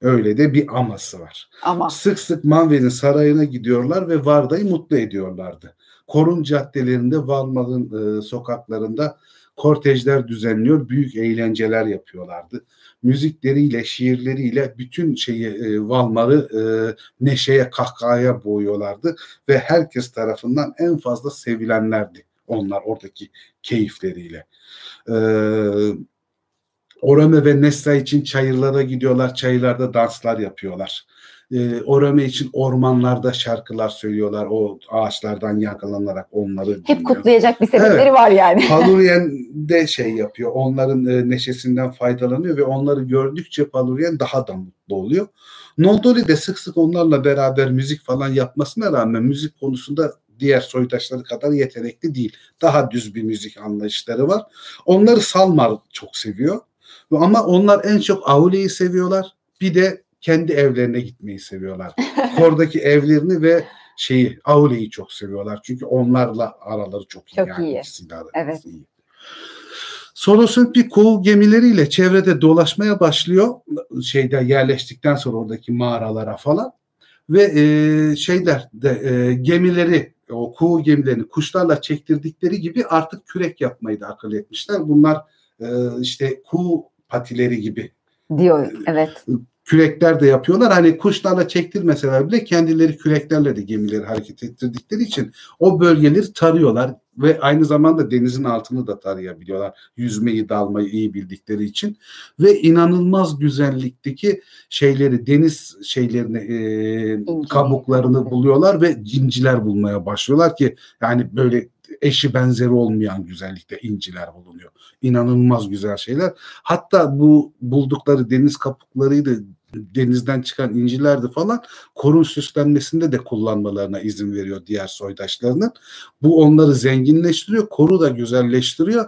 Öyle de bir aması var. Ama Sık sık Manve'nin sarayına gidiyorlar ve Varda'yı mutlu ediyorlardı. Korun caddelerinde, Valmal'ın e, sokaklarında kortejler düzenliyor, büyük eğlenceler yapıyorlardı. Müzikleriyle, şiirleriyle bütün şeyi e, Valmar'ı e, neşeye, kahkahaya boğuyorlardı ve herkes tarafından en fazla sevilenlerdi onlar oradaki keyifleriyle. Ee, Orame ve Nessa için çayırlara gidiyorlar. Çayırlarda danslar yapıyorlar. E, Orame için ormanlarda şarkılar söylüyorlar. O ağaçlardan yakalanarak onları Hep dinliyor. kutlayacak bir sebepleri Evet. var yani. Palurien de şey yapıyor. Onların e, neşesinden faydalanıyor ve onları gördükçe Palurien daha da mutlu oluyor. Noldoli de sık sık onlarla beraber müzik falan yapmasına rağmen müzik konusunda diğer soydaşları kadar yetenekli değil. Daha düz bir müzik anlayışları var. Onları Salmar çok seviyor. Ama onlar en çok Aule'yi seviyorlar. Bir de kendi evlerine gitmeyi seviyorlar. Kordaki evlerini ve şeyi Aule'yi çok seviyorlar. Çünkü onlarla araları çok iyi. Çok yani iyi. araları Evet. iyi. Solos'un bir kovu gemileriyle çevrede dolaşmaya başlıyor. Şeyde yerleştikten sonra oradaki mağaralara falan. Ve e, şeyler de e, gemileri o kuğu gemilerini kuşlarla çektirdikleri gibi artık kürek yapmayı da akıl etmişler. Bunlar e, işte kuğu patileri gibi Diyor. Evet. Kürekler de yapıyorlar. Hani kuşlarla çektirmeseler bile kendileri küreklerle de gemileri hareket ettirdikleri için o bölgeleri tarıyorlar ve aynı zamanda denizin altını da tarayabiliyorlar. Yüzmeyi, dalmayı iyi bildikleri için ve inanılmaz güzellikteki şeyleri, deniz şeylerini, e, kabuklarını buluyorlar ve cinciler bulmaya başlıyorlar ki yani böyle eşi benzeri olmayan güzellikte inciler bulunuyor. İnanılmaz güzel şeyler. Hatta bu buldukları deniz kabuklarıydı denizden çıkan incilerdi falan korun süslenmesinde de kullanmalarına izin veriyor diğer soydaşlarının. Bu onları zenginleştiriyor, koru da güzelleştiriyor.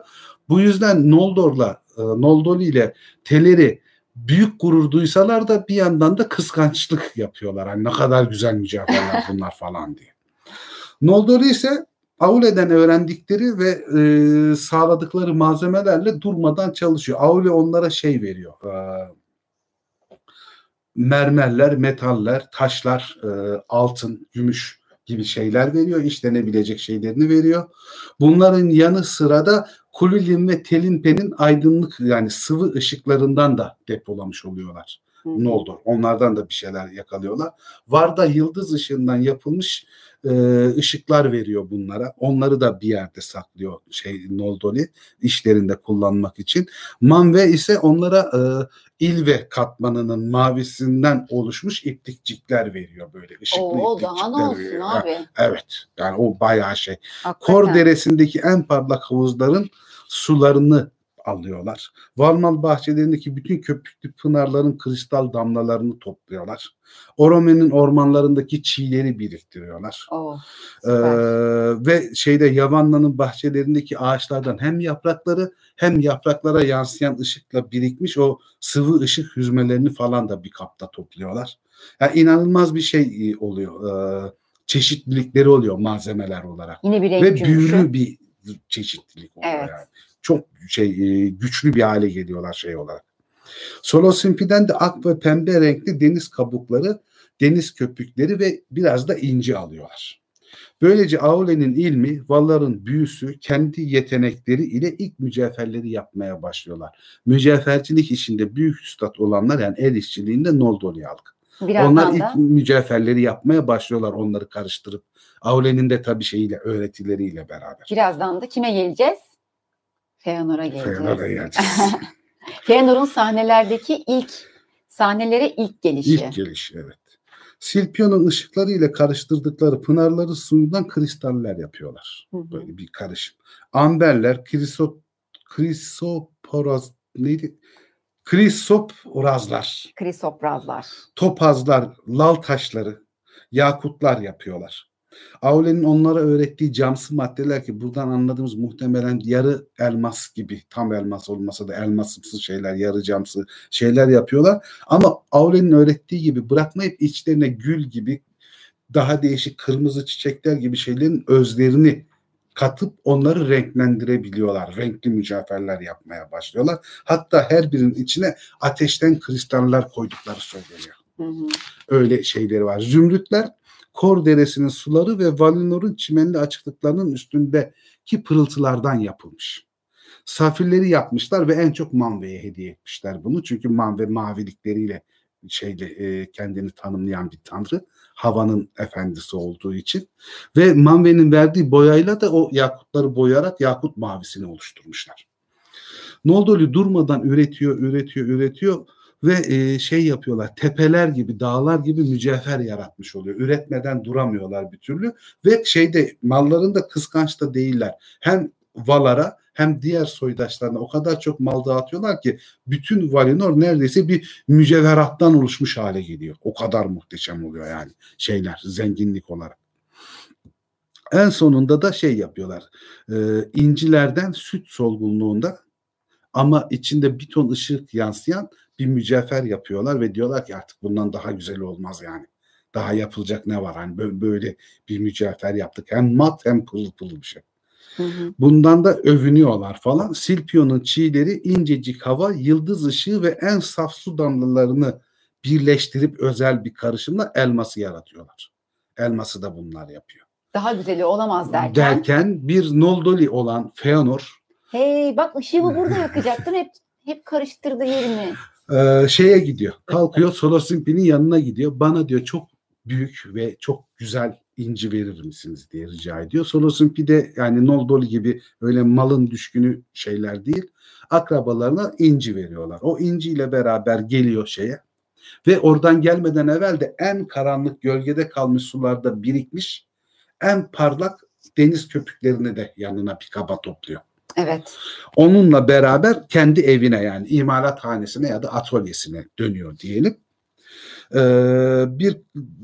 Bu yüzden Noldor'la, e, Noldoli ile Teleri büyük gurur duysalar da bir yandan da kıskançlık yapıyorlar. Hani ne kadar güzel mücevherler bunlar falan diye. Noldor ise Aule'den öğrendikleri ve e, sağladıkları malzemelerle durmadan çalışıyor. Aule onlara şey veriyor. E, mermerler, metaller, taşlar, e, altın, gümüş gibi şeyler veriyor. İşlenebilecek şeylerini veriyor. Bunların yanı sıra da Kulilin ve Telinpe'nin aydınlık yani sıvı ışıklarından da depolamış oluyorlar. Ne oldu? Onlardan da bir şeyler yakalıyorlar. Varda yıldız ışığından yapılmış e, ışıklar veriyor bunlara. Onları da bir yerde saklıyor şey Noldoli işlerinde kullanmak için. Manve ise onlara e, ilve katmanının mavisinden oluşmuş iplikçikler veriyor böyle ışıklı Oo daha ne iplikçikler olsun veriyor. Abi. Evet. Yani o bayağı şey. Hakikaten. Kor Deresi'ndeki en parlak havuzların sularını alıyorlar. Valmal bahçelerindeki bütün köpüklü pınarların kristal damlalarını topluyorlar. Orome'nin ormanlarındaki çiğleri biriktiriyorlar. Oo, Ee, ve şeyde Yavanna'nın bahçelerindeki ağaçlardan hem yaprakları hem yapraklara yansıyan ışıkla birikmiş o sıvı ışık hüzmelerini falan da bir kapta topluyorlar. Yani inanılmaz bir şey e, oluyor. Ee, çeşitlilikleri oluyor malzemeler olarak Yine bir renk ve büyülü bir çeşitlilik oluyor Evet. yani. Çok şey e, güçlü bir hale geliyorlar şey olarak. Solosimpi'den de ak ve pembe renkli deniz kabukları, deniz köpükleri ve biraz da inci alıyorlar. Böylece Aule'nin ilmi, Vallar'ın büyüsü, kendi yetenekleri ile ilk mücevherleri yapmaya başlıyorlar. Mücevhercilik işinde büyük üstad olanlar yani el işçiliğinde Noldor'u aldık. Birazdan Onlar da ilk mücevherleri yapmaya başlıyorlar onları karıştırıp. Aule'nin de tabii şeyiyle, öğretileriyle beraber. birazdan da kime geleceğiz? Feanor'a geleceğiz. Feanor'a geleceğiz. Feanor'un sahnelerdeki ilk sahnelere ilk gelişi. İlk geliş evet. Silpion'un ışıklarıyla karıştırdıkları pınarları suyundan kristaller yapıyorlar. Hı hı. Böyle bir karışım. Amberler, kriso, krisoporaz neydi? Krisoporazlar, Krisoprazlar. topazlar, lal taşları, yakutlar yapıyorlar. Aule'nin onlara öğrettiği camsı maddeler ki buradan anladığımız muhtemelen yarı elmas gibi tam elmas olmasa da elmasımsı şeyler yarı camsı şeyler yapıyorlar. Ama Aule'nin öğrettiği gibi bırakmayıp içlerine gül gibi daha değişik kırmızı çiçekler gibi şeylerin özlerini katıp onları renklendirebiliyorlar. Renkli mücevherler yapmaya başlıyorlar. Hatta her birinin içine ateşten kristaller koydukları söyleniyor Hı hı. öyle şeyleri var. Zümrütler Kor Deresi'nin suları ve Valinor'un çimenli açıklıklarının üstündeki pırıltılardan yapılmış. Safirleri yapmışlar ve en çok Manve'ye hediye etmişler bunu. Çünkü Manve mavilikleriyle şeyle e, kendini tanımlayan bir tanrı. Havanın efendisi olduğu için. Ve Manve'nin verdiği boyayla da o yakutları boyayarak yakut mavisini oluşturmuşlar. Noldoli durmadan üretiyor, üretiyor, üretiyor ve e, şey yapıyorlar. Tepeler gibi, dağlar gibi mücevher yaratmış oluyor. Üretmeden duramıyorlar bir türlü ve şeyde mallarında kıskanç da değiller. Hem Valar'a hem diğer soydaşlarına o kadar çok mal dağıtıyorlar ki bütün Valinor neredeyse bir mücevherattan oluşmuş hale geliyor. O kadar muhteşem oluyor yani şeyler zenginlik olarak. En sonunda da şey yapıyorlar. E, incilerden süt solgunluğunda ama içinde bir ton ışık yansıyan bir mücevher yapıyorlar ve diyorlar ki artık bundan daha güzel olmaz yani. Daha yapılacak ne var? Hani böyle bir mücevher yaptık. Hem mat hem pırıl pırıl bir şey. Bundan da övünüyorlar falan. Silpion'un çiğleri incecik hava, yıldız ışığı ve en saf su damlalarını birleştirip özel bir karışımla elması yaratıyorlar. Elması da bunlar yapıyor. Daha güzeli olamaz derken. Derken bir Noldoli olan Feanor Hey bak ışığımı burada yakacaktın hep hep karıştırdı yerimi. Ee, şeye gidiyor. Kalkıyor Solosimpi'nin yanına gidiyor. Bana diyor çok büyük ve çok güzel inci verir misiniz diye rica ediyor. Solosimpi de yani Noldoli gibi öyle malın düşkünü şeyler değil. Akrabalarına inci veriyorlar. O inciyle beraber geliyor şeye. Ve oradan gelmeden evvel de en karanlık gölgede kalmış sularda birikmiş en parlak deniz köpüklerini de yanına bir kaba topluyor. Evet. Onunla beraber kendi evine yani imalathanesine ya da atölyesine dönüyor diyelim. Ee, bir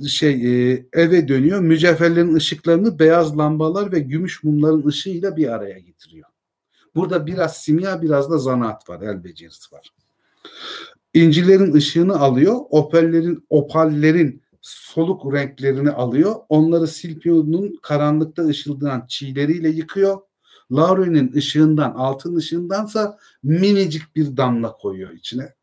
şey e, eve dönüyor. Mücevherlerin ışıklarını beyaz lambalar ve gümüş mumların ışığıyla bir araya getiriyor. Burada biraz simya biraz da zanaat var, el becerisi var. İncilerin ışığını alıyor, opallerin opallerin soluk renklerini alıyor. Onları Silpio'nun karanlıkta ışıldayan çiğleriyle yıkıyor. Lauren'in ışığından, altın ışığındansa minicik bir damla koyuyor içine.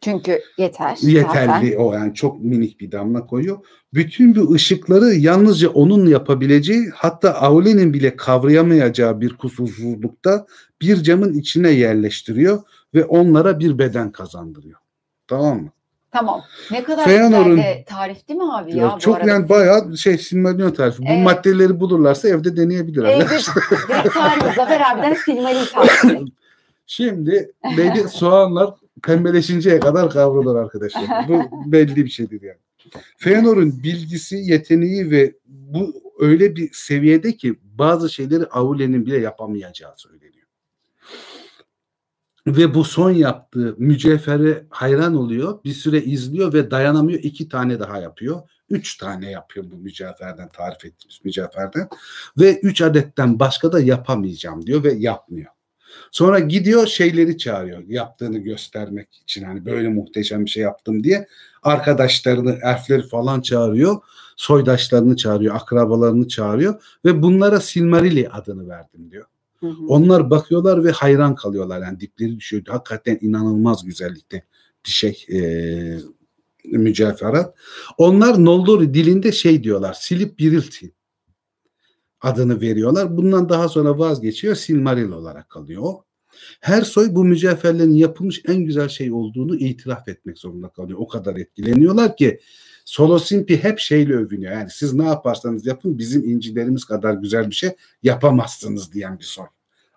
Çünkü yeter. Yeterli zaten. o yani çok minik bir damla koyuyor. Bütün bu ışıkları yalnızca onun yapabileceği hatta Aule'nin bile kavrayamayacağı bir kusursuzlukta bir camın içine yerleştiriyor ve onlara bir beden kazandırıyor. Tamam mı? Tamam. Ne kadar Feanor'un- güzel de tarif değil mi abi ya? Ya bu çok yani bayağı şey Silmarillion tarifi. Bu Evet. maddeleri bulurlarsa evde deneyebilirler. Evde direkt tarif. Zafer abiden Silmarillion tarifi. Şimdi belli soğanlar pembeleşinceye kadar kavrulur arkadaşlar. Bu belli bir şeydir yani. Feanor'un bilgisi, yeteneği ve bu öyle bir seviyede ki bazı şeyleri Aule'nin bile yapamayacağı söyleniyor. Ve bu son yaptığı mücevhere hayran oluyor. Bir süre izliyor ve dayanamıyor. iki tane daha yapıyor. Üç tane yapıyor bu mücevherden tarif ettiğimiz mücevherden. Ve üç adetten başka da yapamayacağım diyor ve yapmıyor. Sonra gidiyor şeyleri çağırıyor yaptığını göstermek için hani böyle muhteşem bir şey yaptım diye arkadaşlarını, elfleri falan çağırıyor. Soydaşlarını çağırıyor, akrabalarını çağırıyor ve bunlara Silmarilli adını verdim diyor. Hı hı. Onlar bakıyorlar ve hayran kalıyorlar yani dipleri düşüyor. Hakikaten inanılmaz güzellikte bir şey e, mücevherat. Onlar Noldori dilinde şey diyorlar silip biriltin adını veriyorlar. Bundan daha sonra vazgeçiyor. Silmaril olarak kalıyor. Her soy bu mücevherlerin yapılmış en güzel şey olduğunu itiraf etmek zorunda kalıyor. O kadar etkileniyorlar ki Solosimpi hep şeyle övünüyor. Yani siz ne yaparsanız yapın bizim incilerimiz kadar güzel bir şey yapamazsınız diyen bir soy.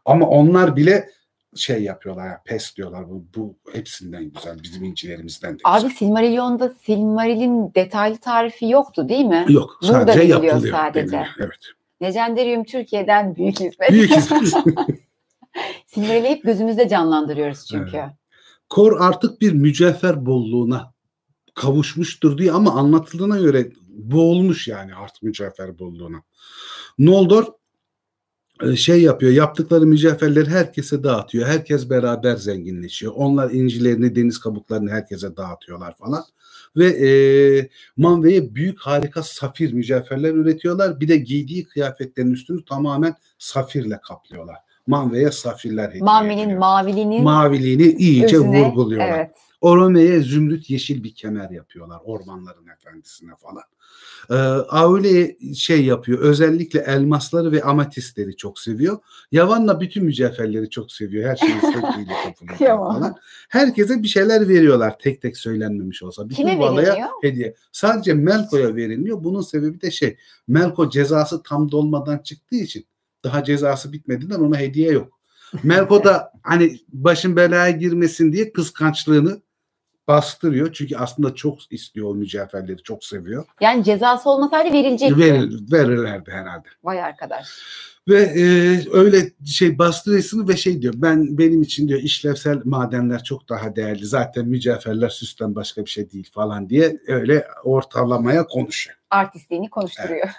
Ama onlar bile şey yapıyorlar ya pes diyorlar bu, bu hepsinden güzel bizim incilerimizden de güzel. Abi Silmarillion'da Silmaril'in detaylı tarifi yoktu değil mi? Yok Burada sadece yapılıyor. sadece. deniliyor. Evet. Legendarium Türkiye'den büyük hizmet. Büyük hizmet. Silmaril'i hep gözümüzde canlandırıyoruz çünkü. Kor artık bir mücevher bolluğuna kavuşmuştur diye ama anlatıldığına göre boğulmuş yani artık mücevher bolluğuna. Noldor e, şey yapıyor yaptıkları mücevherleri herkese dağıtıyor. Herkes beraber zenginleşiyor. Onlar incilerini deniz kabuklarını herkese dağıtıyorlar falan. Ve e, Manve'ye büyük harika safir mücevherler üretiyorlar. Bir de giydiği kıyafetlerin üstünü tamamen safirle kaplıyorlar. Manve'ye safirler hediye ediliyor. maviliğinin Maviliğini iyice özüne- vurguluyorlar. Evet. Orome'ye zümrüt yeşil bir kemer yapıyorlar ormanların efendisine falan. Ee, Aule şey yapıyor özellikle elmasları ve amatistleri çok seviyor. Yavan'la bütün mücevherleri çok seviyor. Her şeyi sevgiyle kapılıyor falan. Herkese bir şeyler veriyorlar tek tek söylenmemiş olsa. Bütün Kime Vala'ya veriliyor? hediye. Sadece Melko'ya verilmiyor. Bunun sebebi de şey Melko cezası tam dolmadan çıktığı için daha cezası bitmediğinden ona hediye yok. Melko da hani başın belaya girmesin diye kıskançlığını bastırıyor. Çünkü aslında çok istiyor o mücevherleri. Çok seviyor. Yani cezası olmasaydı verilecekti. Verir, verirlerdi herhalde. Vay arkadaş. Ve e, öyle şey bastırıyorsun ve şey diyor ben benim için diyor işlevsel madenler çok daha değerli. Zaten mücevherler süsten başka bir şey değil falan diye öyle ortalamaya konuşuyor. Artistliğini konuşturuyor.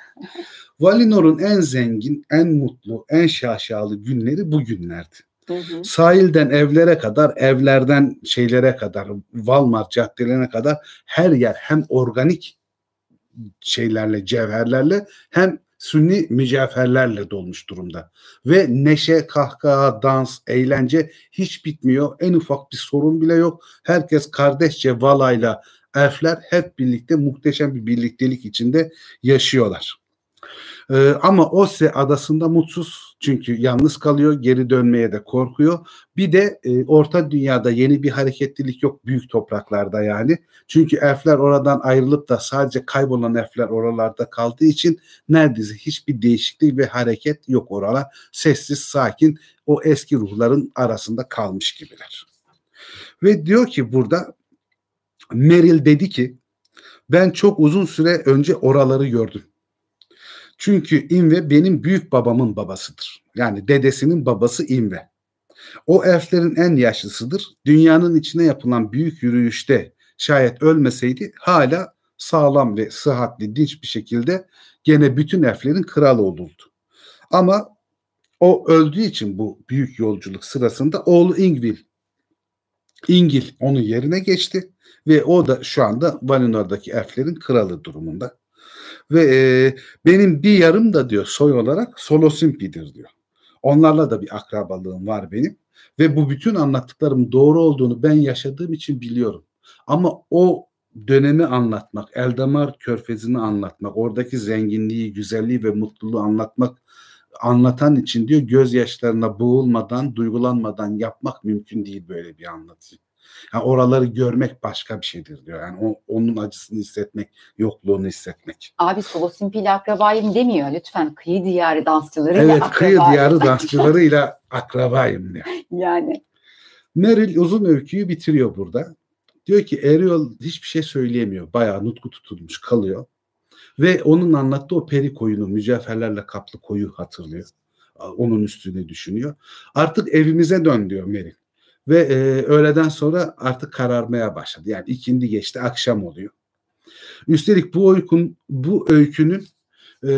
Valinor'un en zengin, en mutlu, en şaşalı günleri bu günlerdi. Hı hı. Sahilden evlere kadar, evlerden şeylere kadar, Walmart caddelerine kadar her yer hem organik şeylerle, cevherlerle hem sünni mücevherlerle dolmuş durumda. Ve neşe, kahkaha, dans, eğlence hiç bitmiyor. En ufak bir sorun bile yok. Herkes kardeşçe valayla elfler hep birlikte muhteşem bir birliktelik içinde yaşıyorlar. Ee, ama Ose adasında mutsuz çünkü yalnız kalıyor, geri dönmeye de korkuyor. Bir de e, Orta Dünyada yeni bir hareketlilik yok büyük topraklarda yani. Çünkü elfler oradan ayrılıp da sadece kaybolan elfler oralarda kaldığı için neredeyse hiçbir değişiklik ve hareket yok oralar. Sessiz, sakin o eski ruhların arasında kalmış gibiler. Ve diyor ki burada Meril dedi ki ben çok uzun süre önce oraları gördüm. Çünkü İnve benim büyük babamın babasıdır. Yani dedesinin babası İnve. O elflerin en yaşlısıdır. Dünyanın içine yapılan büyük yürüyüşte şayet ölmeseydi hala sağlam ve sıhhatli, dinç bir şekilde gene bütün elflerin kralı olurdu. Ama o öldüğü için bu büyük yolculuk sırasında oğlu Ingvil, Ingil onun yerine geçti ve o da şu anda Valinor'daki elflerin kralı durumunda. Ve e, benim bir yarım da diyor soy olarak Solosimpi'dir diyor. Onlarla da bir akrabalığım var benim. Ve bu bütün anlattıklarım doğru olduğunu ben yaşadığım için biliyorum. Ama o dönemi anlatmak, Eldamar Körfezi'ni anlatmak, oradaki zenginliği, güzelliği ve mutluluğu anlatmak anlatan için diyor gözyaşlarına boğulmadan, duygulanmadan yapmak mümkün değil böyle bir anlatı. Yani oraları görmek başka bir şeydir diyor. Yani o, onun acısını hissetmek, yokluğunu hissetmek. Abi Solo Simpi ile akrabayım demiyor. Lütfen kıyı diyarı dansçıları Evet kıyı diyarı dansçılarıyla akrabayım diyor. Yani. Meril uzun öyküyü bitiriyor burada. Diyor ki Eriol hiçbir şey söyleyemiyor. Bayağı nutku tutulmuş kalıyor. Ve onun anlattığı o peri koyunu, mücevherlerle kaplı koyu hatırlıyor. Onun üstüne düşünüyor. Artık evimize dön diyor Meril. Ve e, öğleden sonra artık kararmaya başladı. Yani ikindi geçti, akşam oluyor. Üstelik bu öykün, bu öykünün e,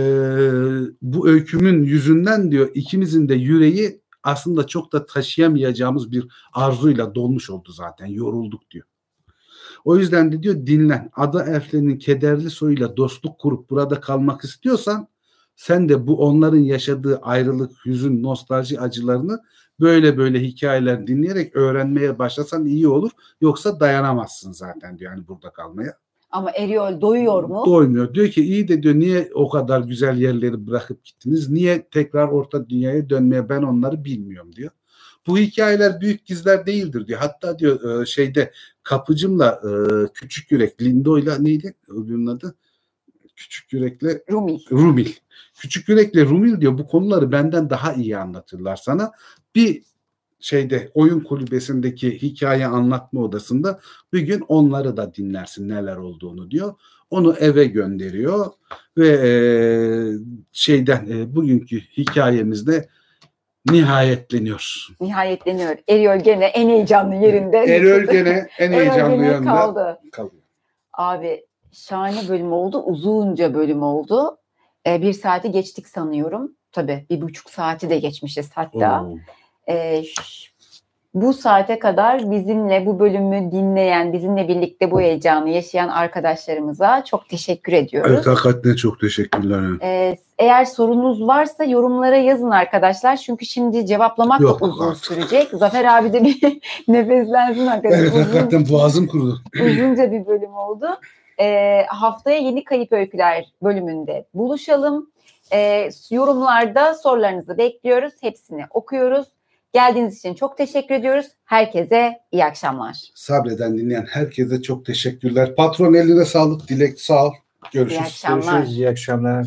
bu öykümün yüzünden diyor ikimizin de yüreği aslında çok da taşıyamayacağımız bir arzuyla dolmuş oldu zaten. Yorulduk diyor. O yüzden de diyor dinlen. Ada elflerinin kederli soyuyla dostluk kurup burada kalmak istiyorsan sen de bu onların yaşadığı ayrılık, hüzün, nostalji acılarını böyle böyle hikayeler dinleyerek öğrenmeye başlasan iyi olur. Yoksa dayanamazsın zaten diyor yani burada kalmaya. Ama Eriol doyuyor mu? Doymuyor. Diyor ki iyi de diyor niye o kadar güzel yerleri bırakıp gittiniz? Niye tekrar orta dünyaya dönmeye ben onları bilmiyorum diyor. Bu hikayeler büyük gizler değildir diyor. Hatta diyor e, şeyde kapıcımla e, küçük yürek Lindo'yla neydi öbürünün adı? Küçük yürekle Rumil. Rumil. Küçük yürekle Rumil diyor bu konuları benden daha iyi anlatırlar sana. Bir şeyde oyun kulübesindeki hikaye anlatma odasında bir gün onları da dinlersin neler olduğunu diyor. Onu eve gönderiyor ve e, şeyden e, bugünkü hikayemizde nihayetleniyor. Nihayetleniyor. Eriol gene en heyecanlı yerinde. Eriol gene en heyecanlı yanında kaldı. kalıyor. Abi şahane bölüm oldu. Uzunca bölüm oldu. Ee, bir saati geçtik sanıyorum. Tabii bir buçuk saati de geçmişiz hatta. Oo. Ş- bu saate kadar bizimle bu bölümü dinleyen, bizimle birlikte bu heyecanı yaşayan arkadaşlarımıza çok teşekkür ediyoruz. Evet hakikaten çok teşekkürler. Ee, eğer sorunuz varsa yorumlara yazın arkadaşlar. Çünkü şimdi cevaplamak Yok, da uzun artık. sürecek. Zafer abi de bir nefeslensin hakikaten. Evet Uzun- hakikaten boğazım kurudu. uzunca bir bölüm oldu. Ee, haftaya yeni kayıp öyküler bölümünde buluşalım. Ee, yorumlarda sorularınızı bekliyoruz. Hepsini okuyoruz. Geldiğiniz için çok teşekkür ediyoruz. Herkese iyi akşamlar. Sabreden dinleyen herkese çok teşekkürler. Patron eline sağlık. Dilek sağ ol. Görüşürüz. İyi akşamlar. Görüşürüz. İyi akşamlar.